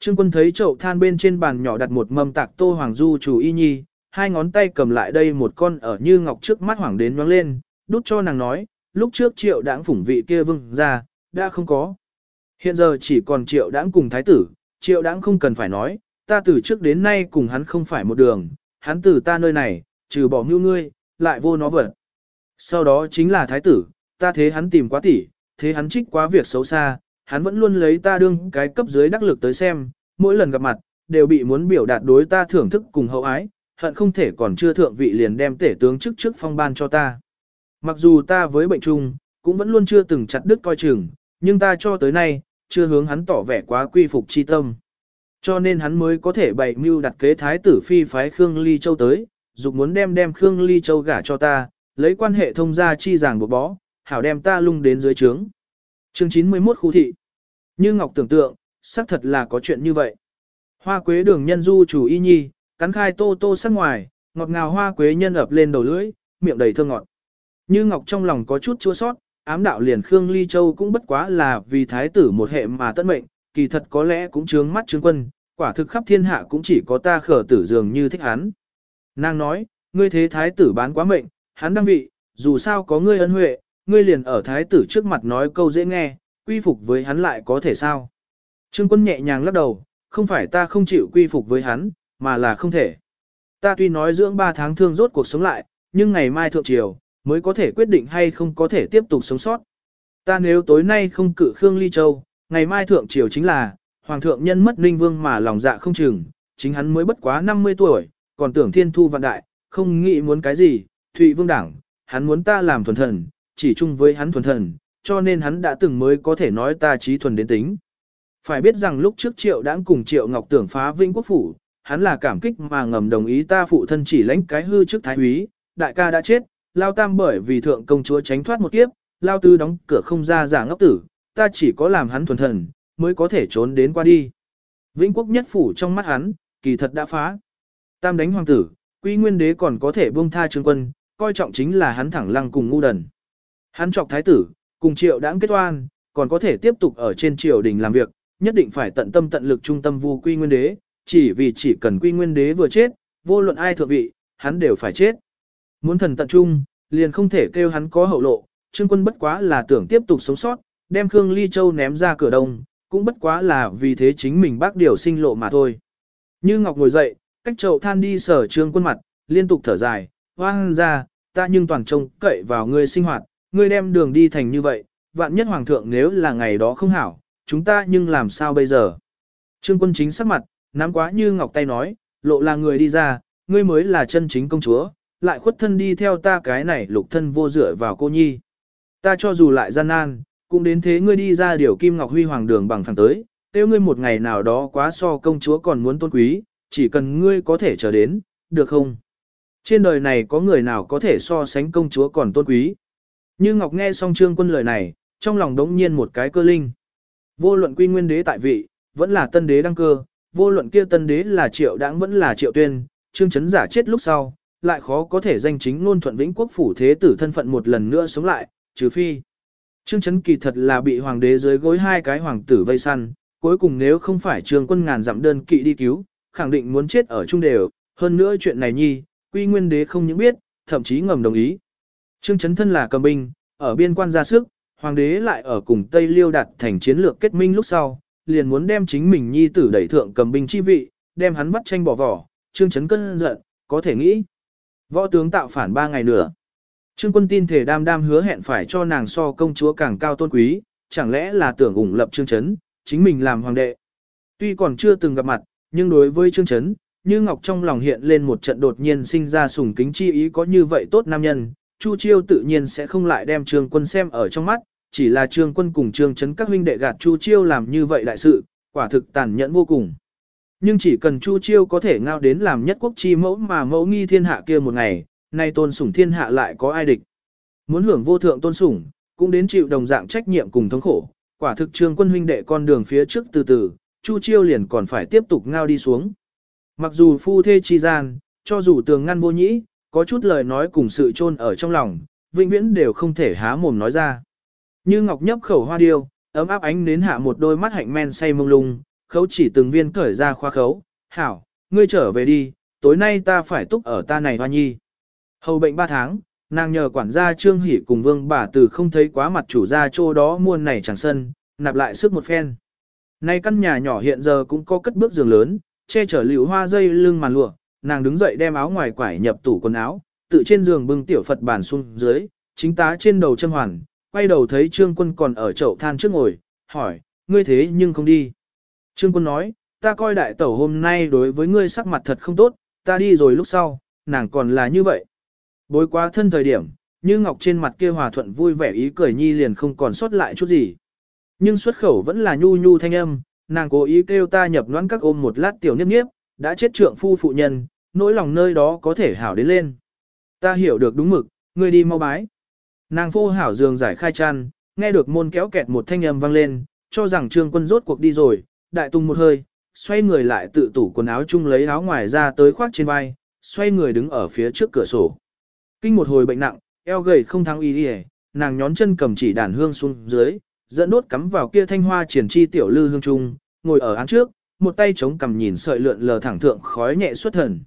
Trương quân thấy chậu than bên trên bàn nhỏ đặt một mâm tạc tô hoàng du chủ y nhi, hai ngón tay cầm lại đây một con ở như ngọc trước mắt hoàng đến nhoáng lên, đút cho nàng nói, lúc trước triệu đãng phủng vị kia vương ra, đã không có. Hiện giờ chỉ còn triệu đãng cùng thái tử, triệu đãng không cần phải nói, ta từ trước đến nay cùng hắn không phải một đường, hắn từ ta nơi này, trừ bỏ mưu ngươi, lại vô nó vật. Sau đó chính là thái tử, ta thế hắn tìm quá tỉ, thế hắn trích quá việc xấu xa, hắn vẫn luôn lấy ta đương cái cấp dưới đắc lực tới xem, mỗi lần gặp mặt, đều bị muốn biểu đạt đối ta thưởng thức cùng hậu ái, hận không thể còn chưa thượng vị liền đem tể tướng chức trước phong ban cho ta. Mặc dù ta với bệnh chung, cũng vẫn luôn chưa từng chặt đứt coi chừng, nhưng ta cho tới nay, chưa hướng hắn tỏ vẻ quá quy phục chi tâm. Cho nên hắn mới có thể bày mưu đặt kế thái tử phi phái Khương Ly Châu tới, dục muốn đem đem Khương Ly Châu gả cho ta, lấy quan hệ thông gia chi giảng buộc bó, hảo đem ta lung đến dưới trướng. Chương 91 khu thị. Như Ngọc tưởng tượng, xác thật là có chuyện như vậy. Hoa quế đường nhân du chủ y nhi, cắn khai tô tô sắc ngoài, ngọt ngào hoa quế nhân ập lên đầu lưỡi, miệng đầy thơm ngọt. Như Ngọc trong lòng có chút chua sót, ám đạo liền Khương Ly Châu cũng bất quá là vì thái tử một hệ mà tất mệnh, kỳ thật có lẽ cũng trướng mắt trướng quân, quả thực khắp thiên hạ cũng chỉ có ta khở tử dường như thích hắn. Nàng nói, ngươi thế thái tử bán quá mệnh, hắn đăng vị, dù sao có ngươi ân huệ, ngươi liền ở thái tử trước mặt nói câu dễ nghe, quy phục với hắn lại có thể sao. Trương quân nhẹ nhàng lắc đầu, không phải ta không chịu quy phục với hắn, mà là không thể. Ta tuy nói dưỡng 3 tháng thương rốt cuộc sống lại, nhưng ngày mai thượng triều, mới có thể quyết định hay không có thể tiếp tục sống sót. Ta nếu tối nay không cử Khương Ly Châu, ngày mai thượng triều chính là, Hoàng thượng nhân mất Ninh Vương mà lòng dạ không chừng, chính hắn mới bất quá 50 tuổi, còn tưởng thiên thu vạn đại, không nghĩ muốn cái gì, Thụy Vương Đảng, hắn muốn ta làm thuần thần, chỉ chung với hắn thuần thần, cho nên hắn đã từng mới có thể nói ta trí thuần đến tính. Phải biết rằng lúc trước Triệu đã cùng Triệu Ngọc tưởng phá vĩnh Quốc Phủ, hắn là cảm kích mà ngầm đồng ý ta phụ thân chỉ lãnh cái hư trước thái úy, đại ca đã chết, Lao Tam bởi vì thượng công chúa tránh thoát một kiếp, Lao Tư đóng cửa không ra giả ngốc tử, ta chỉ có làm hắn thuần thần, mới có thể trốn đến qua đi. Vĩnh quốc nhất phủ trong mắt hắn, kỳ thật đã phá. Tam đánh hoàng tử, quy nguyên đế còn có thể buông tha trương quân, coi trọng chính là hắn thẳng lăng cùng ngu đần. Hắn chọc thái tử, cùng triệu đãng kết oan, còn có thể tiếp tục ở trên triều đình làm việc, nhất định phải tận tâm tận lực trung tâm vu quy nguyên đế, chỉ vì chỉ cần quy nguyên đế vừa chết, vô luận ai thượng vị, hắn đều phải chết. Muốn thần tận trung, liền không thể kêu hắn có hậu lộ, trương quân bất quá là tưởng tiếp tục sống sót, đem Khương Ly Châu ném ra cửa đông, cũng bất quá là vì thế chính mình bác điều sinh lộ mà thôi. Như Ngọc ngồi dậy, cách chậu than đi sở trương quân mặt, liên tục thở dài, hoang ra, ta nhưng toàn trông cậy vào ngươi sinh hoạt, ngươi đem đường đi thành như vậy, vạn nhất hoàng thượng nếu là ngày đó không hảo, chúng ta nhưng làm sao bây giờ? Trương quân chính sắc mặt, nắm quá như Ngọc tay nói, lộ là người đi ra, ngươi mới là chân chính công chúa, lại khuất thân đi theo ta cái này lục thân vô dựa vào cô nhi. Ta cho dù lại gian nan, cũng đến thế ngươi đi ra điều kim ngọc huy hoàng đường bằng phẳng tới, tiêu ngươi một ngày nào đó quá so công chúa còn muốn tôn quý, chỉ cần ngươi có thể chờ đến, được không? Trên đời này có người nào có thể so sánh công chúa còn tôn quý? Như Ngọc nghe xong trương quân lời này, trong lòng đống nhiên một cái cơ linh. Vô luận quy nguyên đế tại vị, vẫn là tân đế đăng cơ, vô luận kia tân đế là triệu đãng vẫn là triệu tuyên, trương chấn giả chết lúc sau, lại khó có thể danh chính ngôn thuận vĩnh quốc phủ thế tử thân phận một lần nữa sống lại, trừ phi. Trương Chấn kỳ thật là bị hoàng đế dưới gối hai cái hoàng tử vây săn, cuối cùng nếu không phải trương quân ngàn dặm đơn kỵ đi cứu, khẳng định muốn chết ở trung đều, hơn nữa chuyện này nhi, quy nguyên đế không những biết, thậm chí ngầm đồng ý. Trương Chấn thân là cầm binh, ở biên quan ra sức, hoàng đế lại ở cùng Tây Liêu đặt thành chiến lược kết minh lúc sau, liền muốn đem chính mình nhi tử đẩy thượng cầm binh chi vị, đem hắn vắt tranh bỏ vỏ, Trương Chấn cân giận, có thể nghĩ. Võ tướng tạo phản ba ngày nữa. Trương quân tin thể đam đam hứa hẹn phải cho nàng so công chúa càng cao tôn quý, chẳng lẽ là tưởng ủng lập Trương Chấn, chính mình làm hoàng đệ. Tuy còn chưa từng gặp mặt, nhưng đối với Trương Chấn, như Ngọc trong lòng hiện lên một trận đột nhiên sinh ra sùng kính chi ý có như vậy tốt nam nhân, Chu Chiêu tự nhiên sẽ không lại đem Trương quân xem ở trong mắt, chỉ là Trương quân cùng Trương Trấn các huynh đệ gạt Chu Chiêu làm như vậy đại sự, quả thực tàn nhẫn vô cùng. Nhưng chỉ cần Chu Chiêu có thể ngao đến làm nhất quốc chi mẫu mà mẫu nghi thiên hạ kia một ngày, nay tôn sủng thiên hạ lại có ai địch. Muốn hưởng vô thượng tôn sủng, cũng đến chịu đồng dạng trách nhiệm cùng thống khổ. Quả thực trương quân huynh đệ con đường phía trước từ từ, Chu Chiêu liền còn phải tiếp tục ngao đi xuống. Mặc dù phu thê chi gian, cho dù tường ngăn vô nhĩ, có chút lời nói cùng sự chôn ở trong lòng, vĩnh viễn đều không thể há mồm nói ra. Như ngọc nhấp khẩu hoa điêu, ấm áp ánh đến hạ một đôi mắt hạnh men say mông lung, khấu chỉ từng viên cởi ra khoa khấu, hảo, ngươi trở về đi, tối nay ta phải túc ở ta này hoa nhi. Hầu bệnh 3 tháng, nàng nhờ quản gia Trương Hỷ cùng vương bà từ không thấy quá mặt chủ gia chỗ đó muôn này chẳng sân, nạp lại sức một phen. Nay căn nhà nhỏ hiện giờ cũng có cất bước giường lớn, che chở liễu hoa dây lưng màn lụa, nàng đứng dậy đem áo ngoài quải nhập tủ quần áo, tự trên giường bưng tiểu Phật bàn xuống dưới, chính tá trên đầu châm hoàn, quay đầu thấy Trương Quân còn ở chậu than trước ngồi, hỏi, ngươi thế nhưng không đi. Trương Quân nói, ta coi đại tẩu hôm nay đối với ngươi sắc mặt thật không tốt, ta đi rồi lúc sau, nàng còn là như vậy. Bối quá thân thời điểm, như ngọc trên mặt kia hòa thuận vui vẻ ý cười nhi liền không còn sót lại chút gì. Nhưng xuất khẩu vẫn là nhu nhu thanh âm, nàng cố ý kêu ta nhập noãn các ôm một lát tiểu niếp niếp, đã chết trượng phu phụ nhân, nỗi lòng nơi đó có thể hảo đến lên. Ta hiểu được đúng mực, ngươi đi mau bái. Nàng phô hảo giường giải khai chăn, nghe được môn kéo kẹt một thanh âm vang lên, cho rằng trương quân rốt cuộc đi rồi, đại tung một hơi, xoay người lại tự tủ quần áo chung lấy áo ngoài ra tới khoác trên vai, xoay người đứng ở phía trước cửa sổ. Kinh một hồi bệnh nặng, eo gầy không thắng y đi nàng nhón chân cầm chỉ đàn hương xuống dưới, dẫn đốt cắm vào kia thanh hoa triển chi tiểu lư hương trung, ngồi ở án trước, một tay chống cằm nhìn sợi lượn lờ thẳng thượng khói nhẹ xuất thần.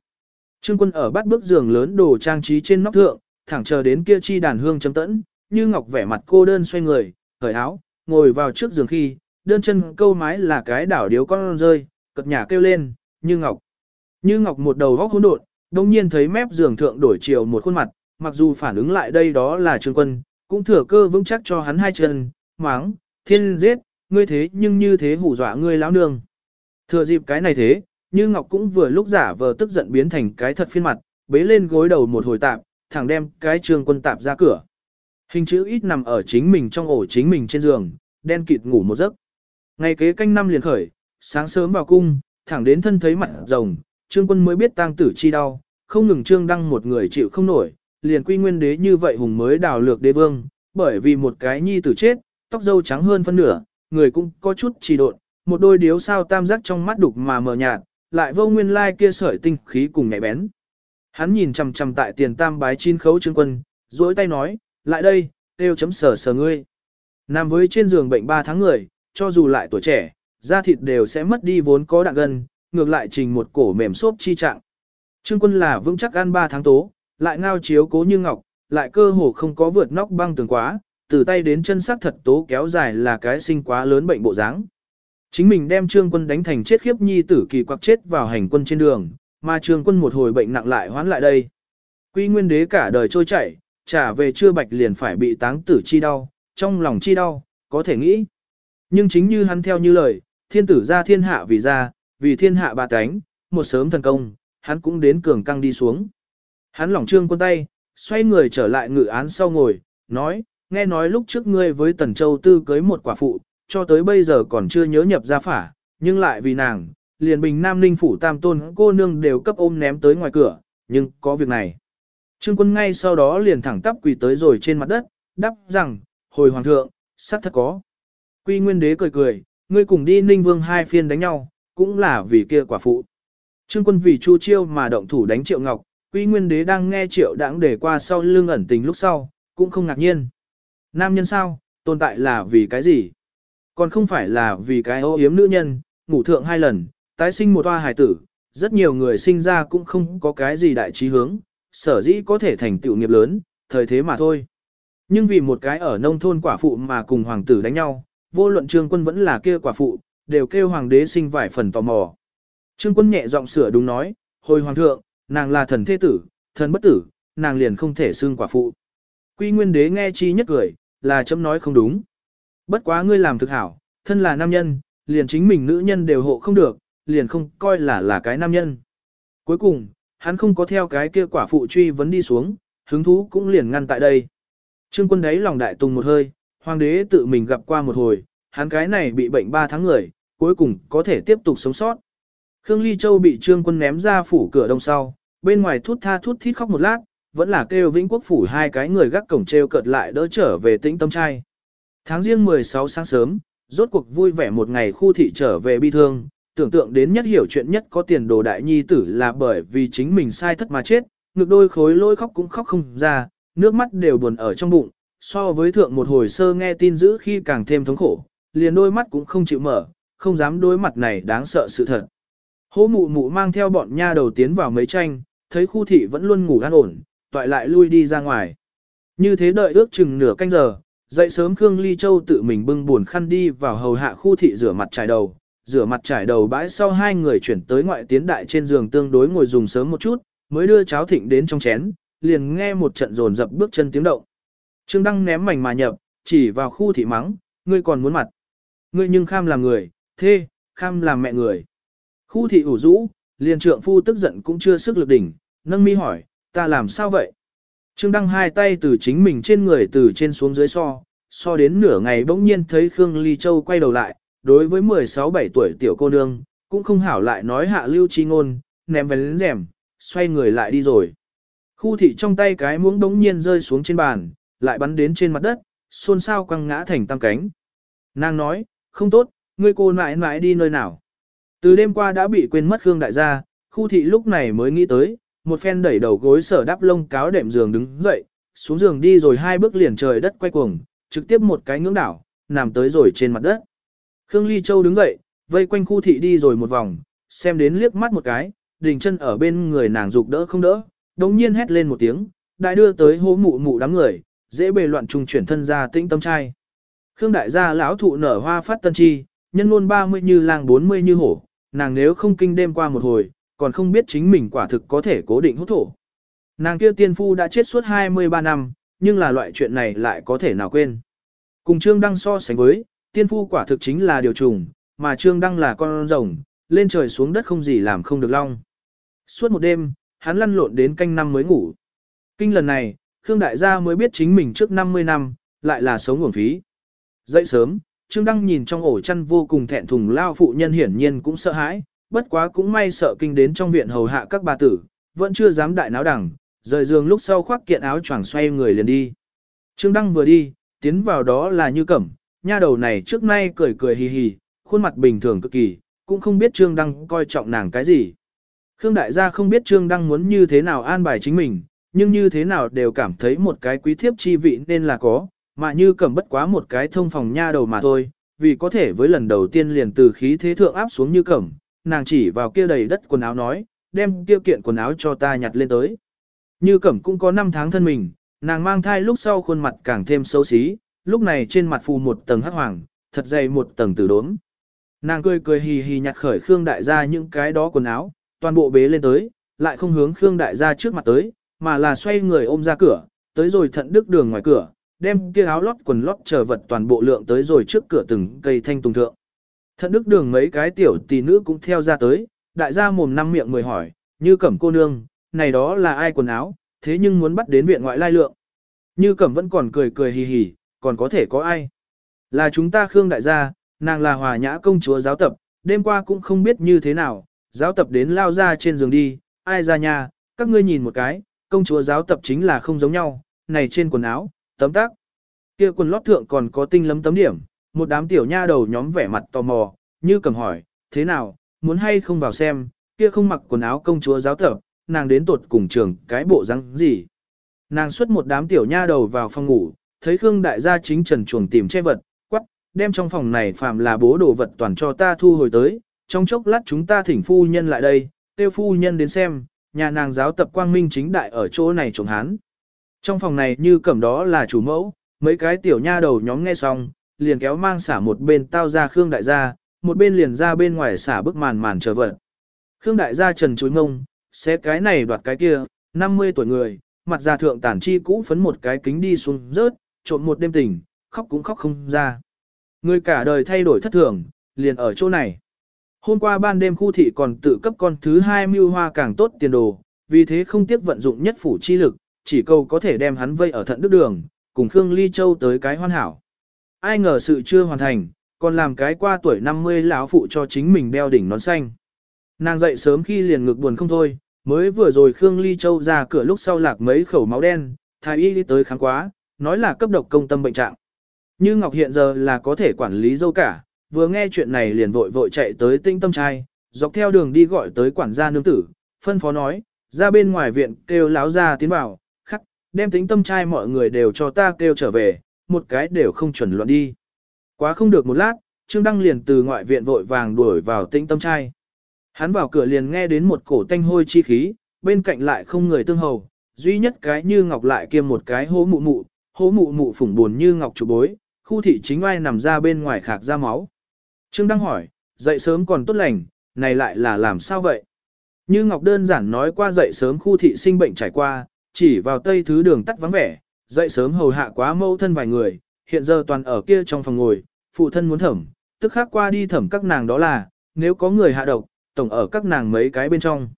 Trương quân ở bắt bước giường lớn đồ trang trí trên nóc thượng, thẳng chờ đến kia chi đàn hương chấm tẫn, như ngọc vẻ mặt cô đơn xoay người, cởi áo, ngồi vào trước giường khi, đơn chân câu mái là cái đảo điếu con rơi, cật nhà kêu lên, như ngọc. Như ngọc một đầu góc hỗn độn, đồng nhiên thấy mép giường thượng đổi chiều một khuôn mặt, mặc dù phản ứng lại đây đó là trương quân, cũng thừa cơ vững chắc cho hắn hai chân, máng, thiên giết, ngươi thế nhưng như thế hù dọa ngươi lão nương. Thừa dịp cái này thế, như Ngọc cũng vừa lúc giả vờ tức giận biến thành cái thật phiên mặt, bế lên gối đầu một hồi tạp, thẳng đem cái trương quân tạp ra cửa. Hình chữ ít nằm ở chính mình trong ổ chính mình trên giường, đen kịt ngủ một giấc. Ngày kế canh năm liền khởi, sáng sớm vào cung, thẳng đến thân thấy mặt rồng, trương quân mới biết tang tử chi đau, không ngừng trương đăng một người chịu không nổi, liền quy nguyên đế như vậy hùng mới đào lược đế vương, bởi vì một cái nhi tử chết, tóc dâu trắng hơn phân nửa, người cũng có chút trì độn, một đôi điếu sao tam giác trong mắt đục mà mờ nhạt, lại vô nguyên lai kia sợi tinh khí cùng nhạy bén. Hắn nhìn chằm chằm tại tiền tam bái chín khấu trương quân, duỗi tay nói, lại đây, têu chấm sờ sờ ngươi. Nằm với trên giường bệnh 3 tháng người, cho dù lại tuổi trẻ, da thịt đều sẽ mất đi vốn có đạn gân, ngược lại trình một cổ mềm xốp chi trạng. Trương quân là vững chắc ăn 3 tháng tố, lại ngao chiếu cố như ngọc, lại cơ hồ không có vượt nóc băng tường quá, từ tay đến chân sắc thật tố kéo dài là cái sinh quá lớn bệnh bộ dáng. Chính mình đem trương quân đánh thành chết khiếp nhi tử kỳ quặc chết vào hành quân trên đường, mà trương quân một hồi bệnh nặng lại hoán lại đây. Quy nguyên đế cả đời trôi chảy, trả về chưa bạch liền phải bị táng tử chi đau, trong lòng chi đau, có thể nghĩ. Nhưng chính như hắn theo như lời, thiên tử ra thiên hạ vì ra, vì thiên hạ bà tánh, một sớm thần công, hắn cũng đến cường căng đi xuống. Hắn lỏng trương quân tay, xoay người trở lại ngự án sau ngồi, nói, nghe nói lúc trước ngươi với Tần Châu Tư cưới một quả phụ, cho tới bây giờ còn chưa nhớ nhập gia phả, nhưng lại vì nàng, liền bình Nam Ninh Phủ Tam Tôn cô nương đều cấp ôm ném tới ngoài cửa, nhưng có việc này. Trương quân ngay sau đó liền thẳng tắp quỳ tới rồi trên mặt đất, đáp rằng, hồi hoàng thượng, xác thật có. Quy Nguyên Đế cười cười, ngươi cùng đi Ninh Vương hai phiên đánh nhau, cũng là vì kia quả phụ. Trương quân vì Chu Chiêu mà động thủ đánh Triệu Ngọc, Quy Nguyên Đế đang nghe Triệu Đãng để qua sau lưng ẩn tình lúc sau, cũng không ngạc nhiên. Nam nhân sao, tồn tại là vì cái gì? Còn không phải là vì cái ô yếm nữ nhân, ngủ thượng hai lần, tái sinh một hoa hài tử, rất nhiều người sinh ra cũng không có cái gì đại trí hướng, sở dĩ có thể thành tựu nghiệp lớn, thời thế mà thôi. Nhưng vì một cái ở nông thôn quả phụ mà cùng hoàng tử đánh nhau, vô luận trương quân vẫn là kia quả phụ, đều kêu hoàng đế sinh vài phần tò mò. Trương quân nhẹ giọng sửa đúng nói, hồi hoàng thượng, nàng là thần thế tử, thần bất tử, nàng liền không thể xưng quả phụ. Quy nguyên đế nghe chi nhất cười, là chấm nói không đúng. Bất quá ngươi làm thực hảo, thân là nam nhân, liền chính mình nữ nhân đều hộ không được, liền không coi là là cái nam nhân. Cuối cùng, hắn không có theo cái kia quả phụ truy vấn đi xuống, hứng thú cũng liền ngăn tại đây. Trương quân đấy lòng đại tùng một hơi, hoàng đế tự mình gặp qua một hồi, hắn cái này bị bệnh 3 tháng người, cuối cùng có thể tiếp tục sống sót. Khương Ly Châu bị trương quân ném ra phủ cửa đông sau, bên ngoài thút tha thút thít khóc một lát, vẫn là kêu vĩnh quốc phủ hai cái người gác cổng treo cợt lại đỡ trở về tĩnh tâm trai. Tháng riêng 16 sáng sớm, rốt cuộc vui vẻ một ngày khu thị trở về bi thương, tưởng tượng đến nhất hiểu chuyện nhất có tiền đồ đại nhi tử là bởi vì chính mình sai thất mà chết, ngực đôi khối lôi khóc cũng khóc không ra, nước mắt đều buồn ở trong bụng, so với thượng một hồi sơ nghe tin dữ khi càng thêm thống khổ, liền đôi mắt cũng không chịu mở, không dám đối mặt này đáng sợ sự thật. Hố mụ mụ mang theo bọn nha đầu tiến vào mấy tranh, thấy khu thị vẫn luôn ngủ an ổn, toại lại lui đi ra ngoài. Như thế đợi ước chừng nửa canh giờ, dậy sớm Khương Ly Châu tự mình bưng buồn khăn đi vào hầu hạ khu thị rửa mặt trải đầu, rửa mặt trải đầu bãi sau hai người chuyển tới ngoại tiến đại trên giường tương đối ngồi dùng sớm một chút, mới đưa cháo thịnh đến trong chén, liền nghe một trận rồn dập bước chân tiếng động. Trương Đăng ném mảnh mà nhập, chỉ vào khu thị mắng, ngươi còn muốn mặt. Ngươi nhưng kham làm người, thê, kham làm mẹ người. Khu thị ủ rũ, liền trượng phu tức giận cũng chưa sức lực đỉnh, nâng mi hỏi, ta làm sao vậy? Trương Đăng hai tay từ chính mình trên người từ trên xuống dưới so, so đến nửa ngày bỗng nhiên thấy Khương Ly Châu quay đầu lại, đối với 16-17 tuổi tiểu cô nương, cũng không hảo lại nói hạ lưu chi ngôn, ném về lên rèm, xoay người lại đi rồi. Khu thị trong tay cái muỗng bỗng nhiên rơi xuống trên bàn, lại bắn đến trên mặt đất, xôn xao quăng ngã thành tam cánh. Nàng nói, không tốt, ngươi cô nãi nãi đi nơi nào. Từ đêm qua đã bị quên mất Khương đại gia, khu thị lúc này mới nghĩ tới, một phen đẩy đầu gối sở đắp lông cáo đệm giường đứng dậy, xuống giường đi rồi hai bước liền trời đất quay cuồng, trực tiếp một cái ngưỡng đảo, nằm tới rồi trên mặt đất. Khương Ly Châu đứng dậy, vây quanh khu thị đi rồi một vòng, xem đến liếc mắt một cái, đình chân ở bên người nàng dục đỡ không đỡ, đồng nhiên hét lên một tiếng, đại đưa tới hố mụ mụ đám người, dễ bề loạn trùng chuyển thân ra tĩnh tâm trai. Khương đại gia lão thụ nở hoa phát tân chi, nhân luôn 30 như lang 40 như hổ, nàng nếu không kinh đêm qua một hồi, còn không biết chính mình quả thực có thể cố định hút thổ. Nàng kia tiên phu đã chết suốt 23 năm, nhưng là loại chuyện này lại có thể nào quên. Cùng Trương Đăng so sánh với, tiên phu quả thực chính là điều trùng, mà Trương Đăng là con rồng, lên trời xuống đất không gì làm không được long. Suốt một đêm, hắn lăn lộn đến canh năm mới ngủ. Kinh lần này, Khương Đại gia mới biết chính mình trước 50 năm, lại là sống nguồn phí. Dậy sớm, Trương Đăng nhìn trong ổ chăn vô cùng thẹn thùng lao phụ nhân hiển nhiên cũng sợ hãi, bất quá cũng may sợ kinh đến trong viện hầu hạ các bà tử, vẫn chưa dám đại náo đẳng, rời giường lúc sau khoác kiện áo choàng xoay người liền đi. Trương Đăng vừa đi, tiến vào đó là như cẩm, nha đầu này trước nay cười cười hì hì, khuôn mặt bình thường cực kỳ, cũng không biết Trương Đăng coi trọng nàng cái gì. Khương đại gia không biết Trương Đăng muốn như thế nào an bài chính mình, nhưng như thế nào đều cảm thấy một cái quý thiếp chi vị nên là có, mà như cẩm bất quá một cái thông phòng nha đầu mà thôi, vì có thể với lần đầu tiên liền từ khí thế thượng áp xuống như cẩm, nàng chỉ vào kia đầy đất quần áo nói, đem kia kiện quần áo cho ta nhặt lên tới. Như cẩm cũng có 5 tháng thân mình, nàng mang thai lúc sau khuôn mặt càng thêm xấu xí, lúc này trên mặt phù một tầng hắc hoàng, thật dày một tầng tử đốm. Nàng cười cười hì hì nhặt khởi Khương đại gia những cái đó quần áo, toàn bộ bế lên tới, lại không hướng Khương đại gia trước mặt tới, mà là xoay người ôm ra cửa, tới rồi thận đức đường ngoài cửa, đem kia áo lót quần lót chờ vật toàn bộ lượng tới rồi trước cửa từng cây thanh tùng thượng. Thận đức đường mấy cái tiểu tỷ nữ cũng theo ra tới, đại gia mồm năm miệng mười hỏi, như cẩm cô nương, này đó là ai quần áo, thế nhưng muốn bắt đến viện ngoại lai lượng. Như cẩm vẫn còn cười cười hì hì, còn có thể có ai. Là chúng ta Khương đại gia, nàng là hòa nhã công chúa giáo tập, đêm qua cũng không biết như thế nào, giáo tập đến lao ra trên giường đi, ai ra nhà, các ngươi nhìn một cái, công chúa giáo tập chính là không giống nhau, này trên quần áo, tấm tác. Kia quần lót thượng còn có tinh lấm tấm điểm, một đám tiểu nha đầu nhóm vẻ mặt tò mò, như cầm hỏi, thế nào, muốn hay không vào xem, kia không mặc quần áo công chúa giáo tập, nàng đến tột cùng trường cái bộ răng gì. Nàng xuất một đám tiểu nha đầu vào phòng ngủ, thấy Khương đại gia chính trần chuồng tìm che vật, quắc, đem trong phòng này phạm là bố đồ vật toàn cho ta thu hồi tới, trong chốc lát chúng ta thỉnh phu nhân lại đây, tiêu phu nhân đến xem, nhà nàng giáo tập quang minh chính đại ở chỗ này trộm hán. Trong phòng này như cẩm đó là chủ mẫu, mấy cái tiểu nha đầu nhóm nghe xong, liền kéo mang xả một bên tao ra Khương đại gia, một bên liền ra bên ngoài xả bức màn màn chờ vật. Khương đại gia trần chuối mông, xé cái này đoạt cái kia, 50 tuổi người, mặt già thượng tản chi cũ phấn một cái kính đi xuống rớt, trộn một đêm tình, khóc cũng khóc không ra. Người cả đời thay đổi thất thường, liền ở chỗ này. Hôm qua ban đêm khu thị còn tự cấp con thứ hai mưu hoa càng tốt tiền đồ, vì thế không tiếc vận dụng nhất phủ chi lực, chỉ cầu có thể đem hắn vây ở thận đức đường, cùng Khương Ly Châu tới cái hoàn hảo. Ai ngờ sự chưa hoàn thành, còn làm cái qua tuổi 50 lão phụ cho chính mình đeo đỉnh nón xanh. Nàng dậy sớm khi liền ngực buồn không thôi, mới vừa rồi Khương Ly Châu ra cửa lúc sau lạc mấy khẩu máu đen, thái y đi tới kháng quá, nói là cấp độc công tâm bệnh trạng. Như Ngọc hiện giờ là có thể quản lý dâu cả, vừa nghe chuyện này liền vội vội chạy tới tinh tâm trai, dọc theo đường đi gọi tới quản gia nương tử, phân phó nói, ra bên ngoài viện kêu láo ra tiến vào, khắc, đem tính tâm trai mọi người đều cho ta kêu trở về, một cái đều không chuẩn luận đi. Quá không được một lát, Trương Đăng liền từ ngoại viện vội vàng đuổi vào tĩnh tâm trai. Hắn vào cửa liền nghe đến một cổ tanh hôi chi khí, bên cạnh lại không người tương hầu, duy nhất cái như ngọc lại kiêm một cái hố mụ mụ, hố mụ mụ phủng buồn như ngọc chủ bối, khu thị chính oai nằm ra bên ngoài khạc ra máu. Trương Đăng hỏi, dậy sớm còn tốt lành, này lại là làm sao vậy? Như Ngọc đơn giản nói qua dậy sớm khu thị sinh bệnh trải qua, chỉ vào tây thứ đường tắt vắng vẻ, dậy sớm hầu hạ quá mẫu thân vài người, hiện giờ toàn ở kia trong phòng ngồi, phụ thân muốn thẩm, tức khác qua đi thẩm các nàng đó là, nếu có người hạ độc, tổng ở các nàng mấy cái bên trong.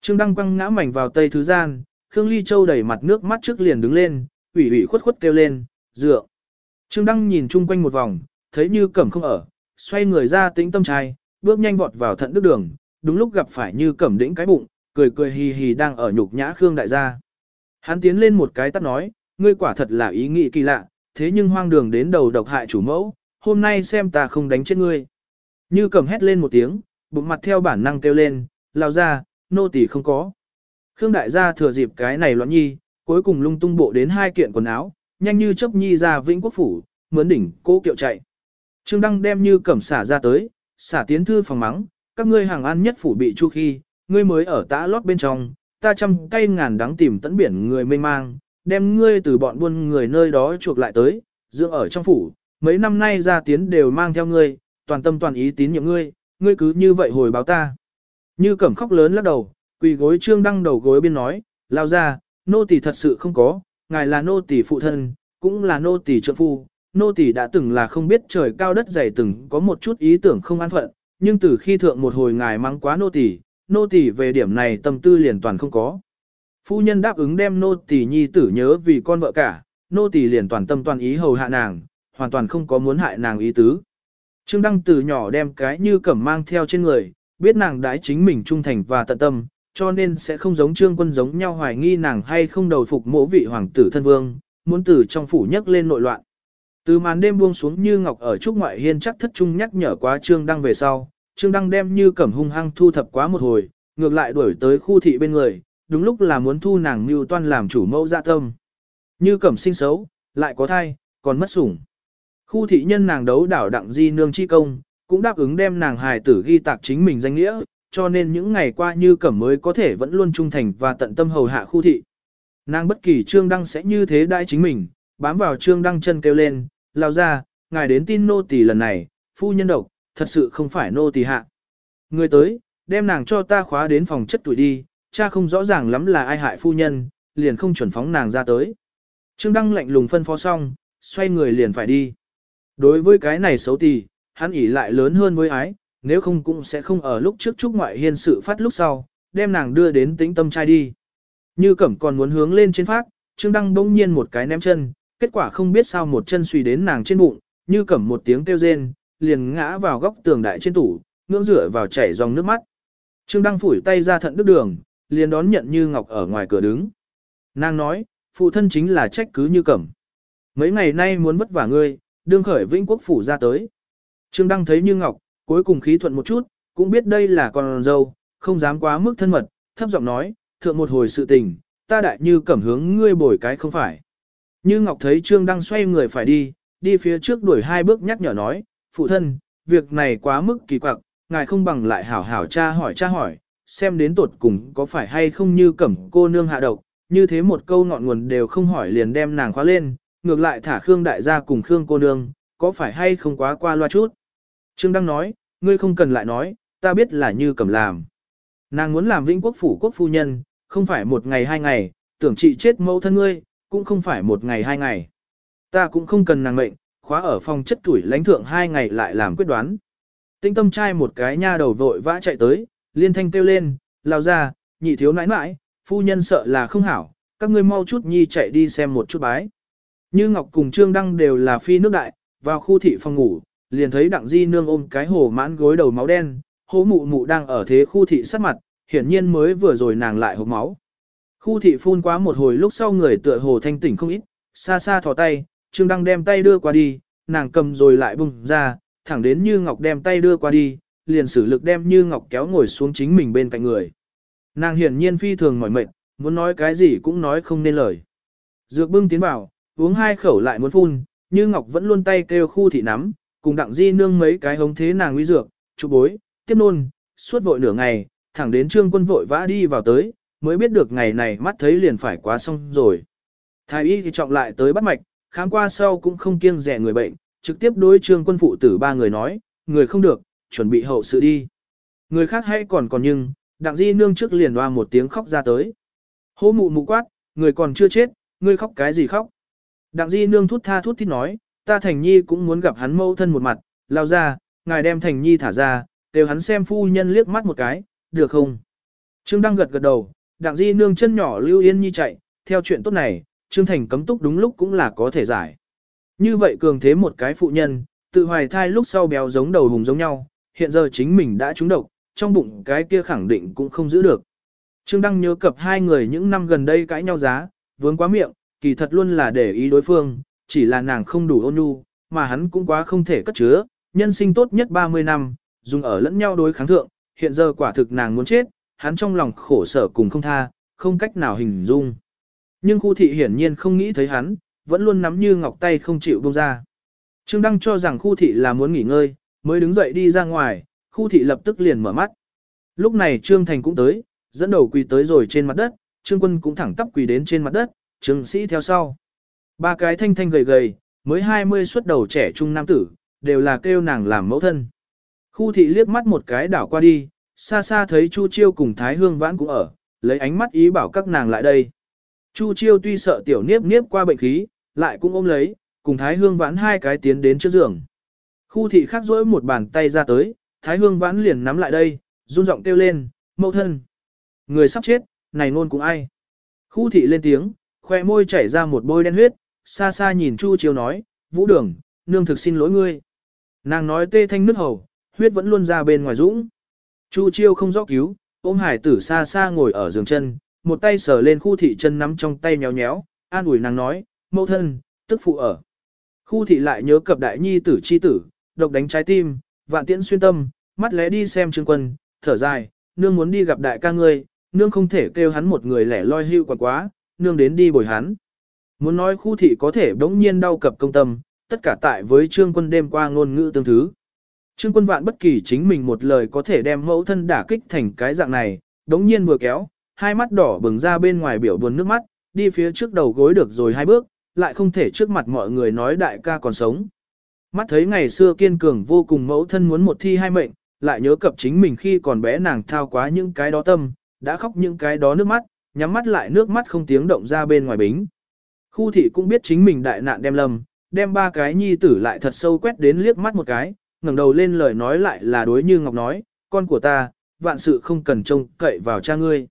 Trương Đăng quăng ngã mảnh vào tây thứ gian, Khương Ly Châu đẩy mặt nước mắt trước liền đứng lên, ủy ủy khuất khuất kêu lên, dựa. Trương Đăng nhìn chung quanh một vòng, thấy như cẩm không ở, xoay người ra tĩnh tâm trai, bước nhanh vọt vào thận đức đường, đúng lúc gặp phải như cẩm đĩnh cái bụng, cười cười hì hì đang ở nhục nhã Khương đại gia. Hắn tiến lên một cái tắt nói, ngươi quả thật là ý nghĩ kỳ lạ, thế nhưng hoang đường đến đầu độc hại chủ mẫu, hôm nay xem ta không đánh chết ngươi. Như cẩm hét lên một tiếng, bụng mặt theo bản năng kêu lên, lao ra, nô tỳ không có. Khương đại gia thừa dịp cái này loạn nhi, cuối cùng lung tung bộ đến hai kiện quần áo, nhanh như chớp nhi ra vĩnh quốc phủ, mướn đỉnh cố kiệu chạy. Trương Đăng đem như cẩm xả ra tới, xả tiến thư phòng mắng, các ngươi hàng ăn nhất phủ bị chu khi, ngươi mới ở tã lót bên trong, ta trăm cây ngàn đắng tìm tận biển người mê mang, đem ngươi từ bọn buôn người nơi đó chuộc lại tới, dưỡng ở trong phủ, mấy năm nay ra tiến đều mang theo ngươi, toàn tâm toàn ý tín nhiệm ngươi, ngươi cứ như vậy hồi báo ta. Như cẩm khóc lớn lắc đầu, quỳ gối trương đăng đầu gối biên nói, lao ra, nô tỳ thật sự không có, ngài là nô tỳ phụ thân, cũng là nô tỳ trợ phu, nô tỳ đã từng là không biết trời cao đất dày từng có một chút ý tưởng không an phận, nhưng từ khi thượng một hồi ngài mắng quá nô tỳ, nô tỳ về điểm này tâm tư liền toàn không có. Phu nhân đáp ứng đem nô tỳ nhi tử nhớ vì con vợ cả, nô tỳ liền toàn tâm toàn ý hầu hạ nàng, hoàn toàn không có muốn hại nàng ý tứ. Trương Đăng từ nhỏ đem cái như cẩm mang theo trên người, biết nàng đãi chính mình trung thành và tận tâm, cho nên sẽ không giống trương quân giống nhau hoài nghi nàng hay không đầu phục mỗ vị hoàng tử thân vương, muốn tử trong phủ nhấc lên nội loạn. Từ màn đêm buông xuống như ngọc ở trúc ngoại hiên chắc thất trung nhắc nhở quá trương đăng về sau, trương đăng đem như cẩm hung hăng thu thập quá một hồi, ngược lại đuổi tới khu thị bên người, đúng lúc là muốn thu nàng mưu toan làm chủ mẫu dạ tâm. Như cẩm sinh xấu, lại có thai, còn mất sủng. Khu thị nhân nàng đấu đảo đặng di nương chi công, cũng đáp ứng đem nàng hài tử ghi tạc chính mình danh nghĩa, cho nên những ngày qua như cẩm mới có thể vẫn luôn trung thành và tận tâm hầu hạ khu thị. Nàng bất kỳ trương đăng sẽ như thế đãi chính mình, bám vào trương đăng chân kêu lên, lao ra, ngài đến tin nô tỳ lần này, phu nhân độc, thật sự không phải nô tỳ hạ. Người tới, đem nàng cho ta khóa đến phòng chất tuổi đi, cha không rõ ràng lắm là ai hại phu nhân, liền không chuẩn phóng nàng ra tới. Trương Đăng lạnh lùng phân phó xong, xoay người liền phải đi. Đối với cái này xấu tì, hắn ỉ lại lớn hơn với ái, nếu không cũng sẽ không ở lúc trước trúc ngoại hiên sự phát lúc sau, đem nàng đưa đến tĩnh tâm trai đi. Như cẩm còn muốn hướng lên trên phát, Trương Đăng bỗng nhiên một cái ném chân, kết quả không biết sao một chân suy đến nàng trên bụng, như cẩm một tiếng kêu rên, liền ngã vào góc tường đại trên tủ, ngưỡng rửa vào chảy dòng nước mắt. Trương Đăng phủi tay ra thận đức đường, liền đón nhận Như Ngọc ở ngoài cửa đứng. Nàng nói, phụ thân chính là trách cứ Như Cẩm. Mấy ngày nay muốn vất vả ngươi, đương khởi vĩnh quốc phủ ra tới. Trương Đăng thấy Như Ngọc, cuối cùng khí thuận một chút, cũng biết đây là con dâu, không dám quá mức thân mật, thấp giọng nói, thượng một hồi sự tình, ta đại Như Cẩm hướng ngươi bồi cái không phải. Như Ngọc thấy Trương Đăng xoay người phải đi, đi phía trước đuổi hai bước nhắc nhở nói, phụ thân, việc này quá mức kỳ quặc, ngài không bằng lại hảo hảo cha hỏi cha hỏi, xem đến tột cùng có phải hay không như cẩm cô nương hạ độc, như thế một câu ngọn nguồn đều không hỏi liền đem nàng khóa lên, ngược lại thả Khương đại gia cùng Khương cô nương, có phải hay không quá qua loa chút. Trương Đăng nói, ngươi không cần lại nói, ta biết là như cẩm làm. Nàng muốn làm vĩnh quốc phủ quốc phu nhân, không phải một ngày hai ngày, tưởng chị chết mẫu thân ngươi, cũng không phải một ngày hai ngày. Ta cũng không cần nàng mệnh, khóa ở phòng chất tuổi lãnh thượng hai ngày lại làm quyết đoán. Tinh tâm trai một cái nha đầu vội vã chạy tới, liên thanh kêu lên, lao ra, nhị thiếu nãi nãi, phu nhân sợ là không hảo, các ngươi mau chút nhi chạy đi xem một chút bái. Như Ngọc cùng Trương Đăng đều là phi nước đại, vào khu thị phòng ngủ, liền thấy đặng di nương ôm cái hồ mãn gối đầu máu đen, hố mụ mụ đang ở thế khu thị sát mặt, hiển nhiên mới vừa rồi nàng lại hộp máu. Khu thị phun quá một hồi lúc sau người tựa hồ thanh tỉnh không ít, xa xa thò tay, Trương Đăng đem tay đưa qua đi, nàng cầm rồi lại bung ra, thẳng đến Như Ngọc đem tay đưa qua đi, liền sử lực đem Như Ngọc kéo ngồi xuống chính mình bên cạnh người. Nàng hiển nhiên phi thường mỏi mệt, muốn nói cái gì cũng nói không nên lời. Dược bưng tiến vào, uống hai khẩu lại muốn phun, Như Ngọc vẫn luôn tay kêu khu thị nắm, cùng đặng di nương mấy cái hống thế nàng uy dược, chụp bối, tiếp nôn, suốt vội nửa ngày, thẳng đến trương quân vội vã đi vào tới, mới biết được ngày này mắt thấy liền phải quá xong rồi. Thái y thì trọng lại tới bắt mạch, khám qua sau cũng không kiêng rẻ người bệnh, trực tiếp đối trương quân phụ tử ba người nói, người không được, chuẩn bị hậu sự đi. Người khác hay còn còn nhưng, đặng di nương trước liền hoa một tiếng khóc ra tới. Hô mụ mụ quát, người còn chưa chết, ngươi khóc cái gì khóc. Đặng di nương thút tha thút thít nói, ta thành nhi cũng muốn gặp hắn mâu thân một mặt, lao ra, ngài đem thành nhi thả ra, đều hắn xem phu nhân liếc mắt một cái, được không? Trương Đăng gật gật đầu, đặng di nương chân nhỏ lưu yên nhi chạy, theo chuyện tốt này, Trương Thành cấm túc đúng lúc cũng là có thể giải. Như vậy cường thế một cái phụ nhân, tự hoài thai lúc sau béo giống đầu hùng giống nhau, hiện giờ chính mình đã trúng độc, trong bụng cái kia khẳng định cũng không giữ được. Trương Đăng nhớ cập hai người những năm gần đây cãi nhau giá, vướng quá miệng, kỳ thật luôn là để ý đối phương, chỉ là nàng không đủ ôn nhu, mà hắn cũng quá không thể cất chứa, nhân sinh tốt nhất 30 năm, dùng ở lẫn nhau đối kháng thượng, hiện giờ quả thực nàng muốn chết, hắn trong lòng khổ sở cùng không tha, không cách nào hình dung. Nhưng khu thị hiển nhiên không nghĩ thấy hắn, vẫn luôn nắm như ngọc tay không chịu buông ra. Trương Đăng cho rằng khu thị là muốn nghỉ ngơi, mới đứng dậy đi ra ngoài, khu thị lập tức liền mở mắt. Lúc này Trương Thành cũng tới, dẫn đầu quỳ tới rồi trên mặt đất, Trương Quân cũng thẳng tắp quỳ đến trên mặt đất, Trương Sĩ theo sau. Ba cái thanh thanh gầy gầy, mới 20 xuất đầu trẻ trung nam tử, đều là kêu nàng làm mẫu thân. Khu thị liếc mắt một cái đảo qua đi, xa xa thấy Chu Chiêu cùng Thái Hương Vãn cũng ở, lấy ánh mắt ý bảo các nàng lại đây. Chu Chiêu tuy sợ tiểu niếp niếp qua bệnh khí, lại cũng ôm lấy, cùng Thái Hương Vãn hai cái tiến đến trước giường. Khu thị khác rỗi một bàn tay ra tới, Thái Hương Vãn liền nắm lại đây, run giọng kêu lên, mẫu thân. Người sắp chết, này nôn cũng ai. Khu thị lên tiếng, khoe môi chảy ra một bôi đen huyết, xa xa nhìn Chu Chiêu nói, Vũ Đường, nương thực xin lỗi ngươi. Nàng nói tê thanh nước hầu, huyết vẫn luôn ra bên ngoài dũng. Chu Chiêu không rõ cứu, ôm hải tử xa xa ngồi ở giường chân, một tay sờ lên khu thị chân nắm trong tay nhéo nhéo, an ủi nàng nói, mẫu thân, tức phụ ở. Khu thị lại nhớ cập đại nhi tử chi tử, độc đánh trái tim, vạn tiễn xuyên tâm, mắt lẽ đi xem trương quân, thở dài, nương muốn đi gặp đại ca ngươi, nương không thể kêu hắn một người lẻ loi hưu quả quá, nương đến đi bồi hắn. Muốn nói khu thị có thể đống nhiên đau cập công tâm, tất cả tại với trương quân đêm qua ngôn ngữ tương thứ. Trương quân vạn bất kỳ chính mình một lời có thể đem mẫu thân đả kích thành cái dạng này, đống nhiên vừa kéo, hai mắt đỏ bừng ra bên ngoài biểu buồn nước mắt, đi phía trước đầu gối được rồi hai bước, lại không thể trước mặt mọi người nói đại ca còn sống. Mắt thấy ngày xưa kiên cường vô cùng mẫu thân muốn một thi hai mệnh, lại nhớ cập chính mình khi còn bé nàng thao quá những cái đó tâm, đã khóc những cái đó nước mắt, nhắm mắt lại nước mắt không tiếng động ra bên ngoài bính. Khu thị cũng biết chính mình đại nạn đem lầm, đem ba cái nhi tử lại thật sâu quét đến liếc mắt một cái, ngẩng đầu lên lời nói lại là đối như Ngọc nói, con của ta, vạn sự không cần trông cậy vào cha ngươi.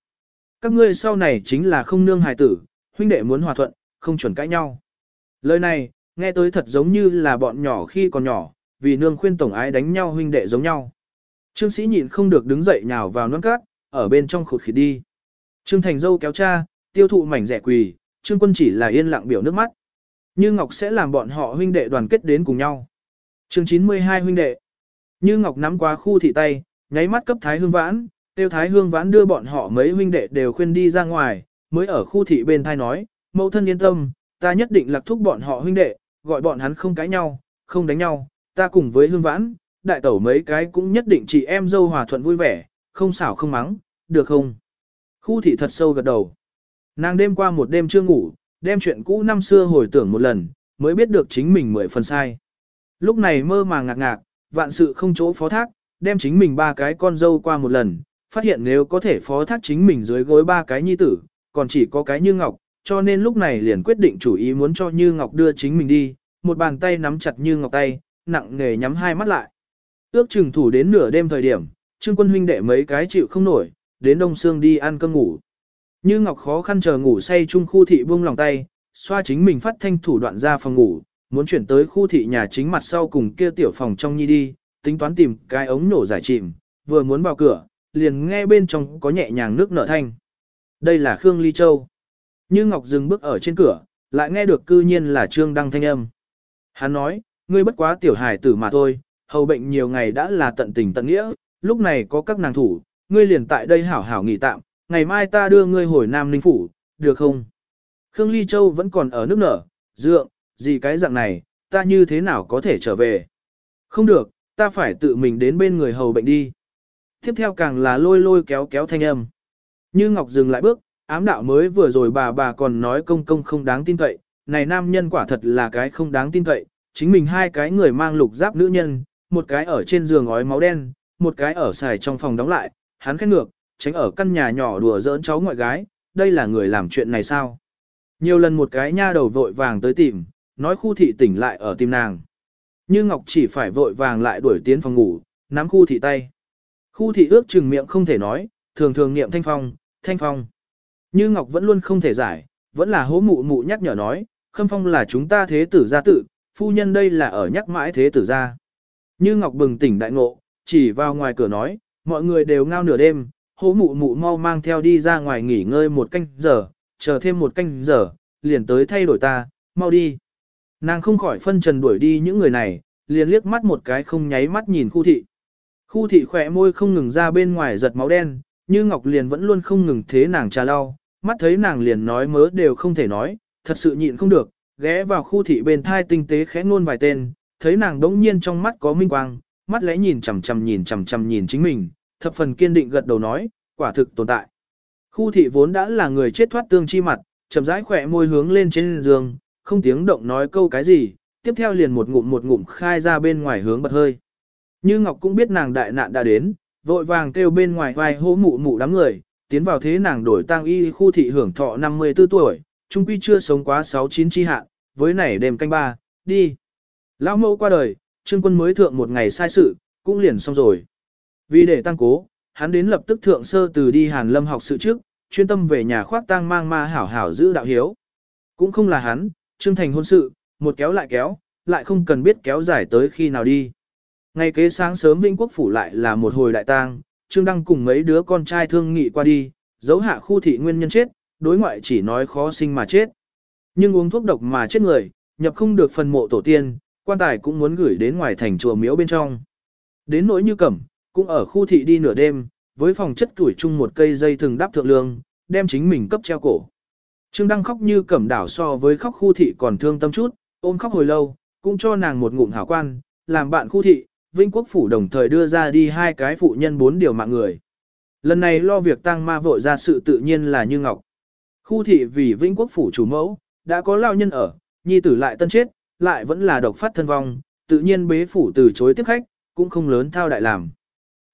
Các ngươi sau này chính là không nương hài tử, huynh đệ muốn hòa thuận, không chuẩn cãi nhau. Lời này, nghe tới thật giống như là bọn nhỏ khi còn nhỏ, vì nương khuyên tổng ái đánh nhau huynh đệ giống nhau. Trương sĩ nhịn không được đứng dậy nhào vào nón cát, ở bên trong khụt khịt đi. Trương Thành dâu kéo cha, tiêu thụ mảnh rẻ quỳ, Trương Quân chỉ là yên lặng biểu nước mắt. Như Ngọc sẽ làm bọn họ huynh đệ đoàn kết đến cùng nhau. Chương 92 huynh đệ. Như Ngọc nắm qua khu thị tay, nháy mắt cấp Thái Hương Vãn, tiêu Thái Hương Vãn đưa bọn họ mấy huynh đệ đều khuyên đi ra ngoài, mới ở khu thị bên thai nói, mẫu thân yên tâm, ta nhất định lạc thúc bọn họ huynh đệ, gọi bọn hắn không cãi nhau, không đánh nhau, ta cùng với Hương Vãn, đại tẩu mấy cái cũng nhất định chị em dâu hòa thuận vui vẻ, không xảo không mắng, được không? Khu thị thật sâu gật đầu. Nàng đêm qua một đêm chưa ngủ, đem chuyện cũ năm xưa hồi tưởng một lần, mới biết được chính mình mười phần sai. Lúc này mơ màng ngạc ngạc, vạn sự không chỗ phó thác, đem chính mình ba cái con dâu qua một lần, phát hiện nếu có thể phó thác chính mình dưới gối ba cái nhi tử, còn chỉ có cái như ngọc, cho nên lúc này liền quyết định chủ ý muốn cho như ngọc đưa chính mình đi, một bàn tay nắm chặt như ngọc tay, nặng nề nhắm hai mắt lại. Ước chừng thủ đến nửa đêm thời điểm, trương quân huynh đệ mấy cái chịu không nổi, đến đông xương đi ăn cơm ngủ. Như ngọc khó khăn chờ ngủ say chung khu thị buông lòng tay, xoa chính mình phát thanh thủ đoạn ra phòng ngủ, muốn chuyển tới khu thị nhà chính mặt sau cùng kia tiểu phòng trong nhi đi, tính toán tìm cái ống nổ giải chìm, vừa muốn vào cửa, liền nghe bên trong có nhẹ nhàng nước nở thanh. Đây là Khương Ly Châu. Như Ngọc dừng bước ở trên cửa, lại nghe được cư nhiên là Trương Đăng thanh âm. Hắn nói, ngươi bất quá tiểu hài tử mà thôi, hầu bệnh nhiều ngày đã là tận tình tận nghĩa, lúc này có các nàng thủ, ngươi liền tại đây hảo hảo nghỉ tạm, ngày mai ta đưa ngươi hồi Nam Ninh Phủ, được không? Khương Ly Châu vẫn còn ở nước nở, dượng, gì cái dạng này, ta như thế nào có thể trở về? Không được, ta phải tự mình đến bên người hầu bệnh đi. Tiếp theo càng là lôi lôi kéo kéo thanh âm. Như Ngọc dừng lại bước, ám đạo mới vừa rồi bà bà còn nói công công không đáng tin cậy, này nam nhân quả thật là cái không đáng tin cậy, chính mình hai cái người mang lục giáp nữ nhân, một cái ở trên giường ói máu đen, một cái ở xài trong phòng đóng lại, hắn khét ngược, tránh ở căn nhà nhỏ đùa giỡn cháu ngoại gái, đây là người làm chuyện này sao? Nhiều lần một cái nha đầu vội vàng tới tìm, nói khu thị tỉnh lại ở tìm nàng. Như Ngọc chỉ phải vội vàng lại đuổi tiến phòng ngủ, nắm khu thị tay. Khu thị ước chừng miệng không thể nói, thường thường niệm thanh phong, thanh phong. Như Ngọc vẫn luôn không thể giải, vẫn là hố mụ mụ nhắc nhở nói, khâm phong là chúng ta thế tử gia tự, phu nhân đây là ở nhắc mãi thế tử gia. Như Ngọc bừng tỉnh đại ngộ, chỉ vào ngoài cửa nói, mọi người đều ngao nửa đêm, hố mụ mụ mau mang theo đi ra ngoài nghỉ ngơi một canh giờ, chờ thêm một canh giờ, liền tới thay đổi ta, mau đi. Nàng không khỏi phân trần đuổi đi những người này, liền liếc mắt một cái không nháy mắt nhìn khu thị. Khu thị khỏe môi không ngừng ra bên ngoài giật máu đen, như Ngọc liền vẫn luôn không ngừng thế nàng trà lau, mắt thấy nàng liền nói mớ đều không thể nói, thật sự nhịn không được, ghé vào khu thị bên thai tinh tế khẽ ngôn vài tên, thấy nàng đống nhiên trong mắt có minh quang, mắt lẽ nhìn chằm chằm nhìn chằm chằm nhìn chính mình, thập phần kiên định gật đầu nói, quả thực tồn tại. Khu thị vốn đã là người chết thoát tương chi mặt, chậm rãi khỏe môi hướng lên trên giường, không tiếng động nói câu cái gì, tiếp theo liền một ngụm một ngụm khai ra bên ngoài hướng bật hơi. Như Ngọc cũng biết nàng đại nạn đã đến, vội vàng kêu bên ngoài vai hố mụ mụ đám người, tiến vào thế nàng đổi tang y khu thị hưởng thọ 54 tuổi, trung quy chưa sống quá 6-9 chi hạn, với này đêm canh ba, đi. Lão mẫu qua đời, trương quân mới thượng một ngày sai sự, cũng liền xong rồi. Vì để tăng cố, hắn đến lập tức thượng sơ từ đi Hàn Lâm học sự trước, chuyên tâm về nhà khoác tang mang ma hảo hảo giữ đạo hiếu. Cũng không là hắn, Trương Thành hôn sự, một kéo lại kéo, lại không cần biết kéo dài tới khi nào đi. Ngày kế sáng sớm Vĩnh Quốc phủ lại là một hồi đại tang, Trương Đăng cùng mấy đứa con trai thương nghị qua đi, giấu hạ khu thị nguyên nhân chết, đối ngoại chỉ nói khó sinh mà chết. Nhưng uống thuốc độc mà chết người, nhập không được phần mộ tổ tiên, quan tài cũng muốn gửi đến ngoài thành chùa miếu bên trong. Đến nỗi như cẩm, cũng ở khu thị đi nửa đêm, với phòng chất tuổi chung một cây dây thừng đắp thượng lương, đem chính mình cấp treo cổ. Trương Đăng khóc như cẩm đảo so với khóc khu thị còn thương tâm chút, ôm khóc hồi lâu, cũng cho nàng một ngụm hảo quan, làm bạn khu thị, Vinh Quốc Phủ đồng thời đưa ra đi hai cái phụ nhân bốn điều mạng người. Lần này lo việc tăng ma vội ra sự tự nhiên là như ngọc. Khu thị vì Vinh Quốc Phủ chủ mẫu, đã có lao nhân ở, nhi tử lại tân chết, lại vẫn là độc phát thân vong, tự nhiên bế phủ từ chối tiếp khách, cũng không lớn thao đại làm.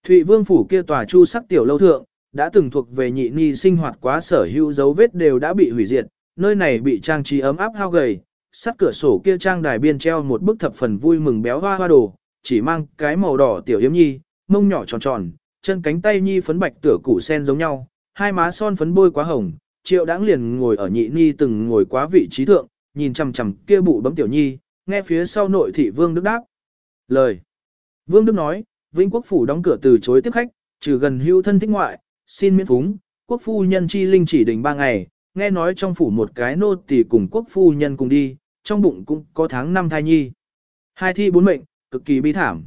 Thụy Vương Phủ kia tòa chu sắc tiểu lâu thượng, đã từng thuộc về nhị ni sinh hoạt quá sở hữu dấu vết đều đã bị hủy diệt, nơi này bị trang trí ấm áp hao gầy, sắt cửa sổ kia trang đài biên treo một bức thập phần vui mừng béo hoa hoa đồ, chỉ mang cái màu đỏ tiểu yếm nhi, mông nhỏ tròn tròn, chân cánh tay nhi phấn bạch tựa củ sen giống nhau, hai má son phấn bôi quá hồng, triệu đáng liền ngồi ở nhị ni từng ngồi quá vị trí thượng, nhìn chằm chằm kia bụ bấm tiểu nhi, nghe phía sau nội thị vương đức đáp. Lời. Vương đức nói, Vĩnh Quốc Phủ đóng cửa từ chối tiếp khách, trừ gần hưu thân thích ngoại, xin miễn phúng, quốc phu nhân chi linh chỉ định ba ngày, nghe nói trong phủ một cái nô tỳ cùng quốc phu nhân cùng đi, trong bụng cũng có tháng năm thai nhi. Hai thi bốn mệnh, cực kỳ bi thảm.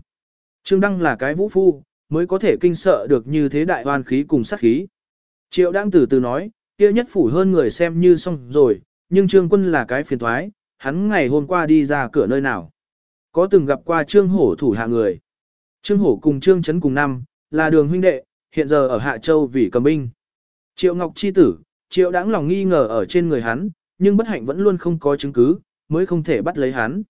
Trương Đăng là cái vũ phu, mới có thể kinh sợ được như thế đại hoan khí cùng sát khí. Triệu đang từ từ nói, kia nhất phủ hơn người xem như xong rồi, nhưng Trương Quân là cái phiền thoái, hắn ngày hôm qua đi ra cửa nơi nào. Có từng gặp qua Trương Hổ thủ hạ người. Trương Hổ cùng Trương Trấn cùng năm, là đường huynh đệ, hiện giờ ở Hạ Châu vì cầm binh. Triệu Ngọc chi tử, Triệu đáng lòng nghi ngờ ở trên người hắn, nhưng bất hạnh vẫn luôn không có chứng cứ, mới không thể bắt lấy hắn.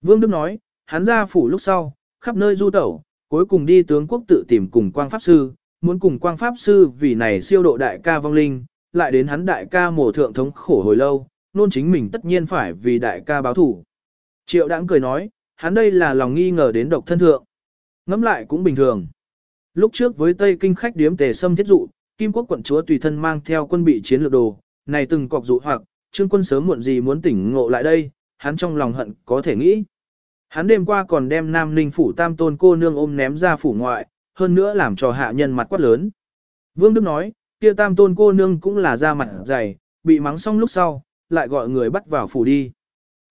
Vương Đức nói, hắn ra phủ lúc sau, khắp nơi du tẩu, cuối cùng đi tướng quốc tự tìm cùng quang pháp sư, muốn cùng quang pháp sư vì này siêu độ đại ca vong linh, lại đến hắn đại ca mổ thượng thống khổ hồi lâu, nôn chính mình tất nhiên phải vì đại ca báo thủ. Triệu đãng cười nói, hắn đây là lòng nghi ngờ đến độc thân thượng. Ngắm lại cũng bình thường. Lúc trước với Tây Kinh khách điếm tề sâm thiết dụ, Kim quốc quận chúa tùy thân mang theo quân bị chiến lược đồ, này từng cọc dụ hoặc, trương quân sớm muộn gì muốn tỉnh ngộ lại đây, hắn trong lòng hận có thể nghĩ. Hắn đêm qua còn đem Nam Ninh phủ tam tôn cô nương ôm ném ra phủ ngoại, hơn nữa làm cho hạ nhân mặt quát lớn. Vương Đức nói, kia tam tôn cô nương cũng là da mặt dày, bị mắng xong lúc sau, lại gọi người bắt vào phủ đi.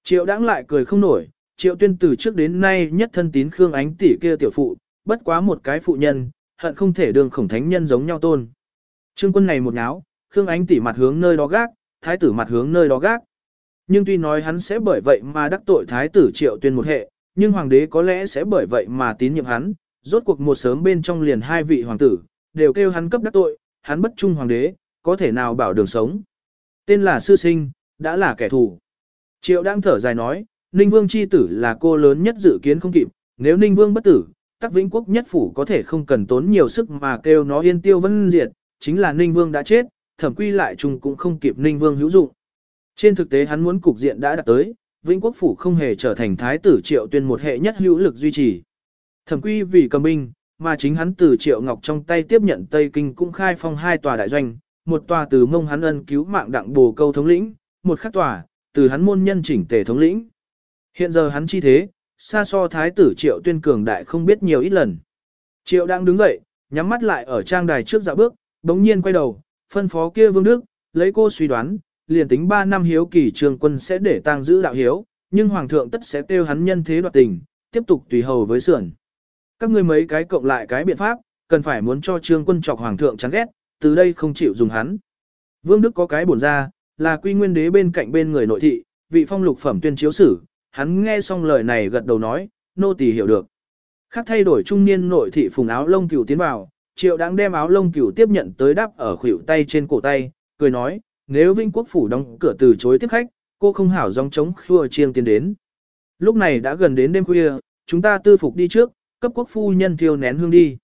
Triệu đãng lại cười không nổi, triệu tuyên từ trước đến nay nhất thân tín Khương Ánh tỷ kia tiểu phụ, bất quá một cái phụ nhân, hận không thể đường khổng thánh nhân giống nhau tôn. Trương quân này một náo, Khương Ánh tỷ mặt hướng nơi đó gác, thái tử mặt hướng nơi đó gác. Nhưng tuy nói hắn sẽ bởi vậy mà đắc tội thái tử triệu tuyên một hệ, nhưng hoàng đế có lẽ sẽ bởi vậy mà tín nhiệm hắn, rốt cuộc một sớm bên trong liền hai vị hoàng tử, đều kêu hắn cấp đắc tội, hắn bất trung hoàng đế, có thể nào bảo đường sống. Tên là sư sinh, đã là kẻ thù. Triệu đang thở dài nói, Ninh Vương chi tử là cô lớn nhất dự kiến không kịp, nếu Ninh Vương bất tử, tắc vĩnh quốc nhất phủ có thể không cần tốn nhiều sức mà kêu nó yên tiêu vân diệt, chính là Ninh Vương đã chết, thẩm quy lại chung cũng không kịp Ninh Vương hữu dụng. Trên thực tế hắn muốn cục diện đã đạt tới, vĩnh quốc phủ không hề trở thành thái tử triệu tuyên một hệ nhất hữu lực duy trì. Thẩm quy vì cầm binh, mà chính hắn từ triệu ngọc trong tay tiếp nhận Tây Kinh cũng khai phong hai tòa đại doanh, một tòa từ mông hắn ân cứu mạng đặng bồ câu thống lĩnh, một khắc tòa, từ hắn môn nhân chỉnh tề thống lĩnh. Hiện giờ hắn chi thế, xa so thái tử triệu tuyên cường đại không biết nhiều ít lần. Triệu đang đứng dậy, nhắm mắt lại ở trang đài trước dạ bước, đống nhiên quay đầu, phân phó kia vương đức, lấy cô suy đoán, liền tính 3 năm hiếu kỳ trường quân sẽ để tang giữ đạo hiếu, nhưng hoàng thượng tất sẽ tiêu hắn nhân thế đoạt tình, tiếp tục tùy hầu với sườn. Các ngươi mấy cái cộng lại cái biện pháp, cần phải muốn cho trương quân chọc hoàng thượng chán ghét, từ đây không chịu dùng hắn. Vương Đức có cái bổn ra, là quy nguyên đế bên cạnh bên người nội thị, vị phong lục phẩm tuyên chiếu sử, hắn nghe xong lời này gật đầu nói, nô tỳ hiểu được. Khác thay đổi trung niên nội thị phùng áo lông cửu tiến vào, triệu đáng đem áo lông cửu tiếp nhận tới đắp ở khuỷu tay trên cổ tay, cười nói, nếu Vinh Quốc Phủ đóng cửa từ chối tiếp khách, cô không hảo dòng chống khua chiêng tiến đến. Lúc này đã gần đến đêm khuya, chúng ta tư phục đi trước, cấp quốc phu nhân thiêu nén hương đi.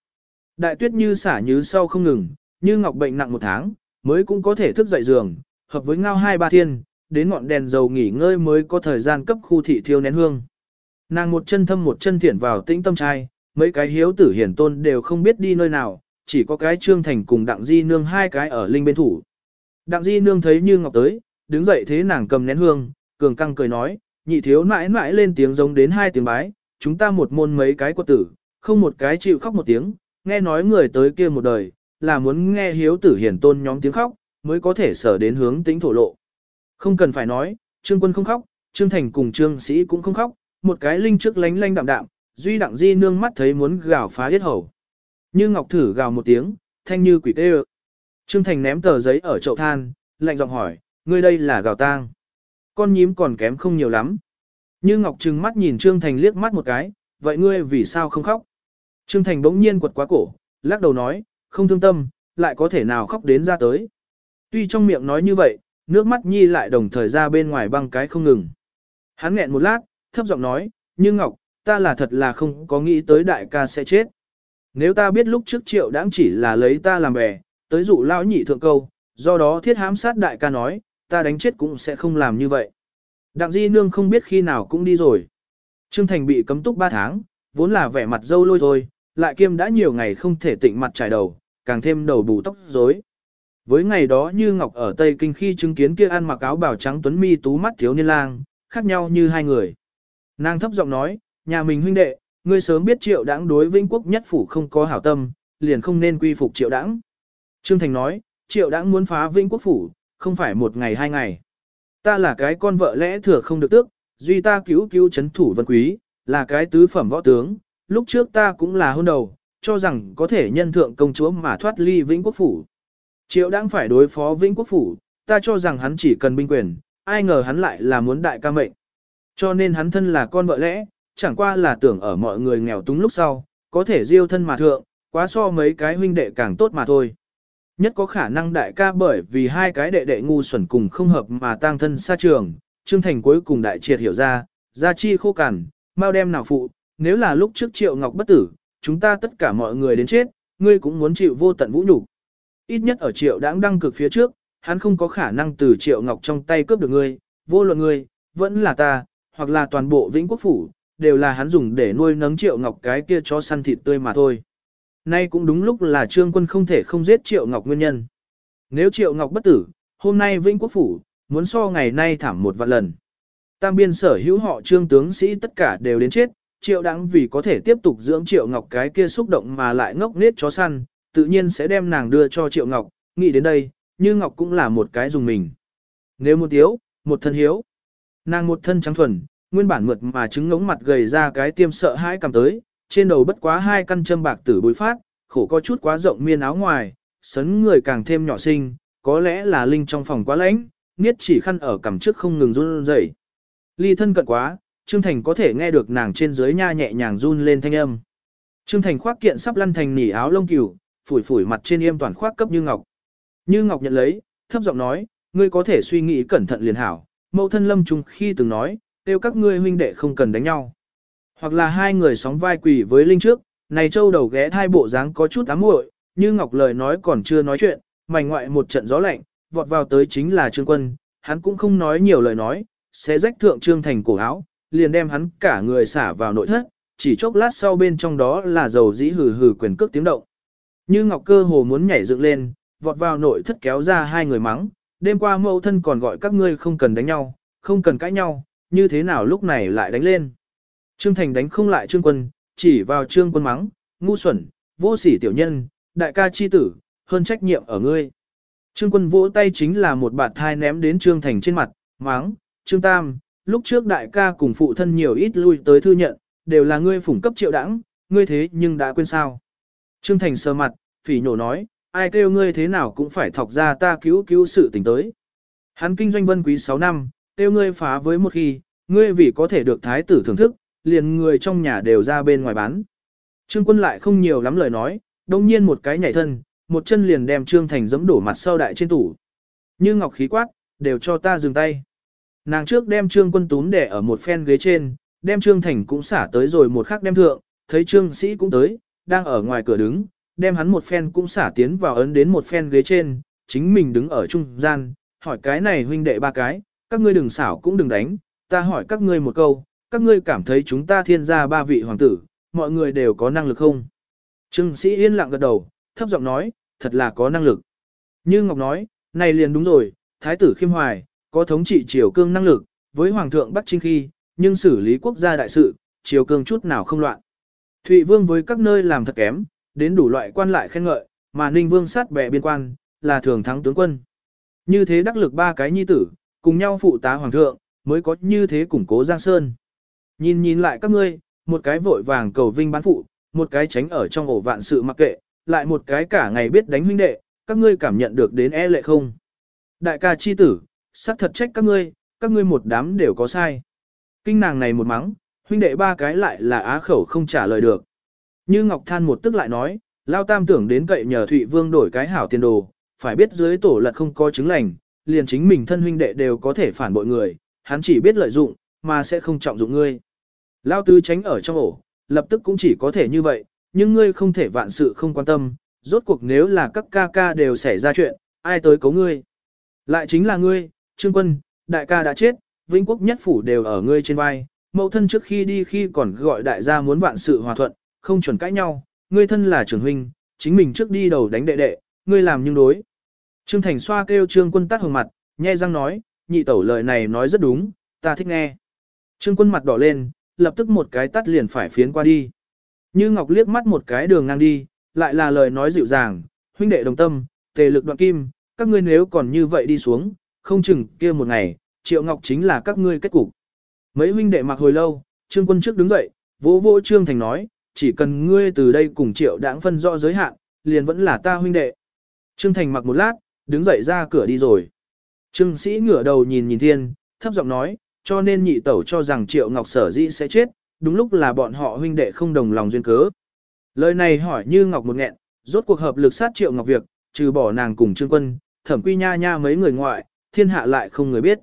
Đại tuyết như xả như sau không ngừng, như ngọc bệnh nặng một tháng, mới cũng có thể thức dậy giường, hợp với ngao hai ba thiên, đến ngọn đèn dầu nghỉ ngơi mới có thời gian cấp khu thị thiêu nén hương. Nàng một chân thâm một chân thiện vào tĩnh tâm trai, mấy cái hiếu tử hiển tôn đều không biết đi nơi nào, chỉ có cái trương thành cùng đặng di nương hai cái ở linh bên thủ. Đặng di nương thấy như ngọc tới, đứng dậy thế nàng cầm nén hương, cường căng cười nói, nhị thiếu nãi nãi lên tiếng giống đến hai tiếng bái, chúng ta một môn mấy cái quật tử, không một cái chịu khóc một tiếng, nghe nói người tới kia một đời, là muốn nghe hiếu tử hiển tôn nhóm tiếng khóc, mới có thể sở đến hướng tính thổ lộ. Không cần phải nói, trương quân không khóc, trương thành cùng trương sĩ cũng không khóc, một cái linh trước lánh lanh đạm đạm, duy đặng di nương mắt thấy muốn gào phá yết hầu. Như ngọc thử gào một tiếng, thanh như quỷ tê ơ. Trương thành ném tờ giấy ở chậu than, lạnh giọng hỏi, ngươi đây là gào tang. Con nhím còn kém không nhiều lắm. Như ngọc trừng mắt nhìn trương thành liếc mắt một cái, vậy ngươi vì sao không khóc? Trương thành bỗng nhiên quật quá cổ, lắc đầu nói, không thương tâm, lại có thể nào khóc đến ra tới. Tuy trong miệng nói như vậy, nước mắt nhi lại đồng thời ra bên ngoài băng cái không ngừng. Hắn nghẹn một lát, thấp giọng nói, như Ngọc, ta là thật là không có nghĩ tới đại ca sẽ chết. Nếu ta biết lúc trước triệu đáng chỉ là lấy ta làm bè, tới dụ lão nhị thượng câu, do đó thiết hãm sát đại ca nói, ta đánh chết cũng sẽ không làm như vậy. Đặng di nương không biết khi nào cũng đi rồi. Trương Thành bị cấm túc 3 tháng, vốn là vẻ mặt dâu lôi thôi, lại kiêm đã nhiều ngày không thể tịnh mặt trải đầu, càng thêm đầu bù tóc rối. Với ngày đó như Ngọc ở Tây Kinh khi chứng kiến kia ăn mặc áo bào trắng tuấn mi tú mắt thiếu niên lang, khác nhau như hai người. Nàng thấp giọng nói, nhà mình huynh đệ, ngươi sớm biết triệu đãng đối vĩnh quốc nhất phủ không có hảo tâm, liền không nên quy phục triệu đãng. Trương Thành nói, triệu đã muốn phá vĩnh quốc phủ, không phải một ngày hai ngày. Ta là cái con vợ lẽ thừa không được tước, duy ta cứu cứu chấn thủ vân quý, là cái tứ phẩm võ tướng, lúc trước ta cũng là hôn đầu, cho rằng có thể nhân thượng công chúa mà thoát ly vĩnh quốc phủ. Triệu đang phải đối phó Vĩnh Quốc Phủ, ta cho rằng hắn chỉ cần binh quyền, ai ngờ hắn lại là muốn đại ca mệnh. Cho nên hắn thân là con vợ lẽ, chẳng qua là tưởng ở mọi người nghèo túng lúc sau, có thể diêu thân mà thượng, quá so mấy cái huynh đệ càng tốt mà thôi. Nhất có khả năng đại ca bởi vì hai cái đệ đệ ngu xuẩn cùng không hợp mà tang thân xa trường, Trương Thành cuối cùng đại triệt hiểu ra, gia chi khô cằn, mau đem nào phụ, nếu là lúc trước Triệu Ngọc bất tử, chúng ta tất cả mọi người đến chết, ngươi cũng muốn chịu vô tận vũ nhục. Ít nhất ở triệu đãng đăng cực phía trước, hắn không có khả năng từ triệu ngọc trong tay cướp được ngươi, vô luận ngươi, vẫn là ta, hoặc là toàn bộ vĩnh quốc phủ, đều là hắn dùng để nuôi nấng triệu ngọc cái kia cho săn thịt tươi mà thôi. Nay cũng đúng lúc là trương quân không thể không giết triệu ngọc nguyên nhân. Nếu triệu ngọc bất tử, hôm nay vĩnh quốc phủ, muốn so ngày nay thảm một vạn lần. Tam biên sở hữu họ trương tướng sĩ tất cả đều đến chết, triệu đáng vì có thể tiếp tục dưỡng triệu ngọc cái kia xúc động mà lại ngốc nết chó săn, tự nhiên sẽ đem nàng đưa cho Triệu Ngọc, nghĩ đến đây, như Ngọc cũng là một cái dùng mình. Nếu một tiếu, một thân hiếu, nàng một thân trắng thuần, nguyên bản mượt mà trứng ngống mặt gầy ra cái tiêm sợ hãi cầm tới, trên đầu bất quá hai căn châm bạc tử bối phát, khổ có chút quá rộng miên áo ngoài, sấn người càng thêm nhỏ xinh, có lẽ là linh trong phòng quá lãnh, niết chỉ khăn ở cằm trước không ngừng run rẩy. Ly thân cận quá, Trương Thành có thể nghe được nàng trên dưới nha nhẹ nhàng run lên thanh âm. Trương Thành khoác kiện sắp lăn thành nỉ áo lông cừu, phủi phủi mặt trên yêm toàn khoác cấp Như Ngọc. Như Ngọc nhận lấy, thấp giọng nói, ngươi có thể suy nghĩ cẩn thận liền hảo. Mẫu thân lâm trùng khi từng nói, tiêu các ngươi huynh đệ không cần đánh nhau. Hoặc là hai người sóng vai quỳ với linh trước, này châu đầu ghé hai bộ dáng có chút ám muội, như Ngọc lời nói còn chưa nói chuyện, mảnh ngoại một trận gió lạnh, vọt vào tới chính là Trương Quân, hắn cũng không nói nhiều lời nói, sẽ rách thượng Trương Thành cổ áo, liền đem hắn cả người xả vào nội thất, chỉ chốc lát sau bên trong đó là dầu dĩ hừ hừ quyền cước tiếng động. Như Ngọc cơ hồ muốn nhảy dựng lên, vọt vào nội thất kéo ra hai người mắng, đêm qua mẫu thân còn gọi các ngươi không cần đánh nhau, không cần cãi nhau, như thế nào lúc này lại đánh lên. Trương Thành đánh không lại Trương Quân, chỉ vào Trương Quân mắng, ngu xuẩn, vô sỉ tiểu nhân, đại ca chi tử, hơn trách nhiệm ở ngươi. Trương Quân vỗ tay chính là một bạt thai ném đến Trương Thành trên mặt, mắng, Trương Tam, lúc trước đại ca cùng phụ thân nhiều ít lui tới thư nhận, đều là ngươi phủng cấp triệu đẳng, ngươi thế nhưng đã quên sao. Trương Thành sờ mặt, phỉ nhổ nói, ai kêu ngươi thế nào cũng phải thọc ra ta cứu cứu sự tình tới. Hắn kinh doanh vân quý 6 năm, kêu ngươi phá với một khi, ngươi vì có thể được thái tử thưởng thức, liền người trong nhà đều ra bên ngoài bán. Trương quân lại không nhiều lắm lời nói, đông nhiên một cái nhảy thân, một chân liền đem Trương Thành giẫm đổ mặt sau đại trên tủ. Như ngọc khí quát, đều cho ta dừng tay. Nàng trước đem Trương quân tún để ở một phen ghế trên, đem Trương Thành cũng xả tới rồi một khắc đem thượng, thấy Trương Sĩ cũng tới, đang ở ngoài cửa đứng, đem hắn một phen cũng xả tiến vào ấn đến một phen ghế trên, chính mình đứng ở trung gian, hỏi cái này huynh đệ ba cái, các ngươi đừng xảo cũng đừng đánh, ta hỏi các ngươi một câu, các ngươi cảm thấy chúng ta thiên gia ba vị hoàng tử, mọi người đều có năng lực không? Trương sĩ yên lặng gật đầu, thấp giọng nói, thật là có năng lực. Như Ngọc nói, này liền đúng rồi, thái tử khiêm hoài, có thống trị triều cương năng lực, với hoàng thượng bắt trinh khi, nhưng xử lý quốc gia đại sự, triều cương chút nào không loạn. Thụy vương với các nơi làm thật kém, đến đủ loại quan lại khen ngợi, mà Ninh Vương sát bè biên quan, là thường thắng tướng quân. Như thế đắc lực ba cái nhi tử, cùng nhau phụ tá hoàng thượng, mới có như thế củng cố Giang Sơn. Nhìn nhìn lại các ngươi, một cái vội vàng cầu vinh bán phụ, một cái tránh ở trong ổ vạn sự mặc kệ, lại một cái cả ngày biết đánh huynh đệ, các ngươi cảm nhận được đến e lệ không? Đại ca chi tử, sắc thật trách các ngươi, các ngươi một đám đều có sai. Kinh nàng này một mắng, huynh đệ ba cái lại là á khẩu không trả lời được. Như Ngọc Than một tức lại nói, Lao Tam tưởng đến cậy nhờ Thụy Vương đổi cái hảo tiền đồ, phải biết dưới tổ lật không có chứng lành, liền chính mình thân huynh đệ đều có thể phản bội người, hắn chỉ biết lợi dụng, mà sẽ không trọng dụng ngươi. Lao Tứ tránh ở trong ổ, lập tức cũng chỉ có thể như vậy, nhưng ngươi không thể vạn sự không quan tâm, rốt cuộc nếu là các ca ca đều xảy ra chuyện, ai tới cấu ngươi. Lại chính là ngươi, Trương Quân, đại ca đã chết, Vĩnh Quốc nhất phủ đều ở ngươi trên vai, mẫu thân trước khi đi khi còn gọi đại gia muốn vạn sự hòa thuận, không chuẩn cãi nhau, ngươi thân là trưởng huynh, chính mình trước đi đầu đánh đệ đệ, ngươi làm nhưng đối. Trương Thành xoa kêu Trương Quân tắt hồng mặt, nhe răng nói, nhị tẩu lời này nói rất đúng, ta thích nghe. Trương Quân mặt đỏ lên, lập tức một cái tắt liền phải phiến qua đi. Như Ngọc liếc mắt một cái đường ngang đi, lại là lời nói dịu dàng, huynh đệ đồng tâm, tề lực đoạn kim, các ngươi nếu còn như vậy đi xuống, không chừng kia một ngày, Triệu Ngọc chính là các ngươi kết cục. Mấy huynh đệ mặc hồi lâu, Trương Quân trước đứng dậy, vỗ vỗ Trương Thành nói, chỉ cần ngươi từ đây cùng triệu đãng phân rõ giới hạn, liền vẫn là ta huynh đệ. Trương Thành mặc một lát, đứng dậy ra cửa đi rồi. Trương Sĩ ngửa đầu nhìn nhìn thiên, thấp giọng nói, cho nên nhị tẩu cho rằng triệu ngọc sở dĩ sẽ chết, đúng lúc là bọn họ huynh đệ không đồng lòng duyên cớ. Lời này hỏi như ngọc một nghẹn, rốt cuộc hợp lực sát triệu ngọc việc, trừ bỏ nàng cùng trương quân, thẩm quy nha nha mấy người ngoại, thiên hạ lại không người biết.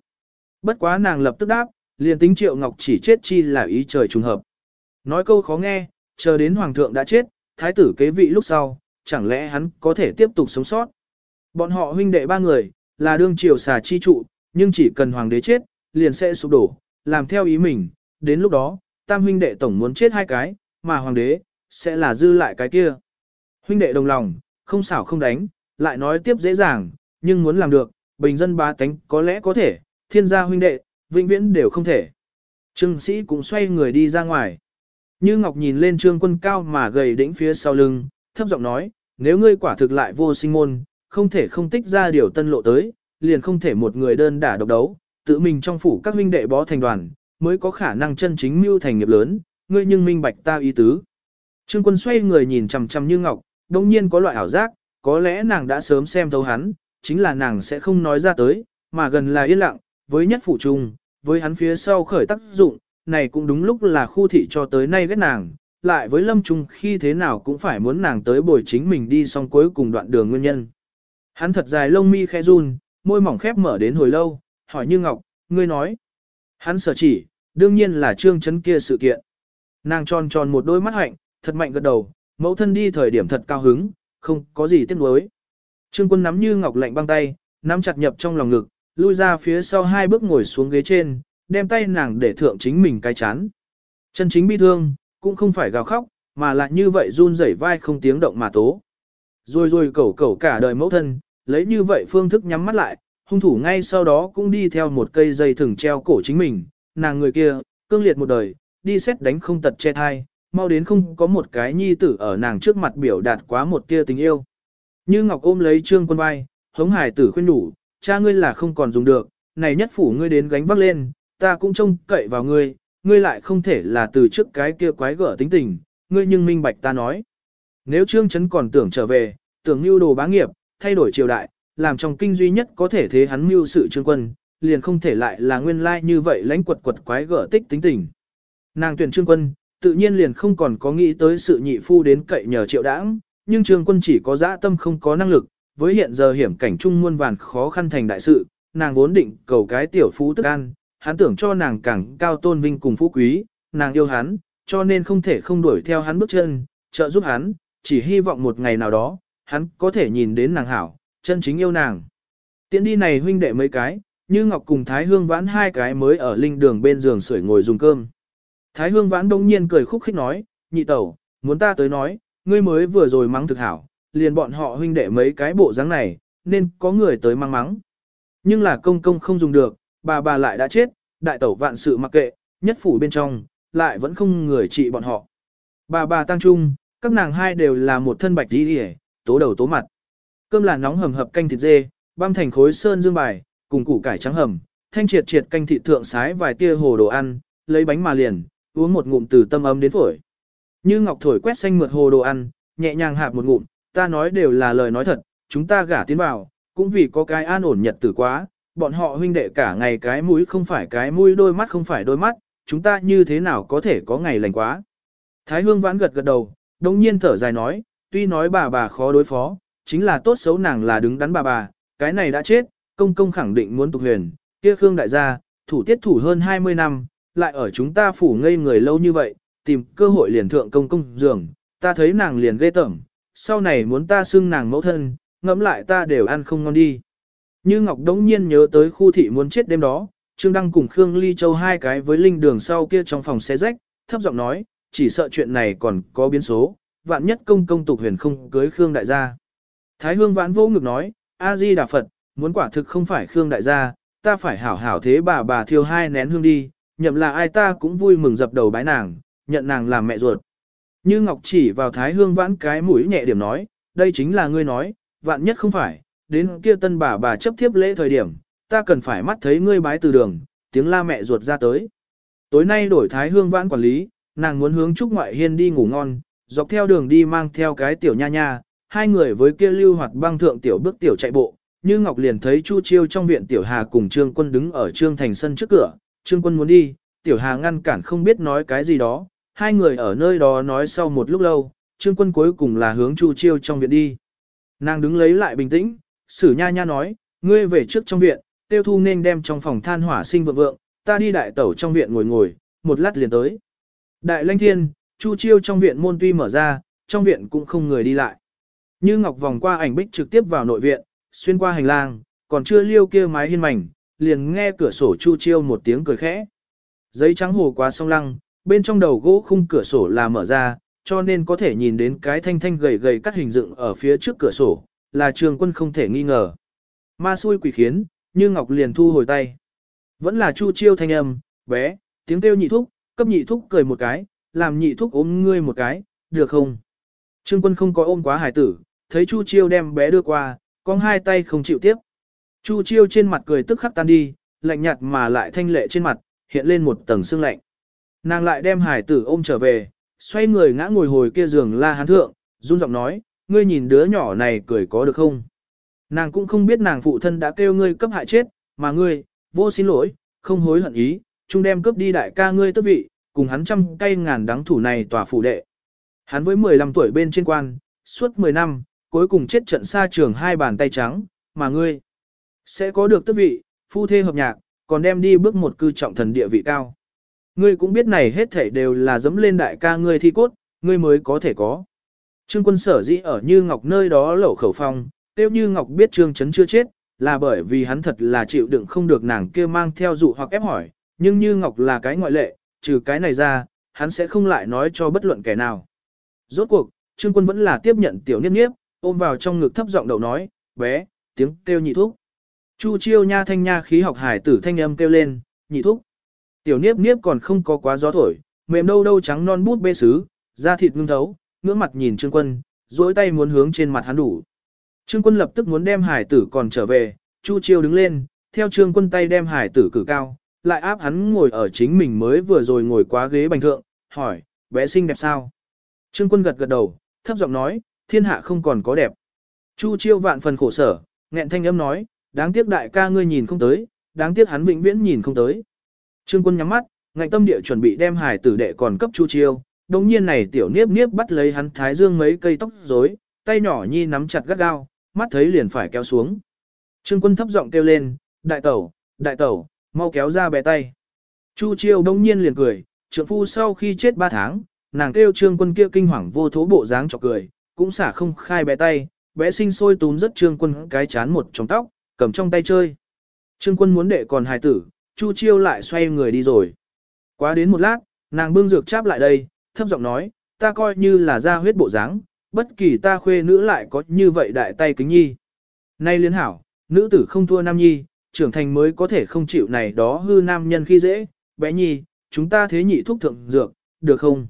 Bất quá nàng lập tức đáp, liền tính triệu ngọc chỉ chết chi là ý trời trùng hợp. Nói câu khó nghe, chờ đến hoàng thượng đã chết, thái tử kế vị lúc sau, chẳng lẽ hắn có thể tiếp tục sống sót. Bọn họ huynh đệ ba người, là đương triều xà chi trụ, nhưng chỉ cần hoàng đế chết, liền sẽ sụp đổ, làm theo ý mình, đến lúc đó, tam huynh đệ tổng muốn chết hai cái, mà hoàng đế, sẽ là dư lại cái kia. Huynh đệ đồng lòng, không xảo không đánh, lại nói tiếp dễ dàng, nhưng muốn làm được, bình dân ba tánh có lẽ có thể, thiên gia huynh đệ, vĩnh viễn đều không thể. Trương sĩ cũng xoay người đi ra ngoài. Như Ngọc nhìn lên trương quân cao mà gầy đỉnh phía sau lưng, thấp giọng nói, nếu ngươi quả thực lại vô sinh môn, không thể không tích ra điều tân lộ tới, liền không thể một người đơn đả độc đấu, tự mình trong phủ các huynh đệ bó thành đoàn, mới có khả năng chân chính mưu thành nghiệp lớn, ngươi nhưng minh bạch ta ý tứ. Trương quân xoay người nhìn chằm chằm như Ngọc, đồng nhiên có loại ảo giác, có lẽ nàng đã sớm xem thấu hắn, chính là nàng sẽ không nói ra tới, mà gần là yên lặng, với nhất phủ trung, với hắn phía sau khởi tác dụng, này cũng đúng lúc là khu thị cho tới nay ghét nàng, lại với Lâm Trung khi thế nào cũng phải muốn nàng tới bồi chính mình đi xong cuối cùng đoạn đường nguyên nhân. Hắn thật dài lông mi khẽ run, môi mỏng khép mở đến hồi lâu, hỏi Như Ngọc, ngươi nói. Hắn sở chỉ, đương nhiên là trương chấn kia sự kiện. Nàng tròn tròn một đôi mắt hạnh, thật mạnh gật đầu, mẫu thân đi thời điểm thật cao hứng, không có gì tiếc nuối. Trương quân nắm Như Ngọc lạnh băng tay, nắm chặt nhập trong lòng ngực, lui ra phía sau hai bước ngồi xuống ghế trên, đem tay nàng để thượng chính mình cái chán. Chân chính bi thương, cũng không phải gào khóc, mà lại như vậy run rẩy vai không tiếng động mà tố. Rồi rồi cẩu cẩu cả đời mẫu thân, lấy như vậy phương thức nhắm mắt lại, hung thủ ngay sau đó cũng đi theo một cây dây thừng treo cổ chính mình, nàng người kia, cương liệt một đời, đi xét đánh không tật che thai, mau đến không có một cái nhi tử ở nàng trước mặt biểu đạt quá một tia tình yêu. Như Ngọc ôm lấy trương quân vai, hống hải tử khuyên đủ, cha ngươi là không còn dùng được, này nhất phủ ngươi đến gánh vác lên, ta cũng trông cậy vào ngươi, ngươi lại không thể là từ trước cái kia quái gở tính tình, ngươi nhưng minh bạch ta nói. Nếu Trương Chấn còn tưởng trở về, tưởng lưu đồ bá nghiệp, thay đổi triều đại, làm trong kinh duy nhất có thể thế hắn mưu sự trương quân, liền không thể lại là nguyên lai như vậy lãnh quật quật quái gở tích tính tình. Nàng tuyển trương quân, tự nhiên liền không còn có nghĩ tới sự nhị phu đến cậy nhờ triệu đảng, nhưng trương quân chỉ có dã tâm không có năng lực, với hiện giờ hiểm cảnh trung muôn vàn khó khăn thành đại sự, nàng vốn định cầu cái tiểu phú tức an, hắn tưởng cho nàng càng cao tôn vinh cùng phú quý, nàng yêu hắn, cho nên không thể không đuổi theo hắn bước chân, trợ giúp hắn, chỉ hy vọng một ngày nào đó, hắn có thể nhìn đến nàng hảo, chân chính yêu nàng. Tiễn đi này huynh đệ mấy cái, như Ngọc cùng Thái Hương vãn hai cái mới ở linh đường bên giường sưởi ngồi dùng cơm. Thái Hương vãn đông nhiên cười khúc khích nói, nhị tẩu, muốn ta tới nói, ngươi mới vừa rồi mắng thực hảo, liền bọn họ huynh đệ mấy cái bộ dáng này, nên có người tới mang mắng. Nhưng là công công không dùng được, bà bà lại đã chết, đại tẩu vạn sự mặc kệ, nhất phủ bên trong, lại vẫn không người trị bọn họ. Bà bà tăng trung, các nàng hai đều là một thân bạch đi hề, tố đầu tố mặt. Cơm là nóng hầm hập canh thịt dê, băm thành khối sơn dương bài, cùng củ cải trắng hầm, thanh triệt triệt canh thịt thượng sái vài tia hồ đồ ăn, lấy bánh mà liền, uống một ngụm từ tâm ấm đến phổi. Như ngọc thổi quét xanh mượt hồ đồ ăn, nhẹ nhàng hạp một ngụm, ta nói đều là lời nói thật, chúng ta gả tiến vào, cũng vì có cái an ổn nhật tử quá, bọn họ huynh đệ cả ngày cái mũi không phải cái mũi đôi mắt không phải đôi mắt, chúng ta như thế nào có thể có ngày lành quá. Thái hương vãn gật gật đầu, đồng nhiên thở dài nói, tuy nói bà bà khó đối phó, chính là tốt xấu nàng là đứng đắn bà bà, cái này đã chết, công công khẳng định muốn tục huyền, kia Khương đại gia, thủ tiết thủ hơn 20 năm, lại ở chúng ta phủ ngây người lâu như vậy, tìm cơ hội liền thượng công công giường, ta thấy nàng liền ghê tởm, sau này muốn ta xưng nàng mẫu thân, ngẫm lại ta đều ăn không ngon đi. Như Ngọc đống nhiên nhớ tới khu thị muốn chết đêm đó, Trương Đăng cùng Khương Ly Châu hai cái với linh đường sau kia trong phòng xe rách, thấp giọng nói, chỉ sợ chuyện này còn có biến số, vạn nhất công công tục huyền không cưới Khương đại gia. Thái Hương vãn vô ngực nói, A-di Đà Phật, muốn quả thực không phải Khương đại gia, ta phải hảo hảo thế bà bà thiêu hai nén hương đi, nhậm là ai ta cũng vui mừng dập đầu bái nàng, nhận nàng làm mẹ ruột. Như Ngọc chỉ vào Thái Hương vãn cái mũi nhẹ điểm nói, đây chính là ngươi nói, vạn nhất không phải, đến kia tân bà bà chấp thiếp lễ thời điểm, ta cần phải mắt thấy ngươi bái từ đường, tiếng la mẹ ruột ra tới. Tối nay đổi Thái Hương vãn quản lý, nàng muốn hướng Trúc Ngoại Hiên đi ngủ ngon, dọc theo đường đi mang theo cái tiểu nha nha, hai người với kia lưu hoạt băng thượng tiểu bước tiểu chạy bộ, như Ngọc liền thấy Chu Chiêu trong viện tiểu Hà cùng Trương Quân đứng ở Trương Thành sân trước cửa, Trương Quân muốn đi, tiểu Hà ngăn cản không biết nói cái gì đó, hai người ở nơi đó nói sau một lúc lâu, Trương Quân cuối cùng là hướng Chu Chiêu trong viện đi. Nàng đứng lấy lại bình tĩnh, sử nha nha nói, ngươi về trước trong viện, tiêu thu nên đem trong phòng than hỏa sinh vượng vượng, ta đi đại tẩu trong viện ngồi ngồi, một lát liền tới. Đại lanh thiên, Chu Chiêu trong viện môn tuy mở ra, trong viện cũng không người đi lại. Như Ngọc vòng qua ảnh bích trực tiếp vào nội viện, xuyên qua hành lang, còn chưa liêu kia mái hiên mảnh, liền nghe cửa sổ Chu Chiêu một tiếng cười khẽ. Giấy trắng hồ quá song lăng, bên trong đầu gỗ khung cửa sổ là mở ra, cho nên có thể nhìn đến cái thanh thanh gầy gầy cắt hình dựng ở phía trước cửa sổ, là trường quân không thể nghi ngờ. Ma xui quỷ khiến, như Ngọc liền thu hồi tay. Vẫn là Chu Chiêu thanh âm, bé, tiếng kêu nhị thúc, cấp nhị thúc cười một cái, làm nhị thúc ôm ngươi một cái, được không? Trương quân không có ôm quá hải tử, thấy Chu Chiêu đem bé đưa qua, con hai tay không chịu tiếp. Chu Chiêu trên mặt cười tức khắc tan đi, lạnh nhạt mà lại thanh lệ trên mặt, hiện lên một tầng sương lạnh. Nàng lại đem hải tử ôm trở về, xoay người ngã ngồi hồi kia giường la hán thượng, run giọng nói, ngươi nhìn đứa nhỏ này cười có được không? Nàng cũng không biết nàng phụ thân đã kêu ngươi cấp hại chết, mà ngươi, vô xin lỗi, không hối hận ý, chung đem cướp đi đại ca ngươi tước vị, cùng hắn trăm cây ngàn đắng thủ này tòa phủ đệ. Hắn với 15 tuổi bên trên quan, suốt 10 năm, cuối cùng chết trận xa trường hai bàn tay trắng, mà ngươi sẽ có được tước vị, phu thê hợp nhạc, còn đem đi bước một cư trọng thần địa vị cao. Ngươi cũng biết này hết thảy đều là dẫm lên đại ca ngươi thi cốt, ngươi mới có thể có. Trương quân sở dĩ ở Như Ngọc nơi đó lẩu khẩu phong, tiêu Như Ngọc biết Trương Trấn chưa chết, là bởi vì hắn thật là chịu đựng không được nàng kia mang theo dụ hoặc ép hỏi, nhưng Như Ngọc là cái ngoại lệ, trừ cái này ra, hắn sẽ không lại nói cho bất luận kẻ nào. Rốt cuộc, Trương quân vẫn là tiếp nhận tiểu niếp niếp, ôm vào trong ngực thấp giọng đầu nói, bé, tiếng kêu nhị thúc. Chu chiêu nha thanh nha khí học hải tử thanh âm kêu lên, nhị thúc. Tiểu niếp niếp còn không có quá gió thổi, mềm đâu đâu trắng non bút bê sứ, da thịt ngưng thấu, ngưỡng mặt nhìn Trương Quân, duỗi tay muốn hướng trên mặt hắn đủ. Trương Quân lập tức muốn đem hải tử còn trở về, Chu Chiêu đứng lên, theo Trương Quân tay đem hải tử cử cao, lại áp hắn ngồi ở chính mình mới vừa rồi ngồi quá ghế bành thượng, hỏi, bé xinh đẹp sao? Trương Quân gật gật đầu, thấp giọng nói, thiên hạ không còn có đẹp. Chu Chiêu vạn phần khổ sở, nghẹn thanh âm nói, đáng tiếc đại ca ngươi nhìn không tới, đáng tiếc hắn vĩnh viễn nhìn không tới. Trương Quân nhắm mắt, ngạnh tâm địa chuẩn bị đem hải tử đệ còn cấp Chu Chiêu, đồng nhiên này tiểu niếp niếp bắt lấy hắn thái dương mấy cây tóc rối, tay nhỏ nhi nắm chặt gắt gao, mắt thấy liền phải kéo xuống. Trương quân thấp giọng kêu lên, đại tẩu, đại tẩu, mau kéo ra bé tay. Chu chiêu đông nhiên liền cười, trượng phu sau khi chết ba tháng, nàng kêu trương quân kia kinh hoàng vô thố bộ dáng chọc cười, cũng xả không khai bé tay, bé sinh sôi túm rất trương quân cái chán một trong tóc, cầm trong tay chơi. Trương quân muốn đệ còn hài tử, chu chiêu lại xoay người đi rồi. Quá đến một lát, nàng bưng dược cháp lại đây, thấp giọng nói, ta coi như là ra huyết bộ dáng, bất kỳ ta khuê nữ lại có như vậy đại tay kính nhi. Nay liên hảo, nữ tử không thua nam nhi, trưởng thành mới có thể không chịu này đó hư nam nhân khi dễ, bé nhi, chúng ta thế nhị thuốc thượng dược, được không?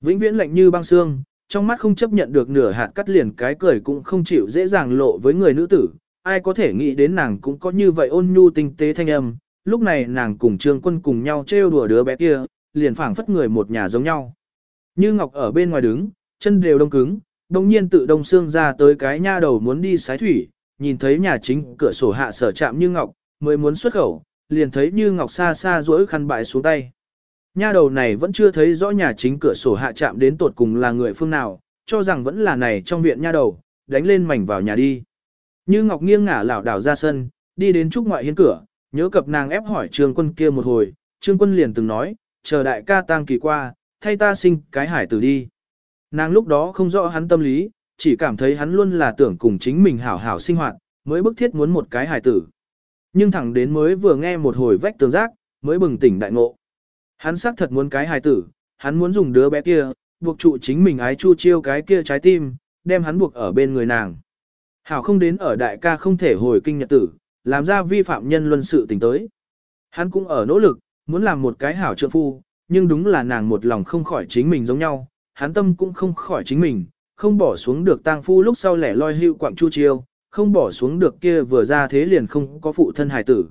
Vĩnh viễn lạnh như băng xương, trong mắt không chấp nhận được nửa hạt cắt liền cái cười cũng không chịu dễ dàng lộ với người nữ tử, ai có thể nghĩ đến nàng cũng có như vậy ôn nhu tinh tế thanh âm, lúc này nàng cùng trương quân cùng nhau trêu đùa đứa bé kia, liền phảng phất người một nhà giống nhau. Như Ngọc ở bên ngoài đứng, chân đều đông cứng, đồng nhiên tự đông xương ra tới cái nha đầu muốn đi sái thủy, nhìn thấy nhà chính cửa sổ hạ sở chạm Như Ngọc, mới muốn xuất khẩu, liền thấy Như Ngọc xa xa duỗi khăn bại xuống tay. Nha đầu này vẫn chưa thấy rõ nhà chính cửa sổ hạ chạm đến tột cùng là người phương nào, cho rằng vẫn là này trong viện nha đầu, đánh lên mảnh vào nhà đi. Như Ngọc nghiêng ngả lảo đảo ra sân, đi đến trúc ngoại hiên cửa, nhớ cập nàng ép hỏi Trương Quân kia một hồi, Trương Quân liền từng nói, chờ đại ca tang kỳ qua, thay ta sinh cái hải tử đi. Nàng lúc đó không rõ hắn tâm lý, chỉ cảm thấy hắn luôn là tưởng cùng chính mình hảo hảo sinh hoạt, mới bức thiết muốn một cái hải tử. Nhưng thẳng đến mới vừa nghe một hồi vách tường giác, mới bừng tỉnh đại ngộ. Hắn xác thật muốn cái hài tử, hắn muốn dùng đứa bé kia, buộc trụ chính mình ái chu chiêu cái kia trái tim, đem hắn buộc ở bên người nàng. Hảo không đến ở đại ca không thể hồi kinh nhật tử, làm ra vi phạm nhân luân sự tình tới. Hắn cũng ở nỗ lực, muốn làm một cái hảo trượng phu, nhưng đúng là nàng một lòng không khỏi chính mình giống nhau, hắn tâm cũng không khỏi chính mình, không bỏ xuống được tang phu lúc sau lẻ loi hưu quạng Chu Chiêu, không bỏ xuống được kia vừa ra thế liền không có phụ thân hài tử.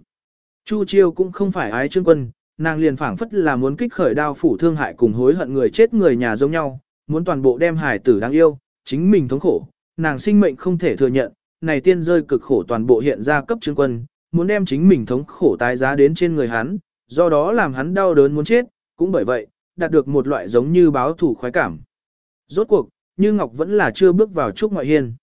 Chu Chiêu cũng không phải ái trương quân, nàng liền phảng phất là muốn kích khởi đao phủ thương hại cùng hối hận người chết người nhà giống nhau, muốn toàn bộ đem hải tử đáng yêu, chính mình thống khổ, nàng sinh mệnh không thể thừa nhận, này tiên rơi cực khổ toàn bộ hiện ra cấp chứng quân, muốn đem chính mình thống khổ tái giá đến trên người hắn, do đó làm hắn đau đớn muốn chết, cũng bởi vậy, đạt được một loại giống như báo thủ khoái cảm. Rốt cuộc, Như Ngọc vẫn là chưa bước vào trúc ngoại hiên.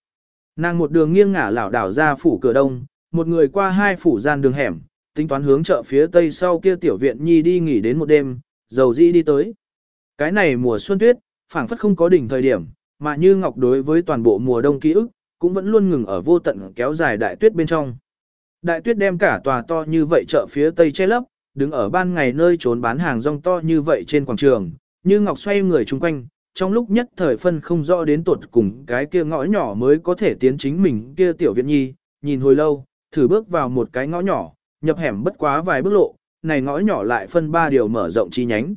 Nàng một đường nghiêng ngả lảo đảo ra phủ cửa đông, một người qua hai phủ gian đường hẻm, tính toán hướng chợ phía tây sau kia tiểu viện nhi đi nghỉ đến một đêm, dầu dĩ đi tới. Cái này mùa xuân tuyết, phảng phất không có đỉnh thời điểm, mà Như Ngọc đối với toàn bộ mùa đông ký ức, cũng vẫn luôn ngừng ở vô tận kéo dài đại tuyết bên trong. Đại tuyết đem cả tòa to như vậy chợ phía tây che lấp, đứng ở ban ngày nơi trốn bán hàng rong to như vậy trên quảng trường, như ngọc xoay người chung quanh, trong lúc nhất thời phân không rõ đến tuột cùng cái kia ngõ nhỏ mới có thể tiến chính mình kia tiểu viện nhi, nhìn hồi lâu, thử bước vào một cái ngõ nhỏ, nhập hẻm bất quá vài bước lộ, này ngõ nhỏ lại phân ba điều mở rộng chi nhánh.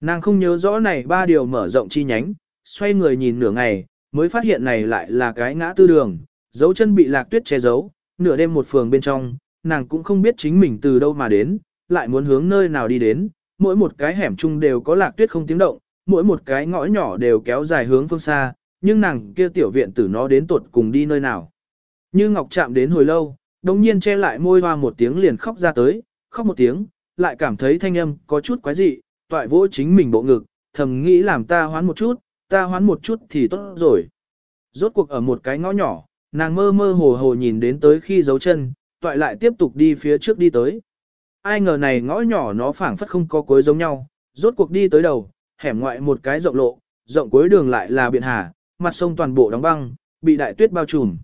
Nàng không nhớ rõ này ba điều mở rộng chi nhánh, xoay người nhìn nửa ngày, mới phát hiện này lại là cái ngã tư đường, dấu chân bị lạc tuyết che giấu, nửa đêm một phường bên trong, nàng cũng không biết chính mình từ đâu mà đến, lại muốn hướng nơi nào đi đến, mỗi một cái hẻm chung đều có lạc tuyết không tiếng động, mỗi một cái ngõ nhỏ đều kéo dài hướng phương xa, nhưng nàng kia tiểu viện tử nó đến tuột cùng đi nơi nào. Như Ngọc chạm đến hồi lâu, đồng nhiên che lại môi hoa một tiếng liền khóc ra tới, khóc một tiếng, lại cảm thấy thanh âm có chút quái dị, toại vỗ chính mình bộ ngực, thầm nghĩ làm ta hoán một chút, ta hoán một chút thì tốt rồi. Rốt cuộc ở một cái ngõ nhỏ, nàng mơ mơ hồ hồ nhìn đến tới khi giấu chân, toại lại tiếp tục đi phía trước đi tới. Ai ngờ này ngõ nhỏ nó phảng phất không có cuối giống nhau, rốt cuộc đi tới đầu, hẻm ngoại một cái rộng lộ, rộng cuối đường lại là biển hà, mặt sông toàn bộ đóng băng, bị đại tuyết bao trùm.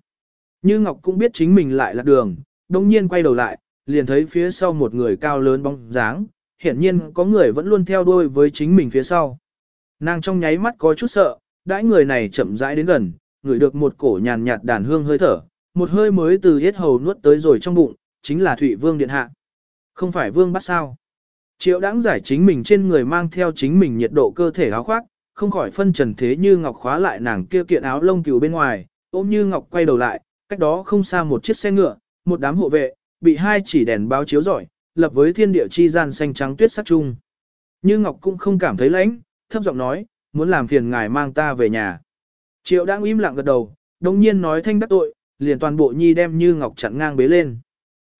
Như Ngọc cũng biết chính mình lại lạc đường, đồng nhiên quay đầu lại, liền thấy phía sau một người cao lớn bóng dáng, hiển nhiên có người vẫn luôn theo đuôi với chính mình phía sau. Nàng trong nháy mắt có chút sợ, đãi người này chậm rãi đến gần, ngửi được một cổ nhàn nhạt đàn hương hơi thở, một hơi mới từ hết hầu nuốt tới rồi trong bụng, chính là Thụy Vương Điện Hạ. Không phải Vương bắt sao. Triệu đáng giải chính mình trên người mang theo chính mình nhiệt độ cơ thể áo khoác, không khỏi phân trần thế như ngọc khóa lại nàng kia kiện áo lông cừu bên ngoài, ôm như ngọc quay đầu lại, cách đó không xa một chiếc xe ngựa, một đám hộ vệ, bị hai chỉ đèn báo chiếu rọi, lập với thiên địa chi gian xanh trắng tuyết sắc chung. Như Ngọc cũng không cảm thấy lãnh, thấp giọng nói, muốn làm phiền ngài mang ta về nhà. Triệu đang im lặng gật đầu, đồng nhiên nói thanh đắc tội, liền toàn bộ nhi đem Như Ngọc chặn ngang bế lên.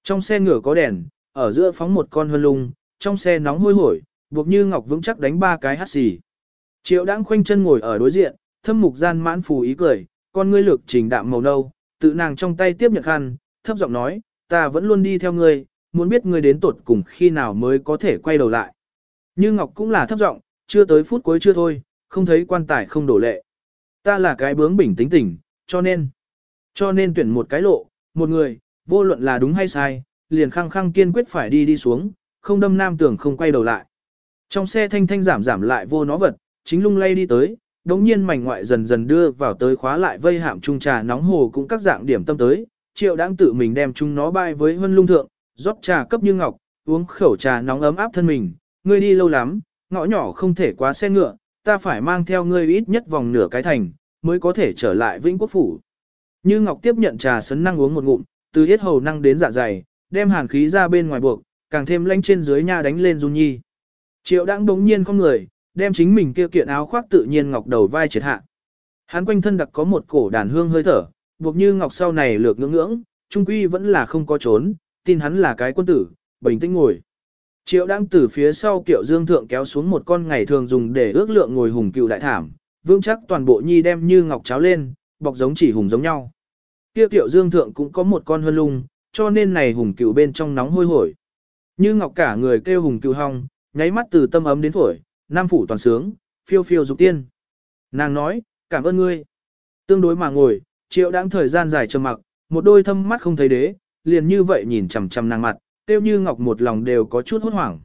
Trong xe ngựa có đèn, ở giữa phóng một con hân lung, trong xe nóng hôi hổi, buộc Như Ngọc vững chắc đánh ba cái hát xì. Triệu đang khoanh chân ngồi ở đối diện, thâm mục gian mãn phù ý cười, con ngươi lược trình đạm màu nâu, tự nàng trong tay tiếp nhận khăn, thấp giọng nói, ta vẫn luôn đi theo ngươi, muốn biết ngươi đến tột cùng khi nào mới có thể quay đầu lại. Như Ngọc cũng là thấp giọng, chưa tới phút cuối chưa thôi, không thấy quan tài không đổ lệ. Ta là cái bướng bỉnh tính tình, cho nên, cho nên tuyển một cái lộ, một người, vô luận là đúng hay sai, liền khăng khăng kiên quyết phải đi đi xuống, không đâm nam tưởng không quay đầu lại. Trong xe thanh thanh giảm giảm lại vô nó vật, chính lung lay đi tới, đống nhiên mảnh ngoại dần dần đưa vào tới khóa lại vây hạm trung trà nóng hồ cũng các dạng điểm tâm tới, triệu đang tự mình đem chúng nó bay với huân lung thượng, rót trà cấp như ngọc, uống khẩu trà nóng ấm áp thân mình, ngươi đi lâu lắm, ngõ nhỏ không thể quá xe ngựa, ta phải mang theo ngươi ít nhất vòng nửa cái thành, mới có thể trở lại Vĩnh Quốc Phủ. Như Ngọc tiếp nhận trà sấn năng uống một ngụm, từ hết hầu năng đến dạ dày, đem hàn khí ra bên ngoài buộc, càng thêm lanh trên dưới nha đánh lên run nhi. Triệu đang đống nhiên không người, đem chính mình kia kiện áo khoác tự nhiên ngọc đầu vai triệt hạ. Hắn quanh thân đặc có một cổ đàn hương hơi thở, buộc như ngọc sau này lược ngưỡng ngưỡng, trung quy vẫn là không có trốn, tin hắn là cái quân tử, bình tĩnh ngồi. Triệu đang từ phía sau kiệu dương thượng kéo xuống một con ngày thường dùng để ước lượng ngồi hùng cựu đại thảm, vương chắc toàn bộ nhi đem như ngọc cháo lên, bọc giống chỉ hùng giống nhau. Kia kiệu dương thượng cũng có một con hơn lung, cho nên này hùng cựu bên trong nóng hôi hổi. Như ngọc cả người kêu hùng cựu hong, nháy mắt từ tâm ấm đến phổi, nam phủ toàn sướng, phiêu phiêu dục tiên. Nàng nói, cảm ơn ngươi. Tương đối mà ngồi, triệu đáng thời gian dài trầm mặc, một đôi thâm mắt không thấy đế, liền như vậy nhìn chằm chằm nàng mặt, tiêu như ngọc một lòng đều có chút hốt hoảng.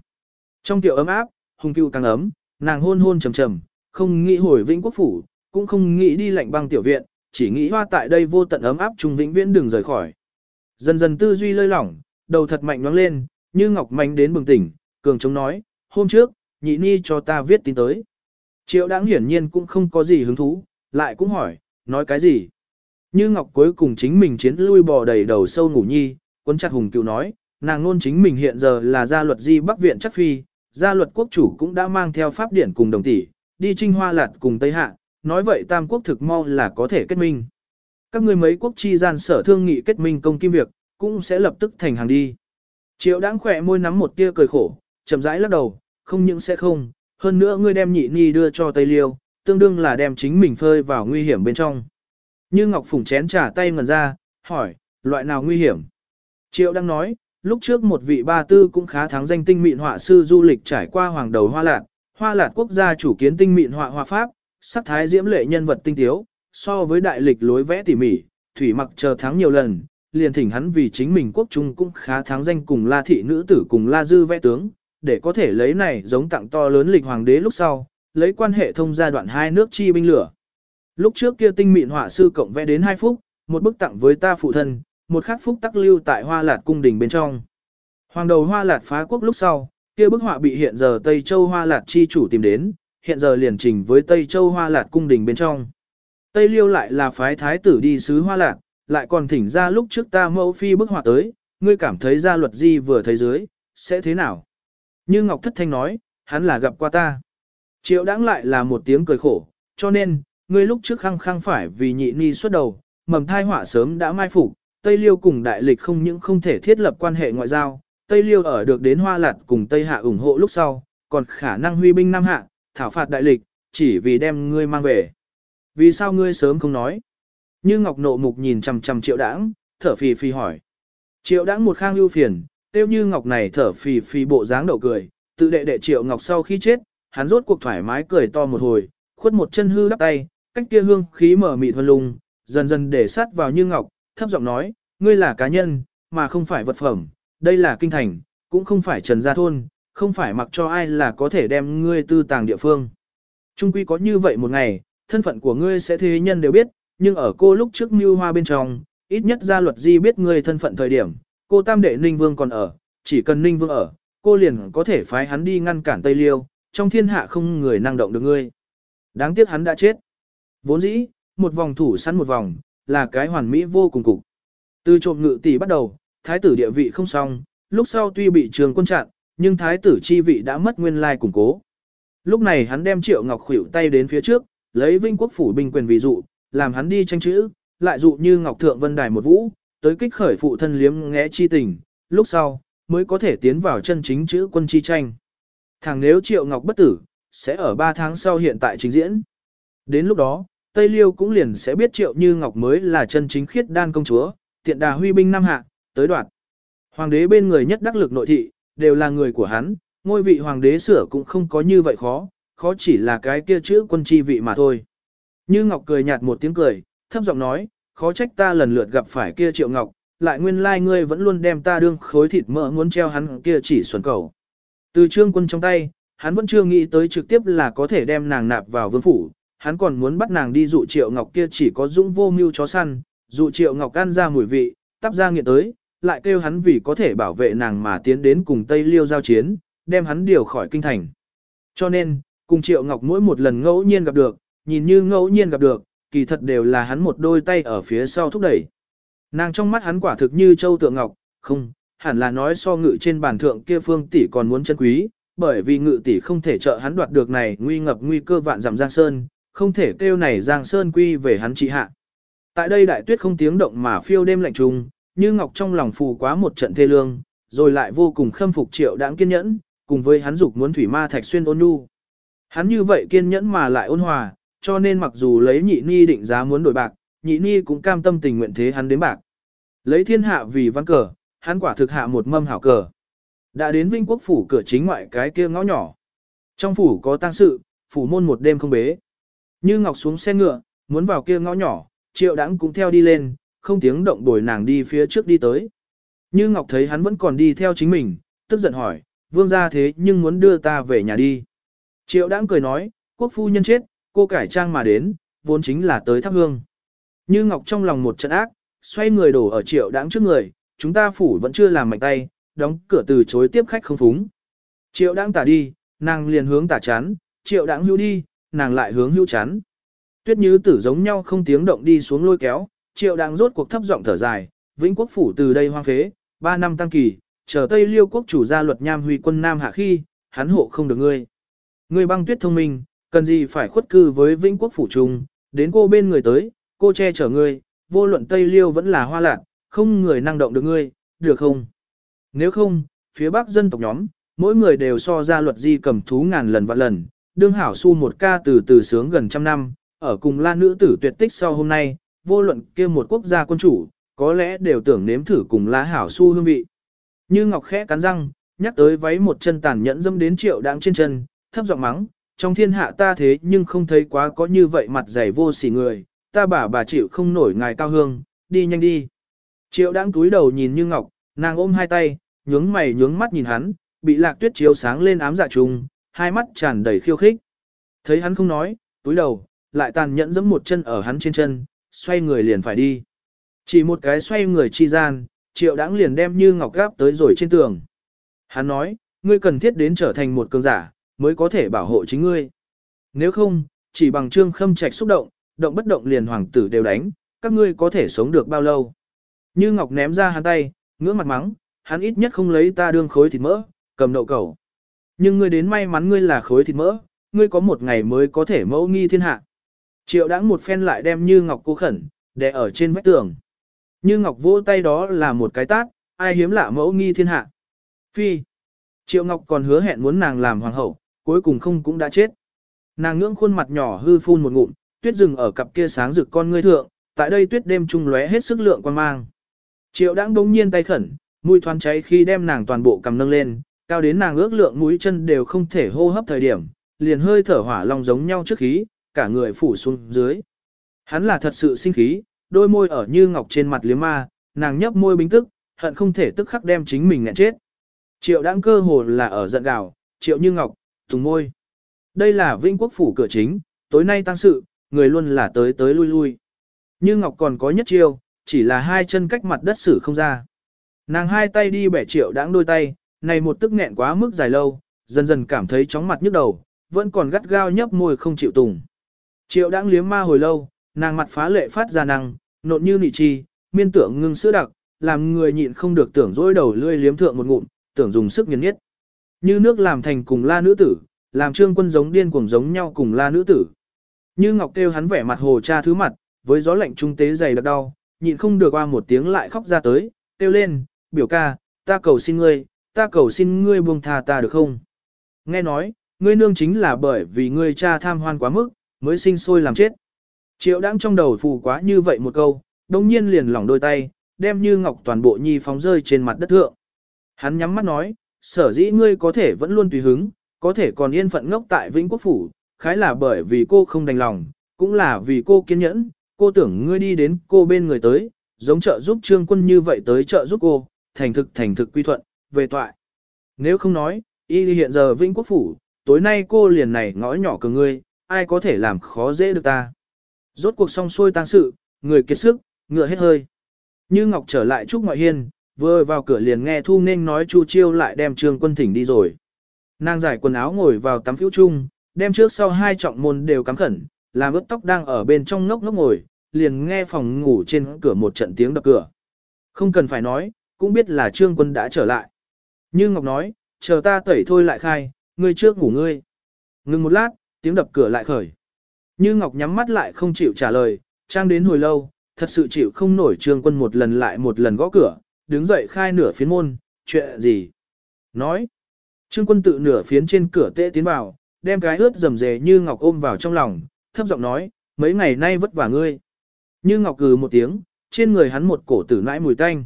Trong tiểu ấm áp, hùng cựu càng ấm, nàng hôn hôn trầm trầm, không nghĩ hồi vĩnh quốc phủ, cũng không nghĩ đi lạnh băng tiểu viện, chỉ nghĩ hoa tại đây vô tận ấm áp trung vĩnh viễn đừng rời khỏi. Dần dần tư duy lơi lỏng, đầu thật mạnh nhoáng lên, như ngọc mạnh đến bừng tỉnh, cường chống nói, hôm trước, nhị ni cho ta viết tin tới. Triệu đáng hiển nhiên cũng không có gì hứng thú, lại cũng hỏi, nói cái gì. Như Ngọc cuối cùng chính mình chiến lui bò đầy đầu sâu ngủ nhi, quân chặt hùng cựu nói, nàng luôn chính mình hiện giờ là gia luật di bắc viện chắc phi, gia luật quốc chủ cũng đã mang theo pháp điển cùng đồng tỷ, đi trinh hoa lạt cùng Tây Hạ, nói vậy tam quốc thực mau là có thể kết minh. Các ngươi mấy quốc chi gian sở thương nghị kết minh công kim việc, cũng sẽ lập tức thành hàng đi. Triệu đáng khỏe môi nắm một tia cười khổ, chậm rãi lắc đầu, không những sẽ không, hơn nữa ngươi đem nhị ni đưa cho Tây Liêu, tương đương là đem chính mình phơi vào nguy hiểm bên trong. Như Ngọc Phùng chén trả tay ngần ra, hỏi, loại nào nguy hiểm? Triệu đang nói, lúc trước một vị ba tư cũng khá thắng danh tinh mịn họa sư du lịch trải qua hoàng đầu hoa lạt, hoa lạt quốc gia chủ kiến tinh mịn họa hoa pháp, sắc thái diễm lệ nhân vật tinh tiếu, so với đại lịch lối vẽ tỉ mỉ, thủy mặc chờ thắng nhiều lần, liền thỉnh hắn vì chính mình quốc trung cũng khá thắng danh cùng la thị nữ tử cùng la dư vẽ tướng, để có thể lấy này giống tặng to lớn lịch hoàng đế lúc sau, lấy quan hệ thông gia đoạn hai nước chi binh lửa. Lúc trước kia tinh mịn họa sư cộng vẽ đến hai phút, một bức tặng với ta phụ thân, một khắc phúc tắc lưu tại hoa lạt cung đình bên trong. Hoàng đầu hoa lạt phá quốc lúc sau, kia bức họa bị hiện giờ Tây Châu hoa lạt chi chủ tìm đến, hiện giờ liền trình với Tây Châu hoa lạt cung đình bên trong. Tây Liêu lại là phái thái tử đi sứ hoa lạt, lại còn thỉnh ra lúc trước ta mẫu phi bức họa tới, ngươi cảm thấy ra luật di vừa thấy dưới, sẽ thế nào? Như Ngọc Thất Thanh nói, hắn là gặp qua ta. Triệu đãng lại là một tiếng cười khổ, cho nên, ngươi lúc trước khăng khăng phải vì nhị ni xuất đầu, mầm thai họa sớm đã mai phục, Tây Liêu cùng đại lịch không những không thể thiết lập quan hệ ngoại giao, Tây Liêu ở được đến Hoa Lạt cùng Tây Hạ ủng hộ lúc sau, còn khả năng huy binh Nam Hạ, thảo phạt đại lịch, chỉ vì đem ngươi mang về. Vì sao ngươi sớm không nói? Như Ngọc nộ mục nhìn chằm chằm triệu đãng, thở phì phì hỏi. Triệu đãng một khang ưu phiền, tiêu như Ngọc này thở phì phì bộ dáng đậu cười, tự đệ đệ triệu Ngọc sau khi chết, hắn rốt cuộc thoải mái cười to một hồi, khuất một chân hư đắp tay, cách kia hương khí mở mịt vân lung, dần dần để sát vào như Ngọc, thấp giọng nói, ngươi là cá nhân, mà không phải vật phẩm, đây là kinh thành, cũng không phải trần gia thôn, không phải mặc cho ai là có thể đem ngươi tư tàng địa phương. Trung quy có như vậy một ngày, thân phận của ngươi sẽ thế nhân đều biết, nhưng ở cô lúc trước mưu hoa bên trong, ít nhất gia luật di biết ngươi thân phận thời điểm, cô tam đệ Ninh Vương còn ở, chỉ cần Ninh Vương ở, cô liền có thể phái hắn đi ngăn cản Tây Liêu, trong thiên hạ không người năng động được ngươi. Đáng tiếc hắn đã chết. Vốn dĩ, một vòng thủ săn một vòng, là cái hoàn mỹ vô cùng cục. Từ trộm ngự tỷ bắt đầu, thái tử địa vị không xong, lúc sau tuy bị trường quân chặn, nhưng thái tử chi vị đã mất nguyên lai củng cố. Lúc này hắn đem Triệu Ngọc khuỷu tay đến phía trước, lấy Vinh Quốc phủ binh quyền ví dụ, làm hắn đi tranh chữ, lại dụ như Ngọc Thượng Vân Đài một vũ, tới kích khởi phụ thân liếm ngẽ chi tình, lúc sau, mới có thể tiến vào chân chính chữ quân chi tranh. Thằng nếu Triệu Ngọc bất tử, sẽ ở 3 tháng sau hiện tại trình diễn. Đến lúc đó, Tây Liêu cũng liền sẽ biết Triệu Như Ngọc mới là chân chính khiết đan công chúa, tiện đà huy binh nam hạ, tới đoạt. Hoàng đế bên người nhất đắc lực nội thị, đều là người của hắn, ngôi vị hoàng đế sửa cũng không có như vậy khó, khó chỉ là cái kia chữ quân chi vị mà thôi. Như Ngọc cười nhạt một tiếng cười, thấp giọng nói, khó trách ta lần lượt gặp phải kia Triệu Ngọc, lại nguyên lai like ngươi vẫn luôn đem ta đương khối thịt mỡ muốn treo hắn kia chỉ xuẩn cầu. Từ trương quân trong tay, hắn vẫn chưa nghĩ tới trực tiếp là có thể đem nàng nạp vào vương phủ, hắn còn muốn bắt nàng đi dụ Triệu Ngọc kia chỉ có dũng vô mưu chó săn, dụ Triệu Ngọc ăn ra mùi vị, tắp ra nghiện tới, lại kêu hắn vì có thể bảo vệ nàng mà tiến đến cùng Tây Liêu giao chiến, đem hắn điều khỏi kinh thành. Cho nên, cùng Triệu Ngọc mỗi một lần ngẫu nhiên gặp được, nhìn như ngẫu nhiên gặp được, kỳ thật đều là hắn một đôi tay ở phía sau thúc đẩy. Nàng trong mắt hắn quả thực như châu tượng ngọc, không, hẳn là nói so ngự trên bàn thượng kia phương tỷ còn muốn chân quý, bởi vì ngự tỷ không thể trợ hắn đoạt được này nguy ngập nguy cơ vạn giảm Giang Sơn, không thể kêu này Giang Sơn quy về hắn trị hạ. Tại đây đại tuyết không tiếng động mà phiêu đêm lạnh trùng, như ngọc trong lòng phù quá một trận thê lương, rồi lại vô cùng khâm phục triệu đáng kiên nhẫn, cùng với hắn dục muốn thủy ma thạch xuyên ôn nhu. Hắn như vậy kiên nhẫn mà lại ôn hòa, cho nên mặc dù lấy nhị ni định giá muốn đổi bạc, nhị ni cũng cam tâm tình nguyện thế hắn đến bạc. Lấy thiên hạ vì văn cờ, hắn quả thực hạ một mâm hảo cờ. Đã đến Vinh Quốc phủ cửa chính ngoại cái kia ngõ nhỏ. Trong phủ có tang sự, phủ môn một đêm không bế. Như Ngọc xuống xe ngựa, muốn vào kia ngõ nhỏ, Triệu Đãng cũng theo đi lên, không tiếng động đuổi nàng đi phía trước đi tới. Như Ngọc thấy hắn vẫn còn đi theo chính mình, tức giận hỏi, vương gia thế nhưng muốn đưa ta về nhà đi. Triệu Đãng cười nói, quốc phu nhân chết, cô cải trang mà đến, vốn chính là tới thắp hương. Như Ngọc trong lòng một trận ác, xoay người đổ ở Triệu Đãng trước người, chúng ta phủ vẫn chưa làm mạnh tay, đóng cửa từ chối tiếp khách không phúng. Triệu Đãng tả đi, nàng liền hướng tả chán, Triệu Đãng hưu đi, nàng lại hướng hưu chán. Tuyết Như tử giống nhau không tiếng động đi xuống lôi kéo, triệu đáng rốt cuộc thấp giọng thở dài, vĩnh quốc phủ từ đây hoang phế, ba năm tăng kỳ, chờ Tây Liêu quốc chủ ra luật nham huy quân Nam hạ khi, hắn hộ không được ngươi. Ngươi băng tuyết thông minh, cần gì phải khuất cư với vĩnh quốc phủ trung, đến cô bên người tới, cô che chở ngươi, vô luận Tây Liêu vẫn là hoa lạc, không người năng động được ngươi, được không? Nếu không, phía bắc dân tộc nhóm, mỗi người đều so ra luật di cầm thú ngàn lần vạn lần, đương hảo su một ca từ từ sướng gần trăm năm, ở cùng la nữ tử tuyệt tích sau hôm nay, vô luận kia một quốc gia quân chủ, có lẽ đều tưởng nếm thử cùng lá hảo su hương vị. Như Ngọc khẽ cắn răng, nhắc tới váy một chân tàn nhẫn dâm đến triệu đáng trên chân, thấp giọng mắng, trong thiên hạ ta thế nhưng không thấy quá có như vậy mặt dày vô sỉ người, ta bà bà chịu không nổi ngài cao hương, đi nhanh đi. Triệu đáng túi đầu nhìn Như Ngọc, nàng ôm hai tay, nhướng mày nhướng mắt nhìn hắn, bị lạc tuyết chiếu sáng lên ám dạ trùng, hai mắt tràn đầy khiêu khích. Thấy hắn không nói, túi đầu, lại tàn nhẫn giẫm một chân ở hắn trên chân, xoay người liền phải đi. Chỉ một cái xoay người chi gian, triệu đãng liền đem như ngọc gáp tới rồi trên tường. Hắn nói, ngươi cần thiết đến trở thành một cường giả, mới có thể bảo hộ chính ngươi. Nếu không, chỉ bằng trương khâm trạch xúc động, động bất động liền hoàng tử đều đánh, các ngươi có thể sống được bao lâu. Như ngọc ném ra hắn tay, ngưỡng mặt mắng, hắn ít nhất không lấy ta đương khối thịt mỡ, cầm đậu cầu. Nhưng ngươi đến may mắn ngươi là khối thịt mỡ, ngươi có một ngày mới có thể mẫu nghi thiên hạ. Triệu đãng một phen lại đem Như Ngọc cô khẩn, đè ở trên vách tường. Như Ngọc vỗ tay đó là một cái tát, ai hiếm lạ mẫu nghi thiên hạ. Phi. Triệu Ngọc còn hứa hẹn muốn nàng làm hoàng hậu, cuối cùng không cũng đã chết. Nàng ngưỡng khuôn mặt nhỏ hư phun một ngụm, tuyết rừng ở cặp kia sáng rực con ngươi thượng, tại đây tuyết đêm trung lóe hết sức lượng quan mang. Triệu đãng bỗng nhiên tay khẩn, mũi thoáng cháy khi đem nàng toàn bộ cầm nâng lên, cao đến nàng ước lượng mũi chân đều không thể hô hấp thời điểm, liền hơi thở hỏa long giống nhau trước khí, cả người phủ xuống dưới. Hắn là thật sự sinh khí, đôi môi ở như ngọc trên mặt liếm ma, nàng nhấp môi bình tức, hận không thể tức khắc đem chính mình nghẹn chết. Triệu đãng cơ hồ là ở giận gào, triệu như ngọc, tùng môi. Đây là vinh quốc phủ cửa chính, tối nay tăng sự, người luôn là tới tới lui lui. Như ngọc còn có nhất chiêu, chỉ là hai chân cách mặt đất xử không ra. Nàng hai tay đi bẻ triệu đãng đôi tay, này một tức nghẹn quá mức dài lâu, dần dần cảm thấy chóng mặt nhức đầu, vẫn còn gắt gao nhấp môi không chịu tùng. Triệu đãng liếm ma hồi lâu, nàng mặt phá lệ phát ra năng, nộn như nị chi, miên tưởng ngưng sữa đặc, làm người nhịn không được tưởng dối đầu lươi liếm thượng một ngụm, tưởng dùng sức nghiền nhất. Như nước làm thành cùng la nữ tử, làm trương quân giống điên cuồng giống nhau cùng la nữ tử. Như ngọc kêu hắn vẻ mặt hồ cha thứ mặt, với gió lạnh trung tế dày đặc đau, nhịn không được qua một tiếng lại khóc ra tới, kêu lên, biểu ca, ta cầu xin ngươi, ta cầu xin ngươi buông tha ta được không? Nghe nói, ngươi nương chính là bởi vì ngươi cha tham hoan quá mức, mới sinh sôi làm chết. Triệu đang trong đầu phù quá như vậy một câu, đồng nhiên liền lỏng đôi tay, đem như ngọc toàn bộ nhi phóng rơi trên mặt đất thượng. Hắn nhắm mắt nói, sở dĩ ngươi có thể vẫn luôn tùy hứng, có thể còn yên phận ngốc tại Vĩnh Quốc Phủ, khái là bởi vì cô không đành lòng, cũng là vì cô kiên nhẫn, cô tưởng ngươi đi đến cô bên người tới, giống trợ giúp trương quân như vậy tới trợ giúp cô, thành thực thành thực quy thuận, về toại. Nếu không nói, y hiện giờ Vĩnh Quốc Phủ, tối nay cô liền này ngõ nhỏ cờ ngươi, ai có thể làm khó dễ được ta. Rốt cuộc xong xuôi tang sự, người kiệt sức, ngựa hết hơi. Như Ngọc trở lại Trúc Ngoại Hiên, vừa vào cửa liền nghe Thu Ninh nói Chu Chiêu lại đem Trương Quân Thỉnh đi rồi. Nàng giải quần áo ngồi vào tắm phiếu chung, đem trước sau hai trọng môn đều cắm khẩn, làm ướt tóc đang ở bên trong ngốc ngốc ngồi, liền nghe phòng ngủ trên cửa một trận tiếng đập cửa. Không cần phải nói, cũng biết là Trương Quân đã trở lại. Như Ngọc nói, chờ ta tẩy thôi lại khai, ngươi trước ngủ ngươi. Ngừng một lát, tiếng đập cửa lại khởi. Như Ngọc nhắm mắt lại không chịu trả lời, trang đến hồi lâu, thật sự chịu không nổi Trương Quân một lần lại một lần gõ cửa, đứng dậy khai nửa phiến môn, chuyện gì? Nói. Trương Quân tự nửa phiến trên cửa tệ tiến vào, đem cái ướt rầm rề Như Ngọc ôm vào trong lòng, thấp giọng nói, mấy ngày nay vất vả ngươi. Như Ngọc cừ một tiếng, trên người hắn một cổ tử nãi mùi tanh.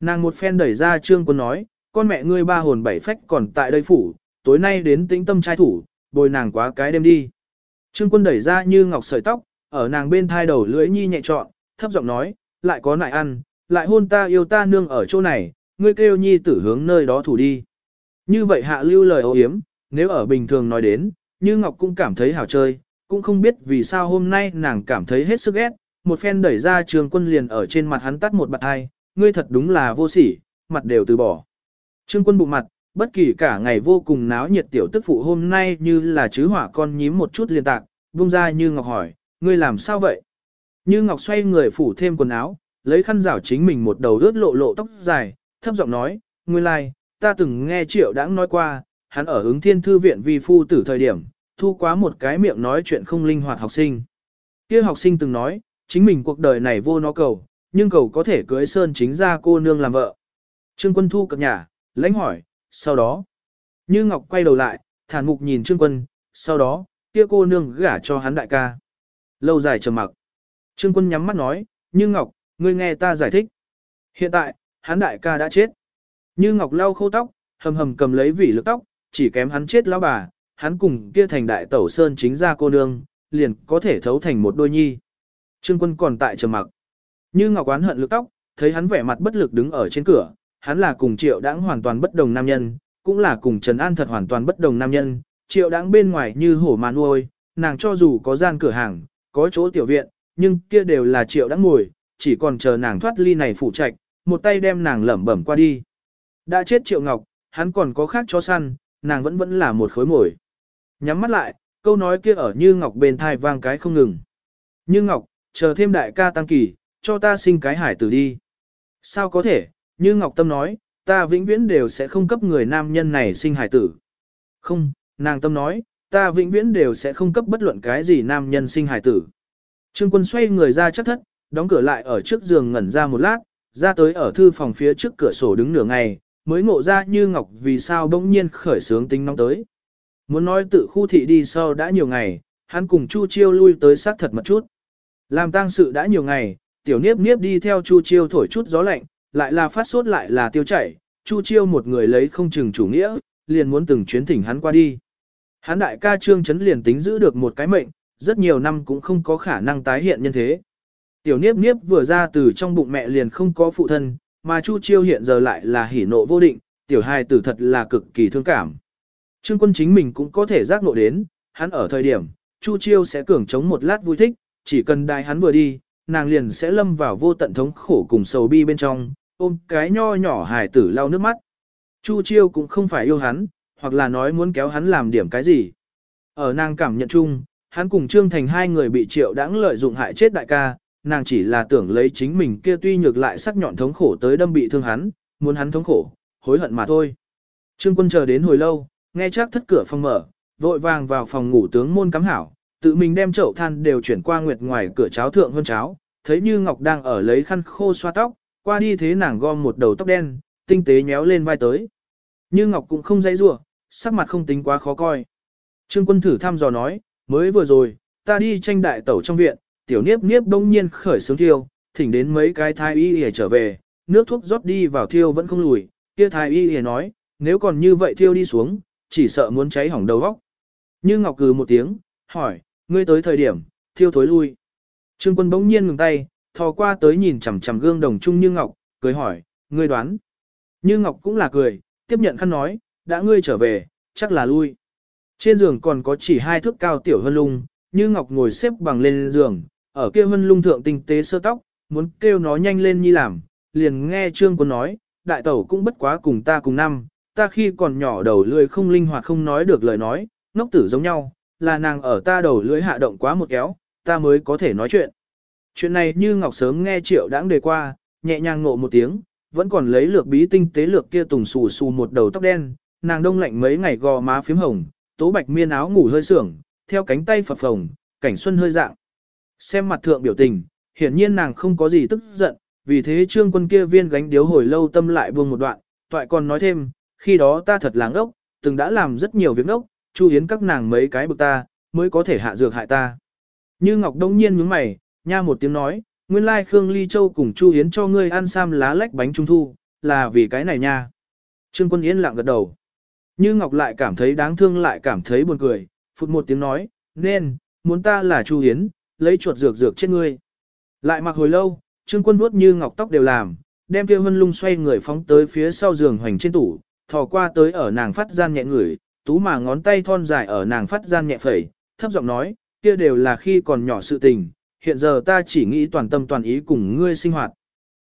Nàng một phen đẩy ra Trương Quân nói, con mẹ ngươi ba hồn bảy phách còn tại đây phủ, tối nay đến tĩnh tâm trai thủ, bồi nàng quá cái đêm đi. Trương Quân đẩy ra Như Ngọc sợi tóc, ở nàng bên thai đầu lưỡi nhi nhẹ trọn, thấp giọng nói, lại có nại ăn, lại hôn ta yêu ta nương ở chỗ này, ngươi kêu nhi tử hướng nơi đó thủ đi. Như vậy hạ lưu lời ô hiếm, nếu ở bình thường nói đến, như Ngọc cũng cảm thấy hảo chơi, cũng không biết vì sao hôm nay nàng cảm thấy hết sức ghét, một phen đẩy ra trường quân liền ở trên mặt hắn tắt một bạt hai, ngươi thật đúng là vô sỉ, mặt đều từ bỏ. Trương quân bụng mặt, bất kỳ cả ngày vô cùng náo nhiệt tiểu tức phụ hôm nay như là chứ hỏa con nhím một chút liên tạc, buông ra như Ngọc hỏi, ngươi làm sao vậy? Như Ngọc xoay người phủ thêm quần áo, lấy khăn rảo chính mình một đầu ướt lộ lộ tóc dài, thấp giọng nói, nguyên lai, like, ta từng nghe triệu đãng nói qua, hắn ở ứng thiên thư viện vi phu tử thời điểm, thu quá một cái miệng nói chuyện không linh hoạt học sinh. kia học sinh từng nói, chính mình cuộc đời này vô nó cầu, nhưng cầu có thể cưới sơn chính ra cô nương làm vợ. Trương quân thu cập nhà, lãnh hỏi, sau đó, như Ngọc quay đầu lại, thản mục nhìn Trương quân, sau đó, kia cô nương gả cho hắn đại ca. Lâu dài trầm mặc. Trương quân nhắm mắt nói, như Ngọc, ngươi nghe ta giải thích. Hiện tại, hắn đại ca đã chết. Như Ngọc lau khô tóc, hầm hầm cầm lấy vỉ lực tóc, chỉ kém hắn chết lão bà, hắn cùng kia thành đại tẩu sơn chính ra cô nương, liền có thể thấu thành một đôi nhi. Trương quân còn tại trầm mặc. Như Ngọc oán hận lực tóc, thấy hắn vẻ mặt bất lực đứng ở trên cửa, hắn là cùng triệu đãng hoàn toàn bất đồng nam nhân, cũng là cùng Trần An thật hoàn toàn bất đồng nam nhân, triệu đãng bên ngoài như hổ mà nuôi, nàng cho dù có gian cửa hàng, có chỗ tiểu viện, nhưng kia đều là triệu đãng ngồi, chỉ còn chờ nàng thoát ly này phủ trạch, một tay đem nàng lẩm bẩm qua đi. Đã chết triệu ngọc, hắn còn có khác cho săn, nàng vẫn vẫn là một khối mồi. Nhắm mắt lại, câu nói kia ở như ngọc bên thai vang cái không ngừng. Như ngọc, chờ thêm đại ca tăng kỳ, cho ta sinh cái hải tử đi. Sao có thể, như ngọc tâm nói, ta vĩnh viễn đều sẽ không cấp người nam nhân này sinh hải tử. Không, nàng tâm nói, ta vĩnh viễn đều sẽ không cấp bất luận cái gì nam nhân sinh hải tử. Trương quân xoay người ra chắc thất, đóng cửa lại ở trước giường ngẩn ra một lát, ra tới ở thư phòng phía trước cửa sổ đứng nửa ngày, mới ngộ ra như ngọc vì sao bỗng nhiên khởi sướng tính nóng tới. Muốn nói tự khu thị đi sau đã nhiều ngày, hắn cùng Chu Chiêu lui tới sát thật một chút. Làm tang sự đã nhiều ngày, tiểu niếp niếp đi theo Chu Chiêu thổi chút gió lạnh, lại là phát sốt lại là tiêu chảy, Chu Chiêu một người lấy không chừng chủ nghĩa, liền muốn từng chuyến thỉnh hắn qua đi. Hắn đại ca trương chấn liền tính giữ được một cái mệnh, rất nhiều năm cũng không có khả năng tái hiện nhân thế. Tiểu niếp niếp vừa ra từ trong bụng mẹ liền không có phụ thân, mà Chu Chiêu hiện giờ lại là hỉ nộ vô định, tiểu hài tử thật là cực kỳ thương cảm. Trương quân chính mình cũng có thể giác nộ đến, hắn ở thời điểm, Chu Chiêu sẽ cường chống một lát vui thích, chỉ cần đai hắn vừa đi, nàng liền sẽ lâm vào vô tận thống khổ cùng sầu bi bên trong, ôm cái nho nhỏ hài tử lau nước mắt. Chu Chiêu cũng không phải yêu hắn, hoặc là nói muốn kéo hắn làm điểm cái gì. Ở nàng cảm nhận chung, hắn cùng Trương Thành hai người bị triệu đãng lợi dụng hại chết đại ca, nàng chỉ là tưởng lấy chính mình kia tuy nhược lại sắc nhọn thống khổ tới đâm bị thương hắn, muốn hắn thống khổ, hối hận mà thôi. Trương quân chờ đến hồi lâu, nghe chắc thất cửa phòng mở, vội vàng vào phòng ngủ tướng môn cắm hảo, tự mình đem chậu than đều chuyển qua nguyệt ngoài cửa cháo thượng hơn cháo, thấy như Ngọc đang ở lấy khăn khô xoa tóc, qua đi thế nàng gom một đầu tóc đen, tinh tế nhéo lên vai tới. Như Ngọc cũng không dãy rủa, sắc mặt không tính quá khó coi. Trương quân thử thăm dò nói, mới vừa rồi, ta đi tranh đại tẩu trong viện, tiểu niếp niếp đông nhiên khởi sướng thiêu, thỉnh đến mấy cái thái y hề trở về, nước thuốc rót đi vào thiêu vẫn không lùi, kia thái y hề nói, nếu còn như vậy thiêu đi xuống, chỉ sợ muốn cháy hỏng đầu góc. Như Ngọc cừ một tiếng, hỏi, ngươi tới thời điểm, thiêu thối lui. Trương quân bỗng nhiên ngừng tay, thò qua tới nhìn chằm chằm gương đồng trung Như Ngọc, cười hỏi, ngươi đoán. Như Ngọc cũng là cười, tiếp nhận khăn nói, đã ngươi trở về, chắc là lui. Trên giường còn có chỉ hai thước cao tiểu hơn lung, Như Ngọc ngồi xếp bằng lên giường, ở kia vân lung thượng tinh tế sơ tóc, muốn kêu nó nhanh lên nhi làm, liền nghe Trương quân nói, đại tẩu cũng bất quá cùng ta cùng năm, ta khi còn nhỏ đầu lưỡi không linh hoạt không nói được lời nói, ngốc tử giống nhau, là nàng ở ta đầu lưỡi hạ động quá một kéo, ta mới có thể nói chuyện. Chuyện này như Ngọc sớm nghe triệu đãng đề qua, nhẹ nhàng ngộ một tiếng, vẫn còn lấy lược bí tinh tế lược kia tùng xù xù một đầu tóc đen, nàng đông lạnh mấy ngày gò má phím hồng, tố bạch miên áo ngủ hơi sưởng, theo cánh tay phập phồng, cảnh xuân hơi dạng. Xem mặt thượng biểu tình, hiển nhiên nàng không có gì tức giận, vì thế trương quân kia viên gánh điếu hồi lâu tâm lại buông một đoạn, toại còn nói thêm, khi đó ta thật láng ốc, từng đã làm rất nhiều việc ốc, chu hiến các nàng mấy cái bực ta, mới có thể hạ dược hại ta. Như Ngọc đông nhiên nhướng mày, nha một tiếng nói, nguyên lai Khương Ly Châu cùng Chu Hiến cho ngươi ăn sam lá lách bánh trung thu, là vì cái này nha. Trương Quân Yên lặng gật đầu. Như Ngọc lại cảm thấy đáng thương lại cảm thấy buồn cười, phụt một tiếng nói, nên, muốn ta là Chu Hiến, lấy chuột dược dược chết ngươi. Lại mặc hồi lâu, Trương Quân vuốt như ngọc tóc đều làm, đem kia vân lung xoay người phóng tới phía sau giường hoành trên tủ, thò qua tới ở nàng phát gian nhẹ ngửi, tú mà ngón tay thon dài ở nàng phát gian nhẹ phẩy, thấp giọng nói, kia đều là khi còn nhỏ sự tình, hiện giờ ta chỉ nghĩ toàn tâm toàn ý cùng ngươi sinh hoạt.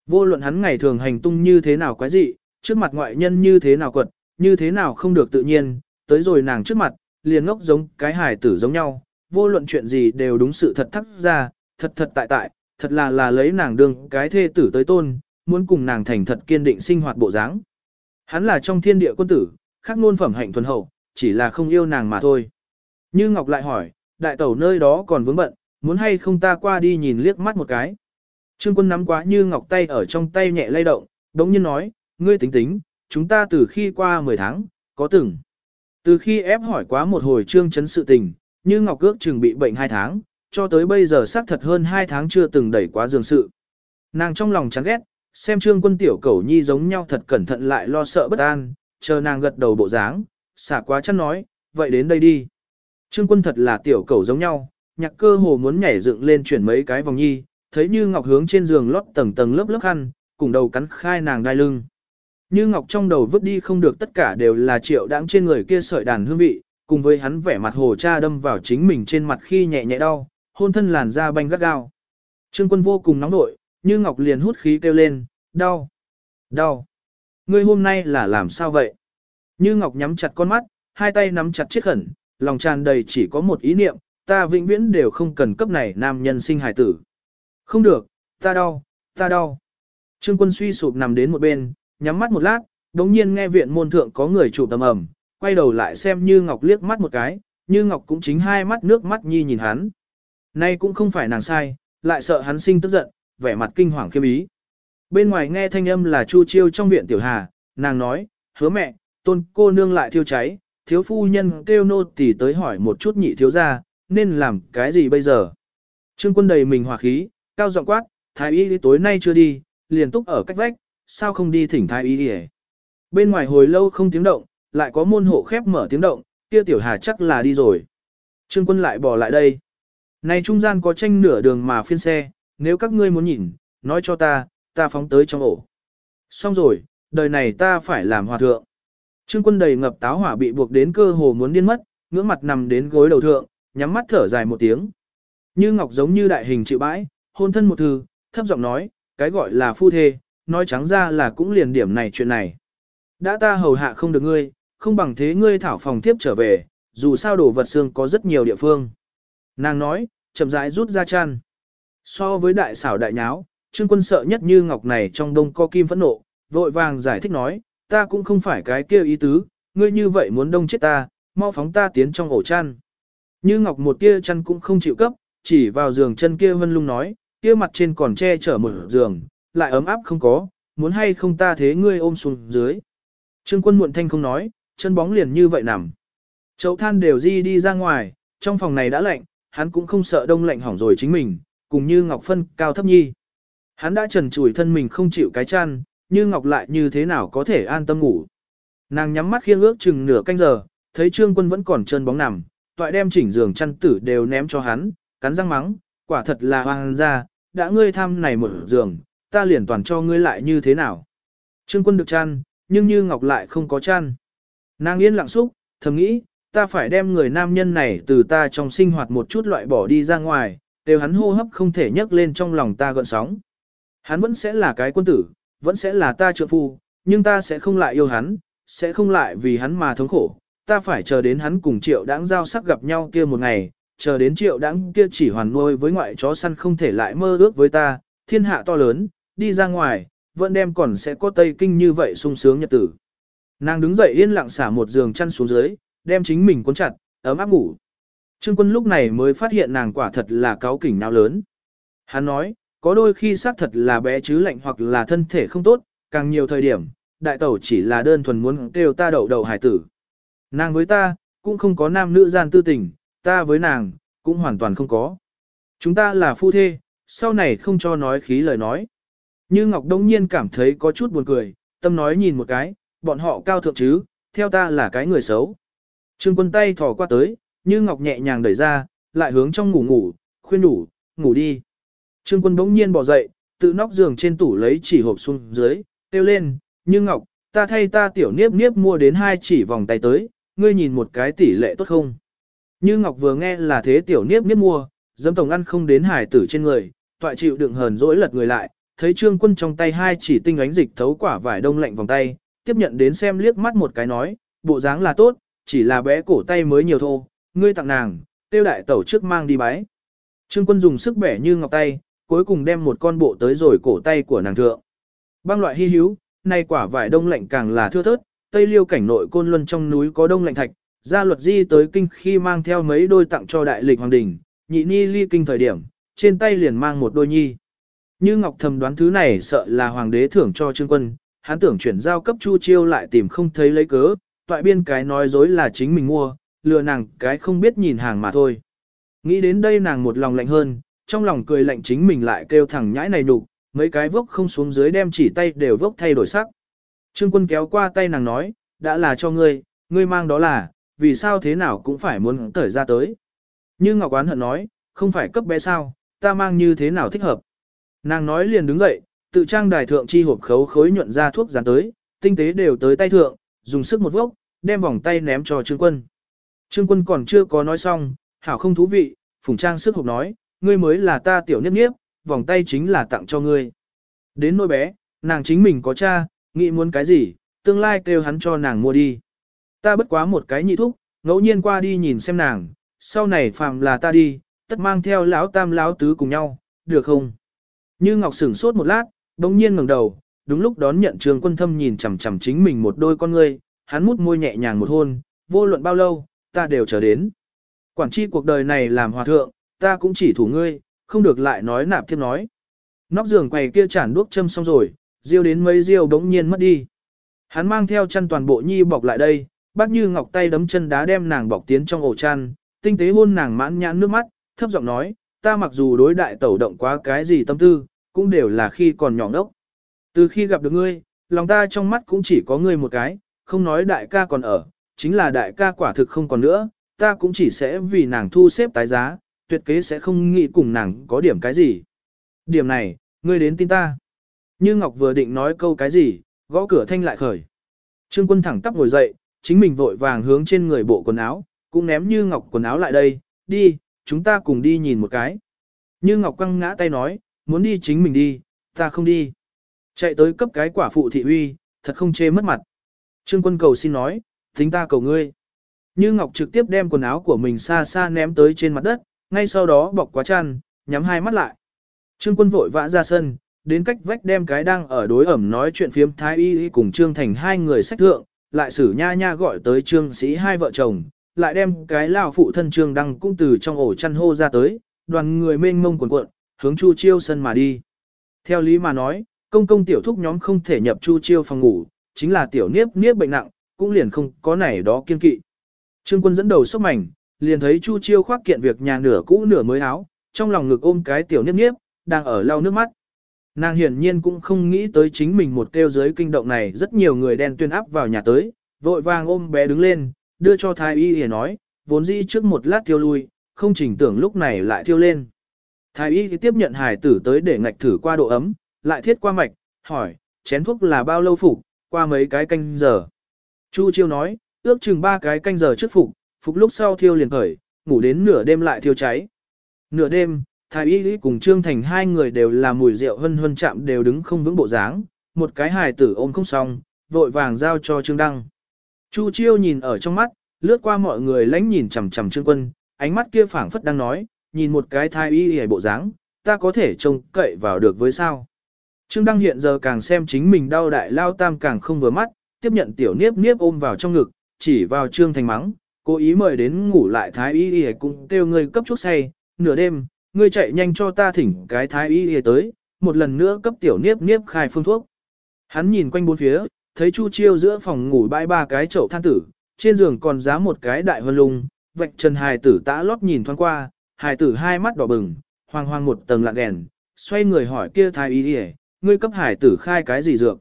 Vô luận hắn ngày thường hành tung như thế nào quái dị, trước mặt ngoại nhân như thế nào quật, như thế nào không được tự nhiên, tới rồi nàng trước mặt, liền ngốc giống cái hài tử giống nhau, vô luận chuyện gì đều đúng sự thật thắc ra, thật thật tại tại, thật là là lấy nàng đương cái thê tử tới tôn, muốn cùng nàng thành thật kiên định sinh hoạt bộ dáng. Hắn là trong thiên địa quân tử, khác ngôn phẩm hạnh thuần hậu, chỉ là không yêu nàng mà thôi. Như Ngọc lại hỏi, đại tẩu nơi đó còn vướng bận, muốn hay không ta qua đi nhìn liếc mắt một cái. Trương quân nắm quá Như Ngọc tay ở trong tay nhẹ lay động, đống nhiên nói, ngươi tính tính, chúng ta từ khi qua 10 tháng, có từng. Từ khi ép hỏi quá một hồi trương chấn sự tình, như Ngọc cước chừng bị bệnh 2 tháng, cho tới bây giờ xác thật hơn 2 tháng chưa từng đẩy quá giường sự. Nàng trong lòng chán ghét, xem trương quân tiểu cẩu nhi giống nhau thật cẩn thận lại lo sợ bất an, chờ nàng gật đầu bộ dáng, xả quá chăn nói, vậy đến đây đi. Trương quân thật là tiểu cẩu giống nhau, nhạc cơ hồ muốn nhảy dựng lên chuyển mấy cái vòng nhi, thấy như ngọc hướng trên giường lót tầng tầng lớp lớp khăn, cùng đầu cắn khai nàng đai lưng. Như ngọc trong đầu vứt đi không được tất cả đều là triệu đáng trên người kia sợi đàn hương vị, cùng với hắn vẻ mặt hồ cha đâm vào chính mình trên mặt khi nhẹ nhẹ đau, hôn thân làn da banh gắt gao. Trương quân vô cùng nóng nội, như ngọc liền hút khí kêu lên, đau, đau. Ngươi hôm nay là làm sao vậy? Như ngọc nhắm chặt con mắt, hai tay nắm chặt chiếc khẩn, lòng tràn đầy chỉ có một ý niệm, ta vĩnh viễn đều không cần cấp này nam nhân sinh hải tử. Không được, ta đau, ta đau. Trương quân suy sụp nằm đến một bên, nhắm mắt một lát, đống nhiên nghe viện môn thượng có người chụp tầm ẩm, quay đầu lại xem Như Ngọc liếc mắt một cái, Như Ngọc cũng chính hai mắt nước mắt nhi nhìn hắn. Nay cũng không phải nàng sai, lại sợ hắn sinh tức giận, vẻ mặt kinh hoàng khiêm ý. Bên ngoài nghe thanh âm là Chu Chiêu trong viện Tiểu Hà, nàng nói, hứa mẹ, tôn cô nương lại thiêu cháy, thiếu phu nhân kêu nô tỳ tới hỏi một chút nhị thiếu ra, nên làm cái gì bây giờ. Trương quân đầy mình hòa khí, cao giọng quát, thái y tối nay chưa đi, liền túc ở cách vách, sao không đi thỉnh thái y đi Bên ngoài hồi lâu không tiếng động, lại có môn hộ khép mở tiếng động, kia tiểu hà chắc là đi rồi. Trương quân lại bỏ lại đây. Này trung gian có tranh nửa đường mà phiên xe, nếu các ngươi muốn nhìn, nói cho ta, ta phóng tới trong ổ. Xong rồi, đời này ta phải làm hòa thượng. Trương quân đầy ngập táo hỏa bị buộc đến cơ hồ muốn điên mất, ngưỡng mặt nằm đến gối đầu thượng, nhắm mắt thở dài một tiếng. Như ngọc giống như đại hình chịu bãi, hôn thân một thư, thấp giọng nói, cái gọi là phu thê, nói trắng ra là cũng liền điểm này chuyện này. Đã ta hầu hạ không được ngươi, không bằng thế ngươi thảo phòng tiếp trở về, dù sao đồ vật xương có rất nhiều địa phương. Nàng nói, chậm rãi rút ra chăn. So với đại xảo đại nháo, trương quân sợ nhất như ngọc này trong đông co kim phẫn nộ, vội vàng giải thích nói, ta cũng không phải cái kia ý tứ, ngươi như vậy muốn đông chết ta, mau phóng ta tiến trong ổ chăn. Như ngọc một kia chăn cũng không chịu cấp, chỉ vào giường chân kia vân lung nói, kia mặt trên còn che chở một giường, lại ấm áp không có, muốn hay không ta thế ngươi ôm xuống dưới. Trương quân muộn thanh không nói, chân bóng liền như vậy nằm. Chậu than đều di đi ra ngoài, trong phòng này đã lạnh, hắn cũng không sợ đông lạnh hỏng rồi chính mình, cùng như Ngọc Phân cao thấp nhi. Hắn đã trần trùi thân mình không chịu cái chăn, như Ngọc lại như thế nào có thể an tâm ngủ. Nàng nhắm mắt khiêng ước chừng nửa canh giờ, thấy Trương Quân vẫn còn chân bóng nằm, toại đem chỉnh giường chăn tử đều ném cho hắn, cắn răng mắng, quả thật là hoang ra, đã ngươi thăm này một giường, ta liền toàn cho ngươi lại như thế nào. Trương Quân được chăn, nhưng như Ngọc lại không có chăn. Nàng yên lặng xúc, thầm nghĩ, ta phải đem người nam nhân này từ ta trong sinh hoạt một chút loại bỏ đi ra ngoài, đều hắn hô hấp không thể nhấc lên trong lòng ta gợn sóng. Hắn vẫn sẽ là cái quân tử, vẫn sẽ là ta trợ phu, nhưng ta sẽ không lại yêu hắn, sẽ không lại vì hắn mà thống khổ. Ta phải chờ đến hắn cùng triệu đáng giao sắc gặp nhau kia một ngày, chờ đến triệu đáng kia chỉ hoàn nuôi với ngoại chó săn không thể lại mơ ước với ta, thiên hạ to lớn, đi ra ngoài, vẫn đem còn sẽ có tây kinh như vậy sung sướng nhật tử. Nàng đứng dậy yên lặng xả một giường chăn xuống dưới, đem chính mình cuốn chặt, ấm áp ngủ. Trương quân lúc này mới phát hiện nàng quả thật là cáo kỉnh nào lớn. Hắn nói, có đôi khi xác thật là bé chứ lạnh hoặc là thân thể không tốt, càng nhiều thời điểm, đại tẩu chỉ là đơn thuần muốn kêu ta đậu đầu hải tử. Nàng với ta, cũng không có nam nữ gian tư tình, ta với nàng, cũng hoàn toàn không có. Chúng ta là phu thê, sau này không cho nói khí lời nói. Như Ngọc Đông Nhiên cảm thấy có chút buồn cười, tâm nói nhìn một cái, bọn họ cao thượng chứ, theo ta là cái người xấu. Trương quân tay thò qua tới, như ngọc nhẹ nhàng đẩy ra, lại hướng trong ngủ ngủ, khuyên đủ, ngủ đi. Trương quân bỗng nhiên bỏ dậy, tự nóc giường trên tủ lấy chỉ hộp xuống dưới, kêu lên, như ngọc, ta thay ta tiểu niếp niếp mua đến hai chỉ vòng tay tới, ngươi nhìn một cái tỷ lệ tốt không. Như ngọc vừa nghe là thế tiểu niếp niếp mua, dâm tổng ăn không đến hải tử trên người, toại chịu đựng hờn dỗi lật người lại, thấy trương quân trong tay hai chỉ tinh ánh dịch thấu quả vải đông lạnh vòng tay, tiếp nhận đến xem liếc mắt một cái nói, bộ dáng là tốt, chỉ là bé cổ tay mới nhiều thô, ngươi tặng nàng, tiêu đại tẩu trước mang đi bái. Trương quân dùng sức bẻ như ngọc tay, cuối cùng đem một con bộ tới rồi cổ tay của nàng thượng. Băng loại hy hữu, nay quả vải đông lạnh càng là thưa thớt, tây liêu cảnh nội côn luân trong núi có đông lạnh thạch, gia luật di tới kinh khi mang theo mấy đôi tặng cho đại lịch hoàng đình, nhị ni ly kinh thời điểm, trên tay liền mang một đôi nhi. Như Ngọc thầm đoán thứ này sợ là hoàng đế thưởng cho trương quân, hắn tưởng chuyển giao cấp chu chiêu lại tìm không thấy lấy cớ, toại biên cái nói dối là chính mình mua, lừa nàng cái không biết nhìn hàng mà thôi. Nghĩ đến đây nàng một lòng lạnh hơn, trong lòng cười lạnh chính mình lại kêu thẳng nhãi này nụ, mấy cái vốc không xuống dưới đem chỉ tay đều vốc thay đổi sắc. Trương quân kéo qua tay nàng nói, đã là cho ngươi, ngươi mang đó là, vì sao thế nào cũng phải muốn tởi ra tới. Như Ngọc Oán hận nói, không phải cấp bé sao, ta mang như thế nào thích hợp. Nàng nói liền đứng dậy, tự trang đài thượng chi hộp khấu khối nhuận ra thuốc dán tới, tinh tế đều tới tay thượng, dùng sức một vốc, đem vòng tay ném cho Trương Quân. Trương Quân còn chưa có nói xong, hảo không thú vị, phùng trang sức hộp nói, ngươi mới là ta tiểu niếp niếp, vòng tay chính là tặng cho ngươi. Đến nỗi bé, nàng chính mình có cha, nghĩ muốn cái gì, tương lai kêu hắn cho nàng mua đi. Ta bất quá một cái nhị thúc, ngẫu nhiên qua đi nhìn xem nàng, sau này phàm là ta đi, tất mang theo lão tam lão tứ cùng nhau, được không? Như Ngọc sửng sốt một lát, bỗng nhiên ngẩng đầu, đúng lúc đón nhận trương Quân Thâm nhìn chằm chằm chính mình một đôi con ngươi, hắn mút môi nhẹ nhàng một hôn, vô luận bao lâu, ta đều chờ đến. Quản chi cuộc đời này làm hòa thượng, ta cũng chỉ thủ ngươi, không được lại nói nạp thêm nói. Nóc giường quầy kia chản đuốc châm xong rồi, riêu đến mấy riêu bỗng nhiên mất đi. Hắn mang theo chăn toàn bộ nhi bọc lại đây, bác như ngọc tay đấm chân đá đem nàng bọc tiến trong ổ chăn, tinh tế hôn nàng mãn nhãn nước mắt, thấp giọng nói, ta mặc dù đối đại tẩu động quá cái gì tâm tư, cũng đều là khi còn nhỏ ngốc. Từ khi gặp được ngươi, lòng ta trong mắt cũng chỉ có ngươi một cái, không nói đại ca còn ở, chính là đại ca quả thực không còn nữa, ta cũng chỉ sẽ vì nàng thu xếp tái giá, tuyệt kế sẽ không nghĩ cùng nàng có điểm cái gì. Điểm này, ngươi đến tin ta. Như Ngọc vừa định nói câu cái gì, gõ cửa thanh lại khởi. Trương quân thẳng tắp ngồi dậy, chính mình vội vàng hướng trên người bộ quần áo, cũng ném Như Ngọc quần áo lại đây, đi, chúng ta cùng đi nhìn một cái. Như Ngọc quăng ngã tay nói, muốn đi chính mình đi, ta không đi. Chạy tới cấp cái quả phụ thị uy, thật không chê mất mặt. Trương quân cầu xin nói, tính ta cầu ngươi. Như Ngọc trực tiếp đem quần áo của mình xa xa ném tới trên mặt đất, ngay sau đó bọc quá chăn, nhắm hai mắt lại. Trương quân vội vã ra sân, đến cách vách đem cái đang ở đối ẩm nói chuyện phiếm thái y cùng Trương Thành hai người sách thượng, lại xử nha nha gọi tới Trương sĩ hai vợ chồng, lại đem cái lao phụ thân Trương Đăng cũng từ trong ổ chăn hô ra tới, đoàn người mênh mông quần cuộn, hướng Chu Chiêu sân mà đi. Theo lý mà nói, công công tiểu thúc nhóm không thể nhập Chu Chiêu phòng ngủ, chính là tiểu niếp niếp bệnh nặng, cũng liền không có này đó kiên kỵ. Trương quân dẫn đầu sốc mảnh, liền thấy Chu Chiêu khoác kiện việc nhà nửa cũ nửa mới áo, trong lòng ngực ôm cái tiểu niếp niếp, đang ở lau nước mắt. Nàng hiển nhiên cũng không nghĩ tới chính mình một kêu giới kinh động này rất nhiều người đen tuyên áp vào nhà tới, vội vàng ôm bé đứng lên, đưa cho thái y để nói, vốn dĩ trước một lát thiêu lui, không chỉnh tưởng lúc này lại thiêu lên. Thái y tiếp nhận hải tử tới để ngạch thử qua độ ấm, lại thiết qua mạch, hỏi, chén thuốc là bao lâu phục, qua mấy cái canh giờ. Chu chiêu nói, ước chừng ba cái canh giờ trước phục, phục lúc sau thiêu liền khởi, ngủ đến nửa đêm lại thiêu cháy. Nửa đêm, Thái y cùng Trương Thành hai người đều là mùi rượu hân hân chạm đều đứng không vững bộ dáng, một cái hài tử ôm không xong, vội vàng giao cho Trương Đăng. Chu Chiêu nhìn ở trong mắt, lướt qua mọi người lánh nhìn chằm chằm Trương Quân, ánh mắt kia phảng phất đang nói, nhìn một cái thái y hề bộ dáng, ta có thể trông cậy vào được với sao. Trương Đăng hiện giờ càng xem chính mình đau đại lao tam càng không vừa mắt, tiếp nhận tiểu niếp niếp ôm vào trong ngực, chỉ vào Trương Thành mắng, cố ý mời đến ngủ lại thái y hề cũng kêu người cấp chút say, nửa đêm, ngươi chạy nhanh cho ta thỉnh cái thái y hề tới, một lần nữa cấp tiểu niếp niếp khai phương thuốc. Hắn nhìn quanh bốn phía, thấy Chu Chiêu giữa phòng ngủ bãi ba cái chậu than tử, trên giường còn giá một cái đại hân lung, vạch trần hài tử tã lót nhìn thoáng qua, hài tử hai mắt đỏ bừng, hoang hoang một tầng lạng đèn, xoay người hỏi kia thái y đi ngươi cấp hài tử khai cái gì dược?